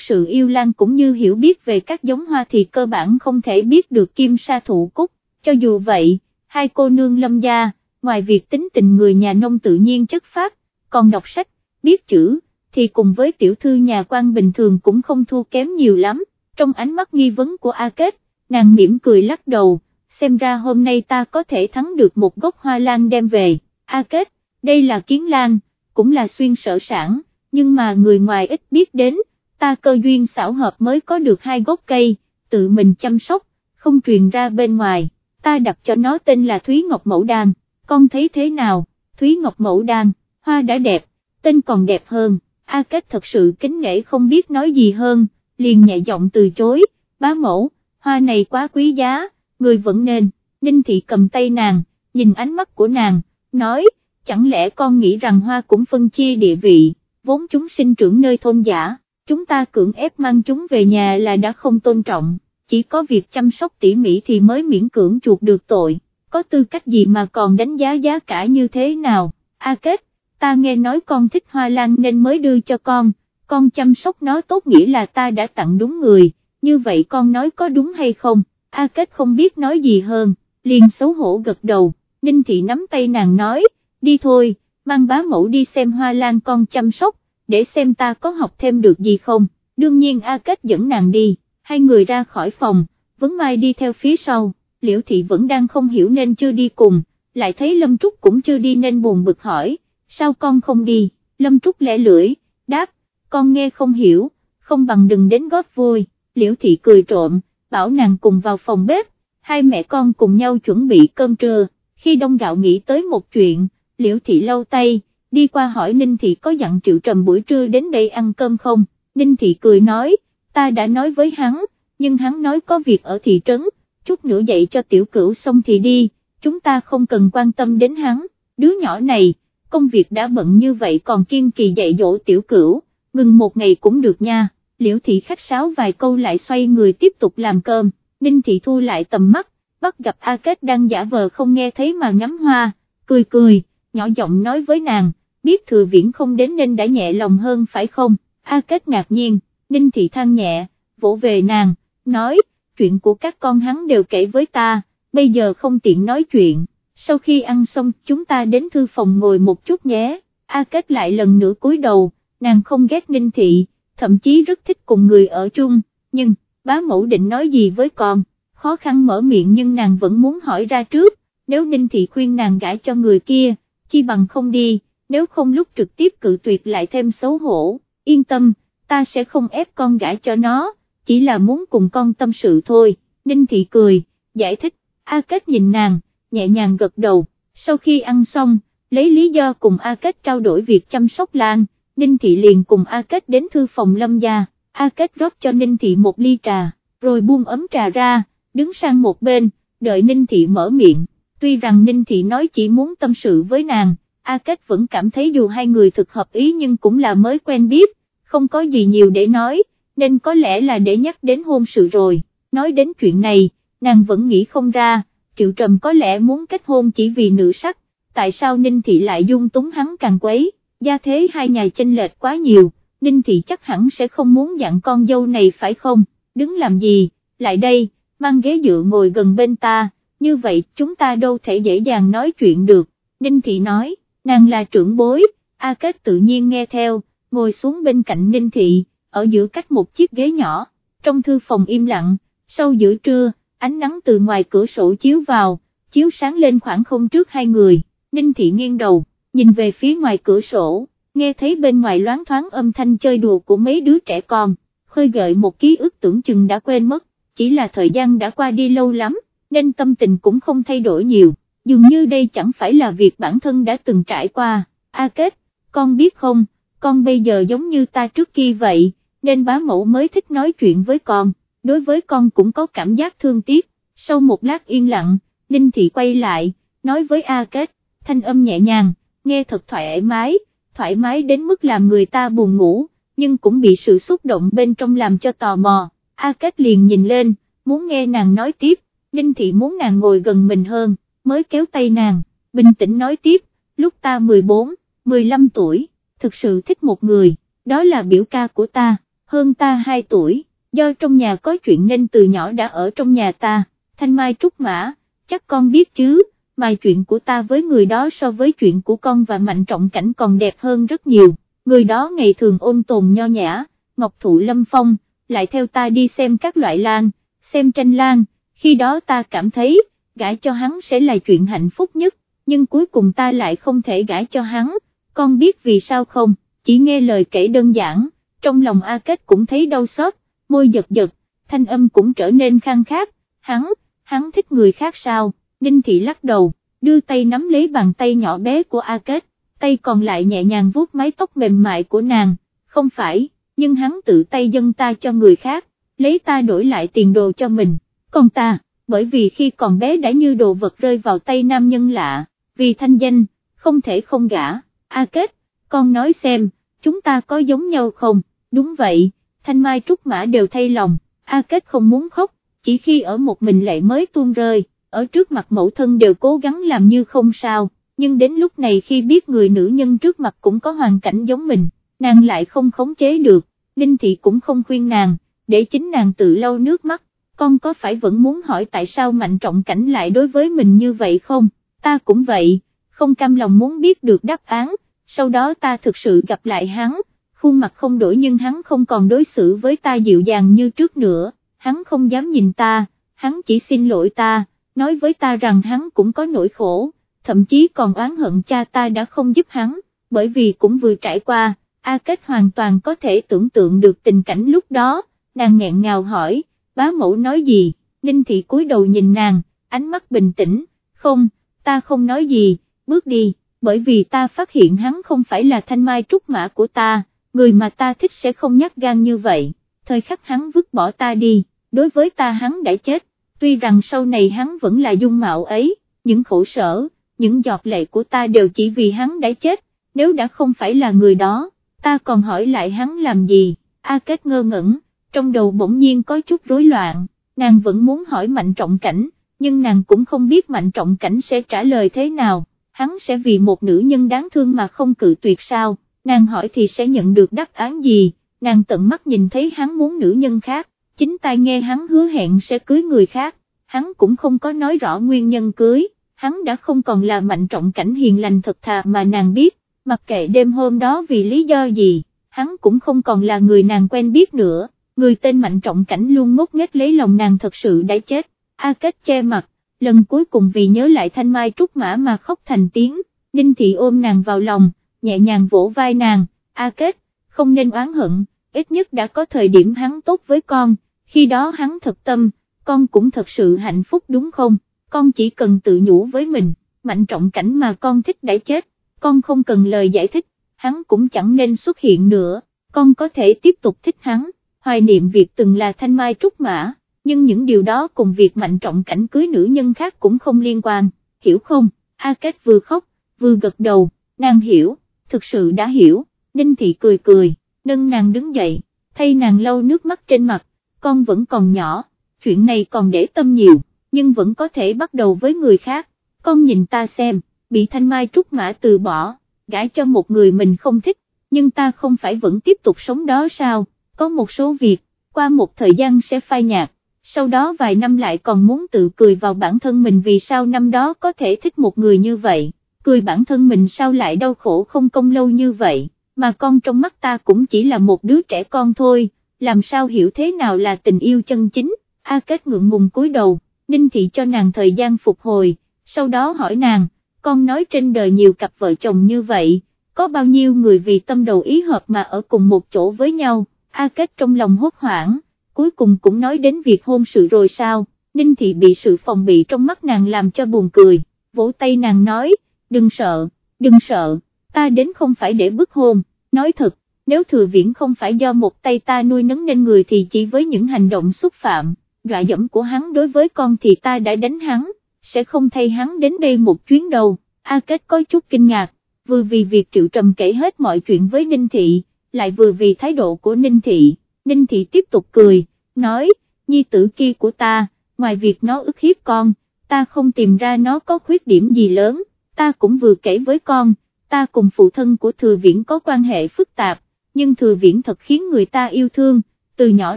sự yêu lan cũng như hiểu biết về các giống hoa thì cơ bản không thể biết được kim sa thủ cúc, cho dù vậy, hai cô nương lâm gia, ngoài việc tính tình người nhà nông tự nhiên chất phát, còn đọc sách, biết chữ, thì cùng với tiểu thư nhà quan bình thường cũng không thua kém nhiều lắm, trong ánh mắt nghi vấn của A Kết, nàng mỉm cười lắc đầu, xem ra hôm nay ta có thể thắng được một gốc hoa lan đem về, A Kết, đây là kiến lan, cũng là xuyên sở sản, nhưng mà người ngoài ít biết đến, ta cơ duyên xảo hợp mới có được hai gốc cây, tự mình chăm sóc, không truyền ra bên ngoài, ta đặt cho nó tên là Thúy Ngọc Mẫu Đan, con thấy thế nào, Thúy Ngọc Mẫu Đan, hoa đã đẹp, tên còn đẹp hơn, A Kết thật sự kính nể không biết nói gì hơn, liền nhẹ giọng từ chối, bá mẫu, hoa này quá quý giá, người vẫn nên, Ninh Thị cầm tay nàng, nhìn ánh mắt của nàng, nói, chẳng lẽ con nghĩ rằng hoa cũng phân chia địa vị, vốn chúng sinh trưởng nơi thôn giả, chúng ta cưỡng ép mang chúng về nhà là đã không tôn trọng, chỉ có việc chăm sóc tỉ mỉ thì mới miễn cưỡng chuộc được tội, có tư cách gì mà còn đánh giá giá cả như thế nào, A Kết, ta nghe nói con thích hoa lan nên mới đưa cho con, con chăm sóc nó tốt nghĩa là ta đã tặng đúng người, như vậy con nói có đúng hay không, A Kết không biết nói gì hơn, liền xấu hổ gật đầu, Ninh Thị nắm tay nàng nói, đi thôi, mang bá mẫu đi xem hoa lan con chăm sóc, để xem ta có học thêm được gì không, đương nhiên A Kết dẫn nàng đi, hai người ra khỏi phòng, Vấn Mai đi theo phía sau, Liễu Thị vẫn đang không hiểu nên chưa đi cùng, lại thấy Lâm Trúc cũng chưa đi nên buồn bực hỏi, sao con không đi, Lâm Trúc lẻ lưỡi, đáp, con nghe không hiểu, không bằng đừng đến góp vui, Liễu Thị cười trộm, bảo nàng cùng vào phòng bếp, hai mẹ con cùng nhau chuẩn bị cơm trưa, khi đông gạo nghĩ tới một chuyện, Liễu Thị lâu tay, đi qua hỏi Ninh Thị có dặn Triệu Trầm buổi trưa đến đây ăn cơm không, Ninh Thị cười nói, ta đã nói với hắn, nhưng hắn nói có việc ở thị trấn, chút nữa dậy cho tiểu cửu xong thì đi, chúng ta không cần quan tâm đến hắn, đứa nhỏ này, công việc đã bận như vậy còn kiên kỳ dạy dỗ tiểu cửu, ngừng một ngày cũng được nha, liễu thị khách sáo vài câu lại xoay người tiếp tục làm cơm, ninh thị thu lại tầm mắt, bắt gặp A Kết đang giả vờ không nghe thấy mà ngắm hoa, cười cười, nhỏ giọng nói với nàng, biết thừa viễn không đến nên đã nhẹ lòng hơn phải không, A Kết ngạc nhiên, ninh thị than nhẹ, vỗ về nàng, nói, chuyện của các con hắn đều kể với ta, bây giờ không tiện nói chuyện, sau khi ăn xong chúng ta đến thư phòng ngồi một chút nhé, A Kết lại lần nữa cúi đầu, nàng không ghét Ninh Thị, thậm chí rất thích cùng người ở chung, nhưng, bá mẫu định nói gì với con, khó khăn mở miệng nhưng nàng vẫn muốn hỏi ra trước, nếu Ninh Thị khuyên nàng gãi cho người kia, chi bằng không đi, nếu không lúc trực tiếp cự tuyệt lại thêm xấu hổ, yên tâm, ta sẽ không ép con gãi cho nó, chỉ là muốn cùng con tâm sự thôi, Ninh Thị cười, giải thích, A Kết nhìn nàng, nhẹ nhàng gật đầu, sau khi ăn xong, lấy lý do cùng A Kết trao đổi việc chăm sóc Lan, Ninh Thị liền cùng A Kết đến thư phòng lâm gia, A Kết rót cho Ninh Thị một ly trà, rồi buông ấm trà ra, đứng sang một bên, đợi Ninh Thị mở miệng, tuy rằng Ninh Thị nói chỉ muốn tâm sự với nàng, A Kết vẫn cảm thấy dù hai người thực hợp ý nhưng cũng là mới quen biết, không có gì nhiều để nói, nên có lẽ là để nhắc đến hôn sự rồi, nói đến chuyện này, nàng vẫn nghĩ không ra, Triệu Trầm có lẽ muốn kết hôn chỉ vì nữ sắc, tại sao Ninh Thị lại dung túng hắn càng quấy, gia thế hai nhà chênh lệch quá nhiều, Ninh Thị chắc hẳn sẽ không muốn dặn con dâu này phải không, đứng làm gì, lại đây, mang ghế dựa ngồi gần bên ta, như vậy chúng ta đâu thể dễ dàng nói chuyện được, Ninh Thị nói, nàng là trưởng bối, A Kết tự nhiên nghe theo, ngồi xuống bên cạnh Ninh Thị, ở giữa cách một chiếc ghế nhỏ, trong thư phòng im lặng, sau giữa trưa, ánh nắng từ ngoài cửa sổ chiếu vào, chiếu sáng lên khoảng không trước hai người, Ninh Thị nghiêng đầu, nhìn về phía ngoài cửa sổ, nghe thấy bên ngoài loáng thoáng âm thanh chơi đùa của mấy đứa trẻ con, khơi gợi một ký ức tưởng chừng đã quên mất, chỉ là thời gian đã qua đi lâu lắm, nên tâm tình cũng không thay đổi nhiều, dường như đây chẳng phải là việc bản thân đã từng trải qua, A Kết, con biết không, con bây giờ giống như ta trước kia vậy, nên bá mẫu mới thích nói chuyện với con, đối với con cũng có cảm giác thương tiếc, sau một lát yên lặng, Ninh Thị quay lại, nói với A Kết, thanh âm nhẹ nhàng, nghe thật thoải mái, thoải mái đến mức làm người ta buồn ngủ, nhưng cũng bị sự xúc động bên trong làm cho tò mò, A Kết liền nhìn lên, muốn nghe nàng nói tiếp, Ninh Thị muốn nàng ngồi gần mình hơn, mới kéo tay nàng, bình tĩnh nói tiếp, lúc ta 14, 15 tuổi, thực sự thích một người, đó là biểu ca của ta, hơn ta 2 tuổi, do trong nhà có chuyện nên từ nhỏ đã ở trong nhà ta, thanh mai trúc mã, chắc con biết chứ, mà chuyện của ta với người đó so với chuyện của con và mạnh trọng cảnh còn đẹp hơn rất nhiều, người đó ngày thường ôn tồn nho nhã, ngọc thụ lâm phong, lại theo ta đi xem các loại lan, xem tranh lan, khi đó ta cảm thấy, gả cho hắn sẽ là chuyện hạnh phúc nhất, nhưng cuối cùng ta lại không thể gả cho hắn, con biết vì sao không, chỉ nghe lời kể đơn giản, trong lòng A Kết cũng thấy đau xót, môi giật giật, thanh âm cũng trở nên khang khát, hắn, hắn thích người khác sao, Ninh Thị lắc đầu, đưa tay nắm lấy bàn tay nhỏ bé của A Kết, tay còn lại nhẹ nhàng vuốt mái tóc mềm mại của nàng, không phải, nhưng hắn tự tay dâng ta cho người khác, lấy ta đổi lại tiền đồ cho mình, còn ta, bởi vì khi còn bé đã như đồ vật rơi vào tay nam nhân lạ, vì thanh danh, không thể không gả, A Kết, con nói xem, chúng ta có giống nhau không, đúng vậy, Thanh Mai Trúc Mã đều thay lòng, A Kết không muốn khóc, chỉ khi ở một mình lại mới tuôn rơi, ở trước mặt mẫu thân đều cố gắng làm như không sao, nhưng đến lúc này khi biết người nữ nhân trước mặt cũng có hoàn cảnh giống mình, nàng lại không khống chế được, Ninh Thị cũng không khuyên nàng, để chính nàng tự lau nước mắt, con có phải vẫn muốn hỏi tại sao mạnh trọng cảnh lại đối với mình như vậy không, ta cũng vậy, không cam lòng muốn biết được đáp án, sau đó ta thực sự gặp lại hắn, khuôn mặt không đổi nhưng hắn không còn đối xử với ta dịu dàng như trước nữa, hắn không dám nhìn ta, hắn chỉ xin lỗi ta, nói với ta rằng hắn cũng có nỗi khổ, thậm chí còn oán hận cha ta đã không giúp hắn, bởi vì cũng vừa trải qua, A Kết hoàn toàn có thể tưởng tượng được tình cảnh lúc đó, nàng nghẹn ngào hỏi, bá mẫu nói gì, Ninh Thị cúi đầu nhìn nàng, ánh mắt bình tĩnh, không, ta không nói gì, bước đi, bởi vì ta phát hiện hắn không phải là thanh mai trúc mã của ta, người mà ta thích sẽ không nhắc gan như vậy, thời khắc hắn vứt bỏ ta đi, đối với ta hắn đã chết, tuy rằng sau này hắn vẫn là dung mạo ấy, những khổ sở, những giọt lệ của ta đều chỉ vì hắn đã chết, nếu đã không phải là người đó, ta còn hỏi lại hắn làm gì, A Kết ngơ ngẩn, trong đầu bỗng nhiên có chút rối loạn, nàng vẫn muốn hỏi mạnh trọng cảnh, nhưng nàng cũng không biết mạnh trọng cảnh sẽ trả lời thế nào, hắn sẽ vì một nữ nhân đáng thương mà không cự tuyệt sao, nàng hỏi thì sẽ nhận được đáp án gì, nàng tận mắt nhìn thấy hắn muốn nữ nhân khác, chính tai nghe hắn hứa hẹn sẽ cưới người khác, hắn cũng không có nói rõ nguyên nhân cưới, hắn đã không còn là mạnh trọng cảnh hiền lành thật thà mà nàng biết, mặc kệ đêm hôm đó vì lý do gì, hắn cũng không còn là người nàng quen biết nữa, người tên mạnh trọng cảnh luôn ngốc nghếch lấy lòng nàng thật sự đã chết, A Kết che mặt, lần cuối cùng vì nhớ lại thanh mai trúc mã mà khóc thành tiếng, Ninh Thị ôm nàng vào lòng, nhẹ nhàng vỗ vai nàng, A Kết, không nên oán hận, ít nhất đã có thời điểm hắn tốt với con, khi đó hắn thật tâm, con cũng thật sự hạnh phúc đúng không, con chỉ cần tự nhủ với mình, mạnh trọng cảnh mà con thích đã chết, con không cần lời giải thích, hắn cũng chẳng nên xuất hiện nữa, con có thể tiếp tục thích hắn, hoài niệm việc từng là thanh mai trúc mã, nhưng những điều đó cùng việc mạnh trọng cảnh cưới nữ nhân khác cũng không liên quan, hiểu không, A Kết vừa khóc, vừa gật đầu, nàng hiểu thực sự đã hiểu, Ninh Thị cười cười, nâng nàng đứng dậy, thay nàng lau nước mắt trên mặt, con vẫn còn nhỏ, chuyện này còn để tâm nhiều, nhưng vẫn có thể bắt đầu với người khác, con nhìn ta xem, bị thanh mai trúc mã từ bỏ, gãi cho một người mình không thích, nhưng ta không phải vẫn tiếp tục sống đó sao, có một số việc, qua một thời gian sẽ phai nhạt, sau đó vài năm lại còn muốn tự cười vào bản thân mình vì sao năm đó có thể thích một người như vậy, cười bản thân mình sao lại đau khổ không công lâu như vậy, mà con trong mắt ta cũng chỉ là một đứa trẻ con thôi, làm sao hiểu thế nào là tình yêu chân chính, A Kết ngượng ngùng cúi đầu, Ninh Thị cho nàng thời gian phục hồi, sau đó hỏi nàng, con nói trên đời nhiều cặp vợ chồng như vậy, có bao nhiêu người vì tâm đầu ý hợp mà ở cùng một chỗ với nhau, A Kết trong lòng hốt hoảng, cuối cùng cũng nói đến việc hôn sự rồi sao, Ninh Thị bị sự phòng bị trong mắt nàng làm cho buồn cười, vỗ tay nàng nói, đừng sợ, đừng sợ, ta đến không phải để bức hôn, nói thật, nếu thừa viễn không phải do một tay ta nuôi nấng nên người thì chỉ với những hành động xúc phạm, dọa dẫm của hắn đối với con thì ta đã đánh hắn, sẽ không thay hắn đến đây một chuyến đâu, A Kết có chút kinh ngạc, vừa vì việc Triệu Trầm kể hết mọi chuyện với Ninh Thị, lại vừa vì thái độ của Ninh Thị, Ninh Thị tiếp tục cười, nói, nhi tử kia của ta, ngoài việc nó ức hiếp con, ta không tìm ra nó có khuyết điểm gì lớn, ta cũng vừa kể với con, ta cùng phụ thân của Thừa Viễn có quan hệ phức tạp, nhưng Thừa Viễn thật khiến người ta yêu thương, từ nhỏ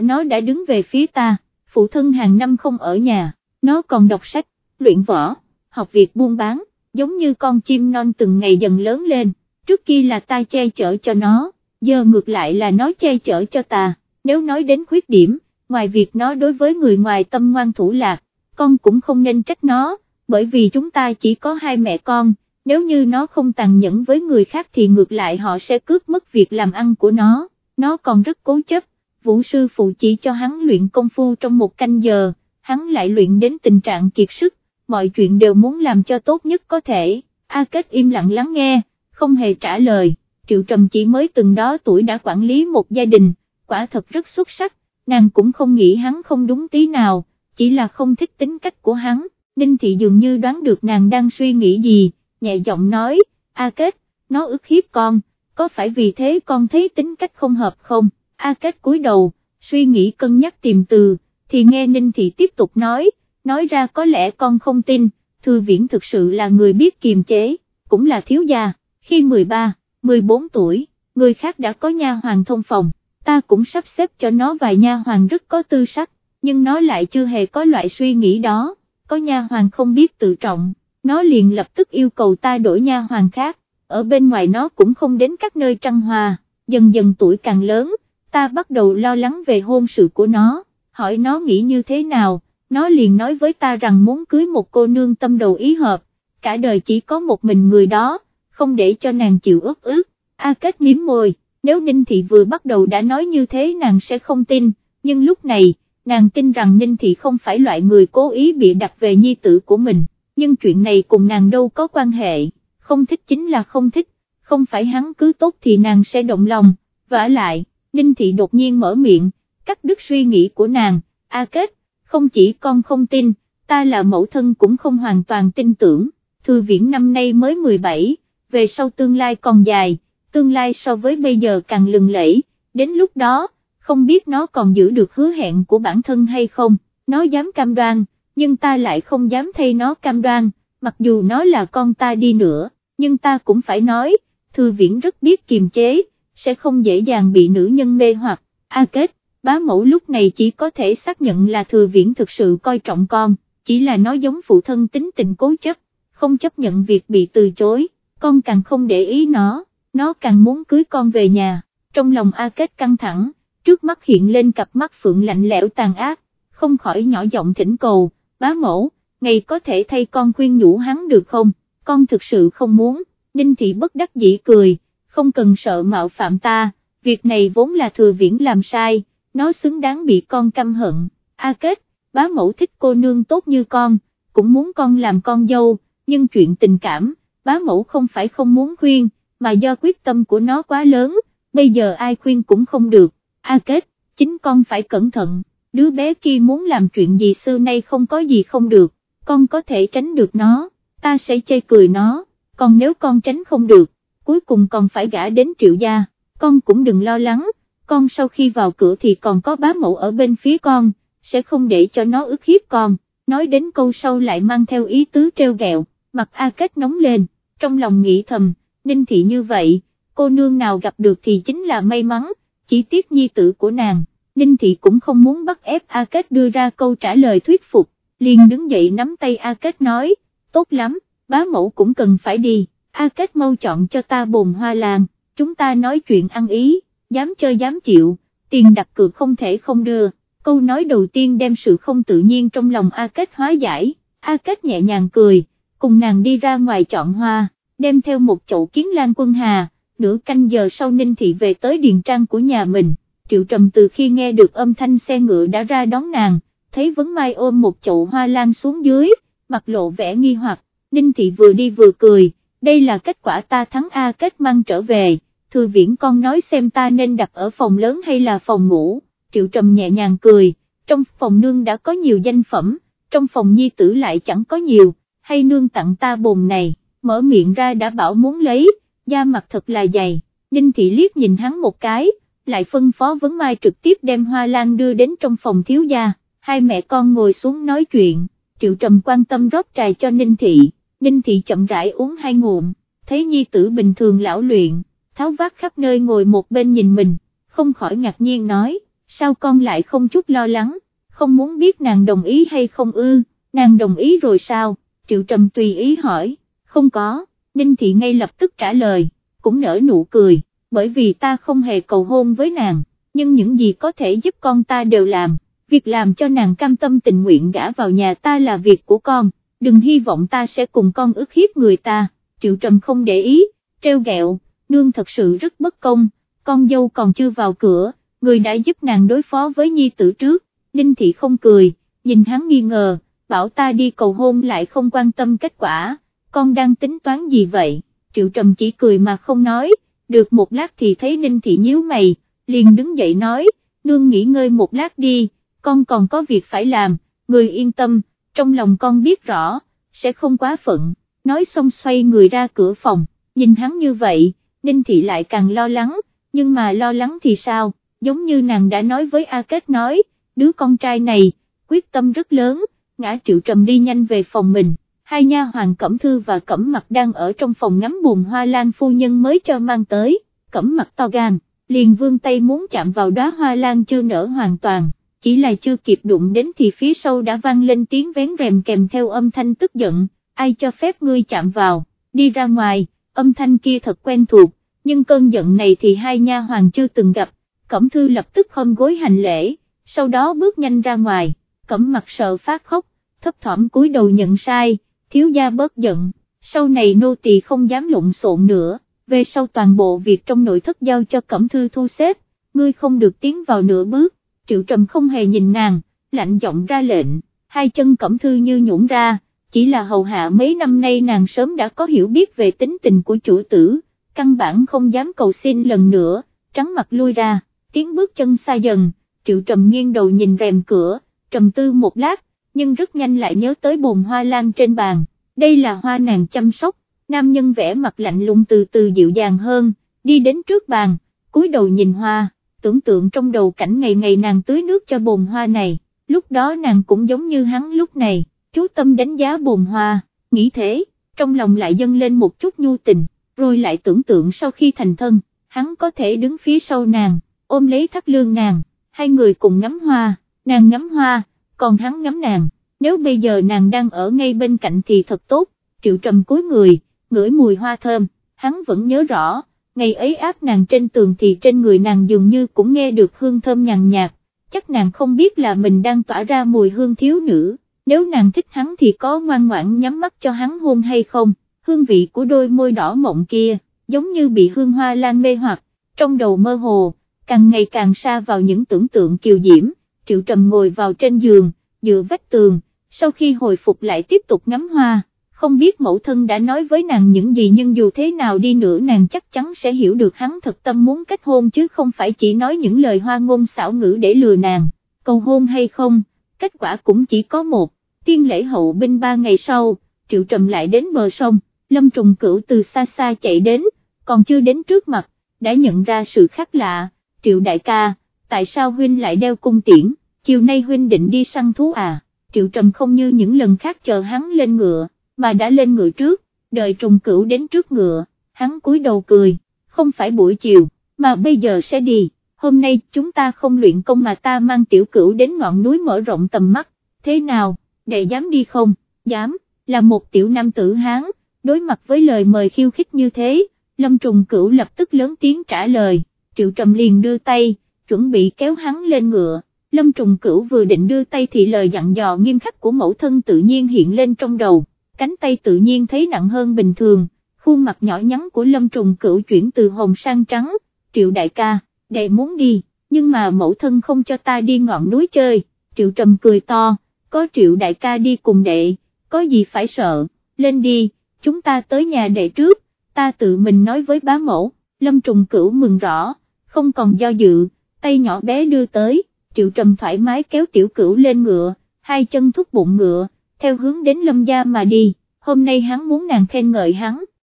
nó đã đứng về phía ta, phụ thân hàng năm không ở nhà, nó còn đọc sách, luyện võ, học việc buôn bán, giống như con chim non từng ngày dần lớn lên, trước kia là ta che chở cho nó, giờ ngược lại là nó che chở cho ta, nếu nói đến khuyết điểm, ngoài việc nó đối với người ngoài tâm ngoan thủ lạc, con cũng không nên trách nó, bởi vì chúng ta chỉ có hai mẹ con, nếu như nó không tàn nhẫn với người khác thì ngược lại họ sẽ cướp mất việc làm ăn của nó, nó còn rất cố chấp, vũ sư phụ chỉ cho hắn luyện công phu trong một canh giờ, hắn lại luyện đến tình trạng kiệt sức, mọi chuyện đều muốn làm cho tốt nhất có thể, A Kết im lặng lắng nghe, không hề trả lời, Triệu Trầm chỉ mới từng đó tuổi đã quản lý một gia đình, quả thật rất xuất sắc, nàng cũng không nghĩ hắn không đúng tí nào, chỉ là không thích tính cách của hắn, Ninh Thị dường như đoán được nàng đang suy nghĩ gì, nhẹ giọng nói, A Kết, nó ức hiếp con, có phải vì thế con thấy tính cách không hợp không, A Kết cúi đầu, suy nghĩ cân nhắc tìm từ, thì nghe Ninh Thị tiếp tục nói, nói ra có lẽ con không tin, Thư Viễn thực sự là người biết kiềm chế, cũng là thiếu gia, khi 13, 14 tuổi, người khác đã có nha hoàng thông phòng, ta cũng sắp xếp cho nó vài nha hoàng rất có tư sắc, nhưng nó lại chưa hề có loại suy nghĩ đó, có nha hoàng không biết tự trọng, nó liền lập tức yêu cầu ta đổi nha hoàng khác, ở bên ngoài nó cũng không đến các nơi trăng hòa, dần dần tuổi càng lớn, ta bắt đầu lo lắng về hôn sự của nó, hỏi nó nghĩ như thế nào nó liền nói với ta rằng muốn cưới một cô nương tâm đầu ý hợp, cả đời chỉ có một mình người đó, không để cho nàng chịu ướt ướt. A Kết miếm môi, nếu Ninh Thị vừa bắt đầu đã nói như thế nàng sẽ không tin, nhưng lúc này, nàng tin rằng Ninh Thị không phải loại người cố ý bị đặt về nhi tử của mình, nhưng chuyện này cùng nàng đâu có quan hệ, không thích chính là không thích, không phải hắn cứ tốt thì nàng sẽ động lòng, vả lại, Ninh Thị đột nhiên mở miệng, cắt đứt suy nghĩ của nàng, A Kết, không chỉ con không tin, ta là mẫu thân cũng không hoàn toàn tin tưởng, thư viễn năm nay mới 17, về sau tương lai còn dài, tương lai so với bây giờ càng lừng lẫy, đến lúc đó, không biết nó còn giữ được hứa hẹn của bản thân hay không, nó dám cam đoan, nhưng ta lại không dám thay nó cam đoan, mặc dù nó là con ta đi nữa, nhưng ta cũng phải nói, thư viễn rất biết kiềm chế, sẽ không dễ dàng bị nữ nhân mê hoặc, a kết, bá mẫu lúc này chỉ có thể xác nhận là thừa viễn thực sự coi trọng con, chỉ là nó giống phụ thân tính tình cố chấp, không chấp nhận việc bị từ chối, con càng không để ý nó, nó càng muốn cưới con về nhà, trong lòng A Kết căng thẳng, trước mắt hiện lên cặp mắt phượng lạnh lẽo tàn ác, không khỏi nhỏ giọng thỉnh cầu, bá mẫu, ngày có thể thay con khuyên nhủ hắn được không, con thực sự không muốn, Ninh Thị bất đắc dĩ cười, không cần sợ mạo phạm ta, việc này vốn là thừa viễn làm sai nó xứng đáng bị con căm hận, A Kết, bá mẫu thích cô nương tốt như con, cũng muốn con làm con dâu, nhưng chuyện tình cảm, bá mẫu không phải không muốn khuyên, mà do quyết tâm của nó quá lớn, bây giờ ai khuyên cũng không được, A Kết, chính con phải cẩn thận, đứa bé kia muốn làm chuyện gì xưa nay không có gì không được, con có thể tránh được nó, ta sẽ chê cười nó, còn nếu con tránh không được, cuối cùng còn phải gả đến triệu gia, con cũng đừng lo lắng con sau khi vào cửa thì còn có bá mẫu ở bên phía con, sẽ không để cho nó ức hiếp con, nói đến câu sau lại mang theo ý tứ treo gẹo, mặt A Kết nóng lên, trong lòng nghĩ thầm, ninh thị như vậy, cô nương nào gặp được thì chính là may mắn, chỉ tiếc nhi tử của nàng, Ninh Thị cũng không muốn bắt ép A Kết đưa ra câu trả lời thuyết phục, liền đứng dậy nắm tay A Kết nói, tốt lắm, bá mẫu cũng cần phải đi, A Kết mau chọn cho ta bồn hoa làng, chúng ta nói chuyện ăn ý, dám chơi dám chịu, tiền đặt cược không thể không đưa, câu nói đầu tiên đem sự không tự nhiên trong lòng A Kết hóa giải, A Kết nhẹ nhàng cười, cùng nàng đi ra ngoài chọn hoa, đem theo một chậu kiến lan quân hà, nửa canh giờ sau Ninh Thị về tới điền trang của nhà mình, Triệu Trầm từ khi nghe được âm thanh xe ngựa đã ra đón nàng, thấy Vấn Mai ôm một chậu hoa lan xuống dưới, mặt lộ vẻ nghi hoặc, Ninh Thị vừa đi vừa cười, đây là kết quả ta thắng A kết mang trở về, thư viễn con nói xem ta nên đặt ở phòng lớn hay là phòng ngủ, Triệu Trầm nhẹ nhàng cười, trong phòng nương đã có nhiều danh phẩm, trong phòng nhi tử lại chẳng có nhiều, hay nương tặng ta bồn này, mở miệng ra đã bảo muốn lấy, da mặt thật là dày, Ninh Thị liếc nhìn hắn một cái, lại phân phó vấn mai trực tiếp đem hoa lan đưa đến trong phòng thiếu gia, hai mẹ con ngồi xuống nói chuyện, Triệu Trầm quan tâm rót trà cho Ninh Thị, Ninh Thị chậm rãi uống hai ngụm, thấy nhi tử bình thường lão luyện, tháo vác khắp nơi ngồi một bên nhìn mình, không khỏi ngạc nhiên nói, sao con lại không chút lo lắng, không muốn biết nàng đồng ý hay không ư, nàng đồng ý rồi sao, Triệu Trầm tùy ý hỏi, không có, Ninh Thị ngay lập tức trả lời, cũng nở nụ cười, bởi vì ta không hề cầu hôn với nàng, nhưng những gì có thể giúp con ta đều làm, việc làm cho nàng cam tâm tình nguyện gả vào nhà ta là việc của con, đừng hy vọng ta sẽ cùng con ức hiếp người ta, Triệu Trầm không để ý, treo gẹo, nương thật sự rất bất công, con dâu còn chưa vào cửa, người đã giúp nàng đối phó với nhi tử trước, Ninh Thị không cười, nhìn hắn nghi ngờ, bảo ta đi cầu hôn lại không quan tâm kết quả, con đang tính toán gì vậy, Triệu Trầm chỉ cười mà không nói, được một lát thì thấy Ninh Thị nhíu mày, liền đứng dậy nói, nương nghỉ ngơi một lát đi, con còn có việc phải làm, người yên tâm, trong lòng con biết rõ, sẽ không quá phận, nói xong xoay người ra cửa phòng, nhìn hắn như vậy, Ninh Thị lại càng lo lắng, nhưng mà lo lắng thì sao, giống như nàng đã nói với A Kết nói, đứa con trai này, quyết tâm rất lớn, ngã triệu trầm đi nhanh về phòng mình, hai nha hoàng Cẩm Thư và Cẩm Mặt đang ở trong phòng ngắm bùm hoa lan phu nhân mới cho mang tới, Cẩm Mặt to gan, liền vương tay muốn chạm vào đóa hoa lan chưa nở hoàn toàn, chỉ là chưa kịp đụng đến thì phía sau đã vang lên tiếng vén rèm kèm theo âm thanh tức giận, ai cho phép ngươi chạm vào, đi ra ngoài, âm thanh kia thật quen thuộc, nhưng cơn giận này thì hai nha hoàng chưa từng gặp, Cẩm Thư lập tức khom gối hành lễ, sau đó bước nhanh ra ngoài, Cẩm Mặt sợ phát khóc, thấp thỏm cúi đầu nhận sai thiếu gia bớt giận, sau này nô tỳ không dám lộn xộn nữa, về sau toàn bộ việc trong nội thất giao cho Cẩm Thư thu xếp, ngươi không được tiến vào nửa bước, Triệu Trầm không hề nhìn nàng, lạnh giọng ra lệnh, hai chân Cẩm Thư như nhũn ra, chỉ là hầu hạ mấy năm nay nàng sớm đã có hiểu biết về tính tình của chủ tử, căn bản không dám cầu xin lần nữa, trắng mặt lui ra, tiến bước chân xa dần, Triệu Trầm nghiêng đầu nhìn rèm cửa, trầm tư một lát, nhưng rất nhanh lại nhớ tới bồn hoa lan trên bàn, đây là hoa nàng chăm sóc, nam nhân vẽ mặt lạnh lùng từ từ dịu dàng hơn, đi đến trước bàn, cúi đầu nhìn hoa, tưởng tượng trong đầu cảnh ngày ngày nàng tưới nước cho bồn hoa này, lúc đó nàng cũng giống như hắn lúc này, chú tâm đánh giá bồn hoa, nghĩ thế, trong lòng lại dâng lên một chút nhu tình, rồi lại tưởng tượng sau khi thành thân, hắn có thể đứng phía sau nàng, ôm lấy thắt lương nàng, hai người cùng ngắm hoa, nàng ngắm hoa, còn hắn ngắm nàng, nếu bây giờ nàng đang ở ngay bên cạnh thì thật tốt, triệu trầm cúi người, ngửi mùi hoa thơm, hắn vẫn nhớ rõ, ngày ấy áp nàng trên tường thì trên người nàng dường như cũng nghe được hương thơm nhàn nhạt, chắc nàng không biết là mình đang tỏa ra mùi hương thiếu nữ, nếu nàng thích hắn thì có ngoan ngoãn nhắm mắt cho hắn hôn hay không, hương vị của đôi môi đỏ mộng kia, giống như bị hương hoa lan mê hoặc, trong đầu mơ hồ, càng ngày càng xa vào những tưởng tượng kiều diễm. Triệu Trầm ngồi vào trên giường, dựa vách tường, sau khi hồi phục lại tiếp tục ngắm hoa, không biết mẫu thân đã nói với nàng những gì nhưng dù thế nào đi nữa nàng chắc chắn sẽ hiểu được hắn thật tâm muốn kết hôn chứ không phải chỉ nói những lời hoa ngôn xảo ngữ để lừa nàng, cầu hôn hay không, kết quả cũng chỉ có một, tiên lễ hậu binh ba ngày sau, Triệu Trầm lại đến bờ sông, Lâm Trùng Cửu từ xa xa chạy đến, còn chưa đến trước mặt, đã nhận ra sự khác lạ, Triệu Đại ca, tại sao huynh lại đeo cung tiễn? Chiều nay huynh định đi săn thú à, triệu trầm không như những lần khác chờ hắn lên ngựa, mà đã lên ngựa trước, đợi trùng cửu đến trước ngựa, hắn cúi đầu cười, không phải buổi chiều, mà bây giờ sẽ đi, hôm nay chúng ta không luyện công mà ta mang tiểu cửu đến ngọn núi mở rộng tầm mắt, thế nào, đệ dám đi không, dám, là một tiểu nam tử Hán, đối mặt với lời mời khiêu khích như thế, Lâm Trùng Cửu lập tức lớn tiếng trả lời, Triệu Trầm liền đưa tay, chuẩn bị kéo hắn lên ngựa, Lâm Trùng Cửu vừa định đưa tay thì lời dặn dò nghiêm khắc của mẫu thân tự nhiên hiện lên trong đầu, cánh tay tự nhiên thấy nặng hơn bình thường, khuôn mặt nhỏ nhắn của Lâm Trùng Cửu chuyển từ hồng sang trắng, Triệu đại ca, đệ muốn đi, nhưng mà mẫu thân không cho ta đi ngọn núi chơi, Triệu Trầm cười to, có Triệu đại ca đi cùng đệ, có gì phải sợ, lên đi, chúng ta tới nhà đệ trước, ta tự mình nói với bá mẫu, Lâm Trùng Cửu mừng rõ, không còn do dự, tay nhỏ bé đưa tới, Triệu Trầm thoải mái kéo tiểu cửu lên ngựa, hai chân thúc bụng ngựa, theo hướng đến Lâm gia mà đi, hôm nay hắn muốn nàng khen ngợi hắn,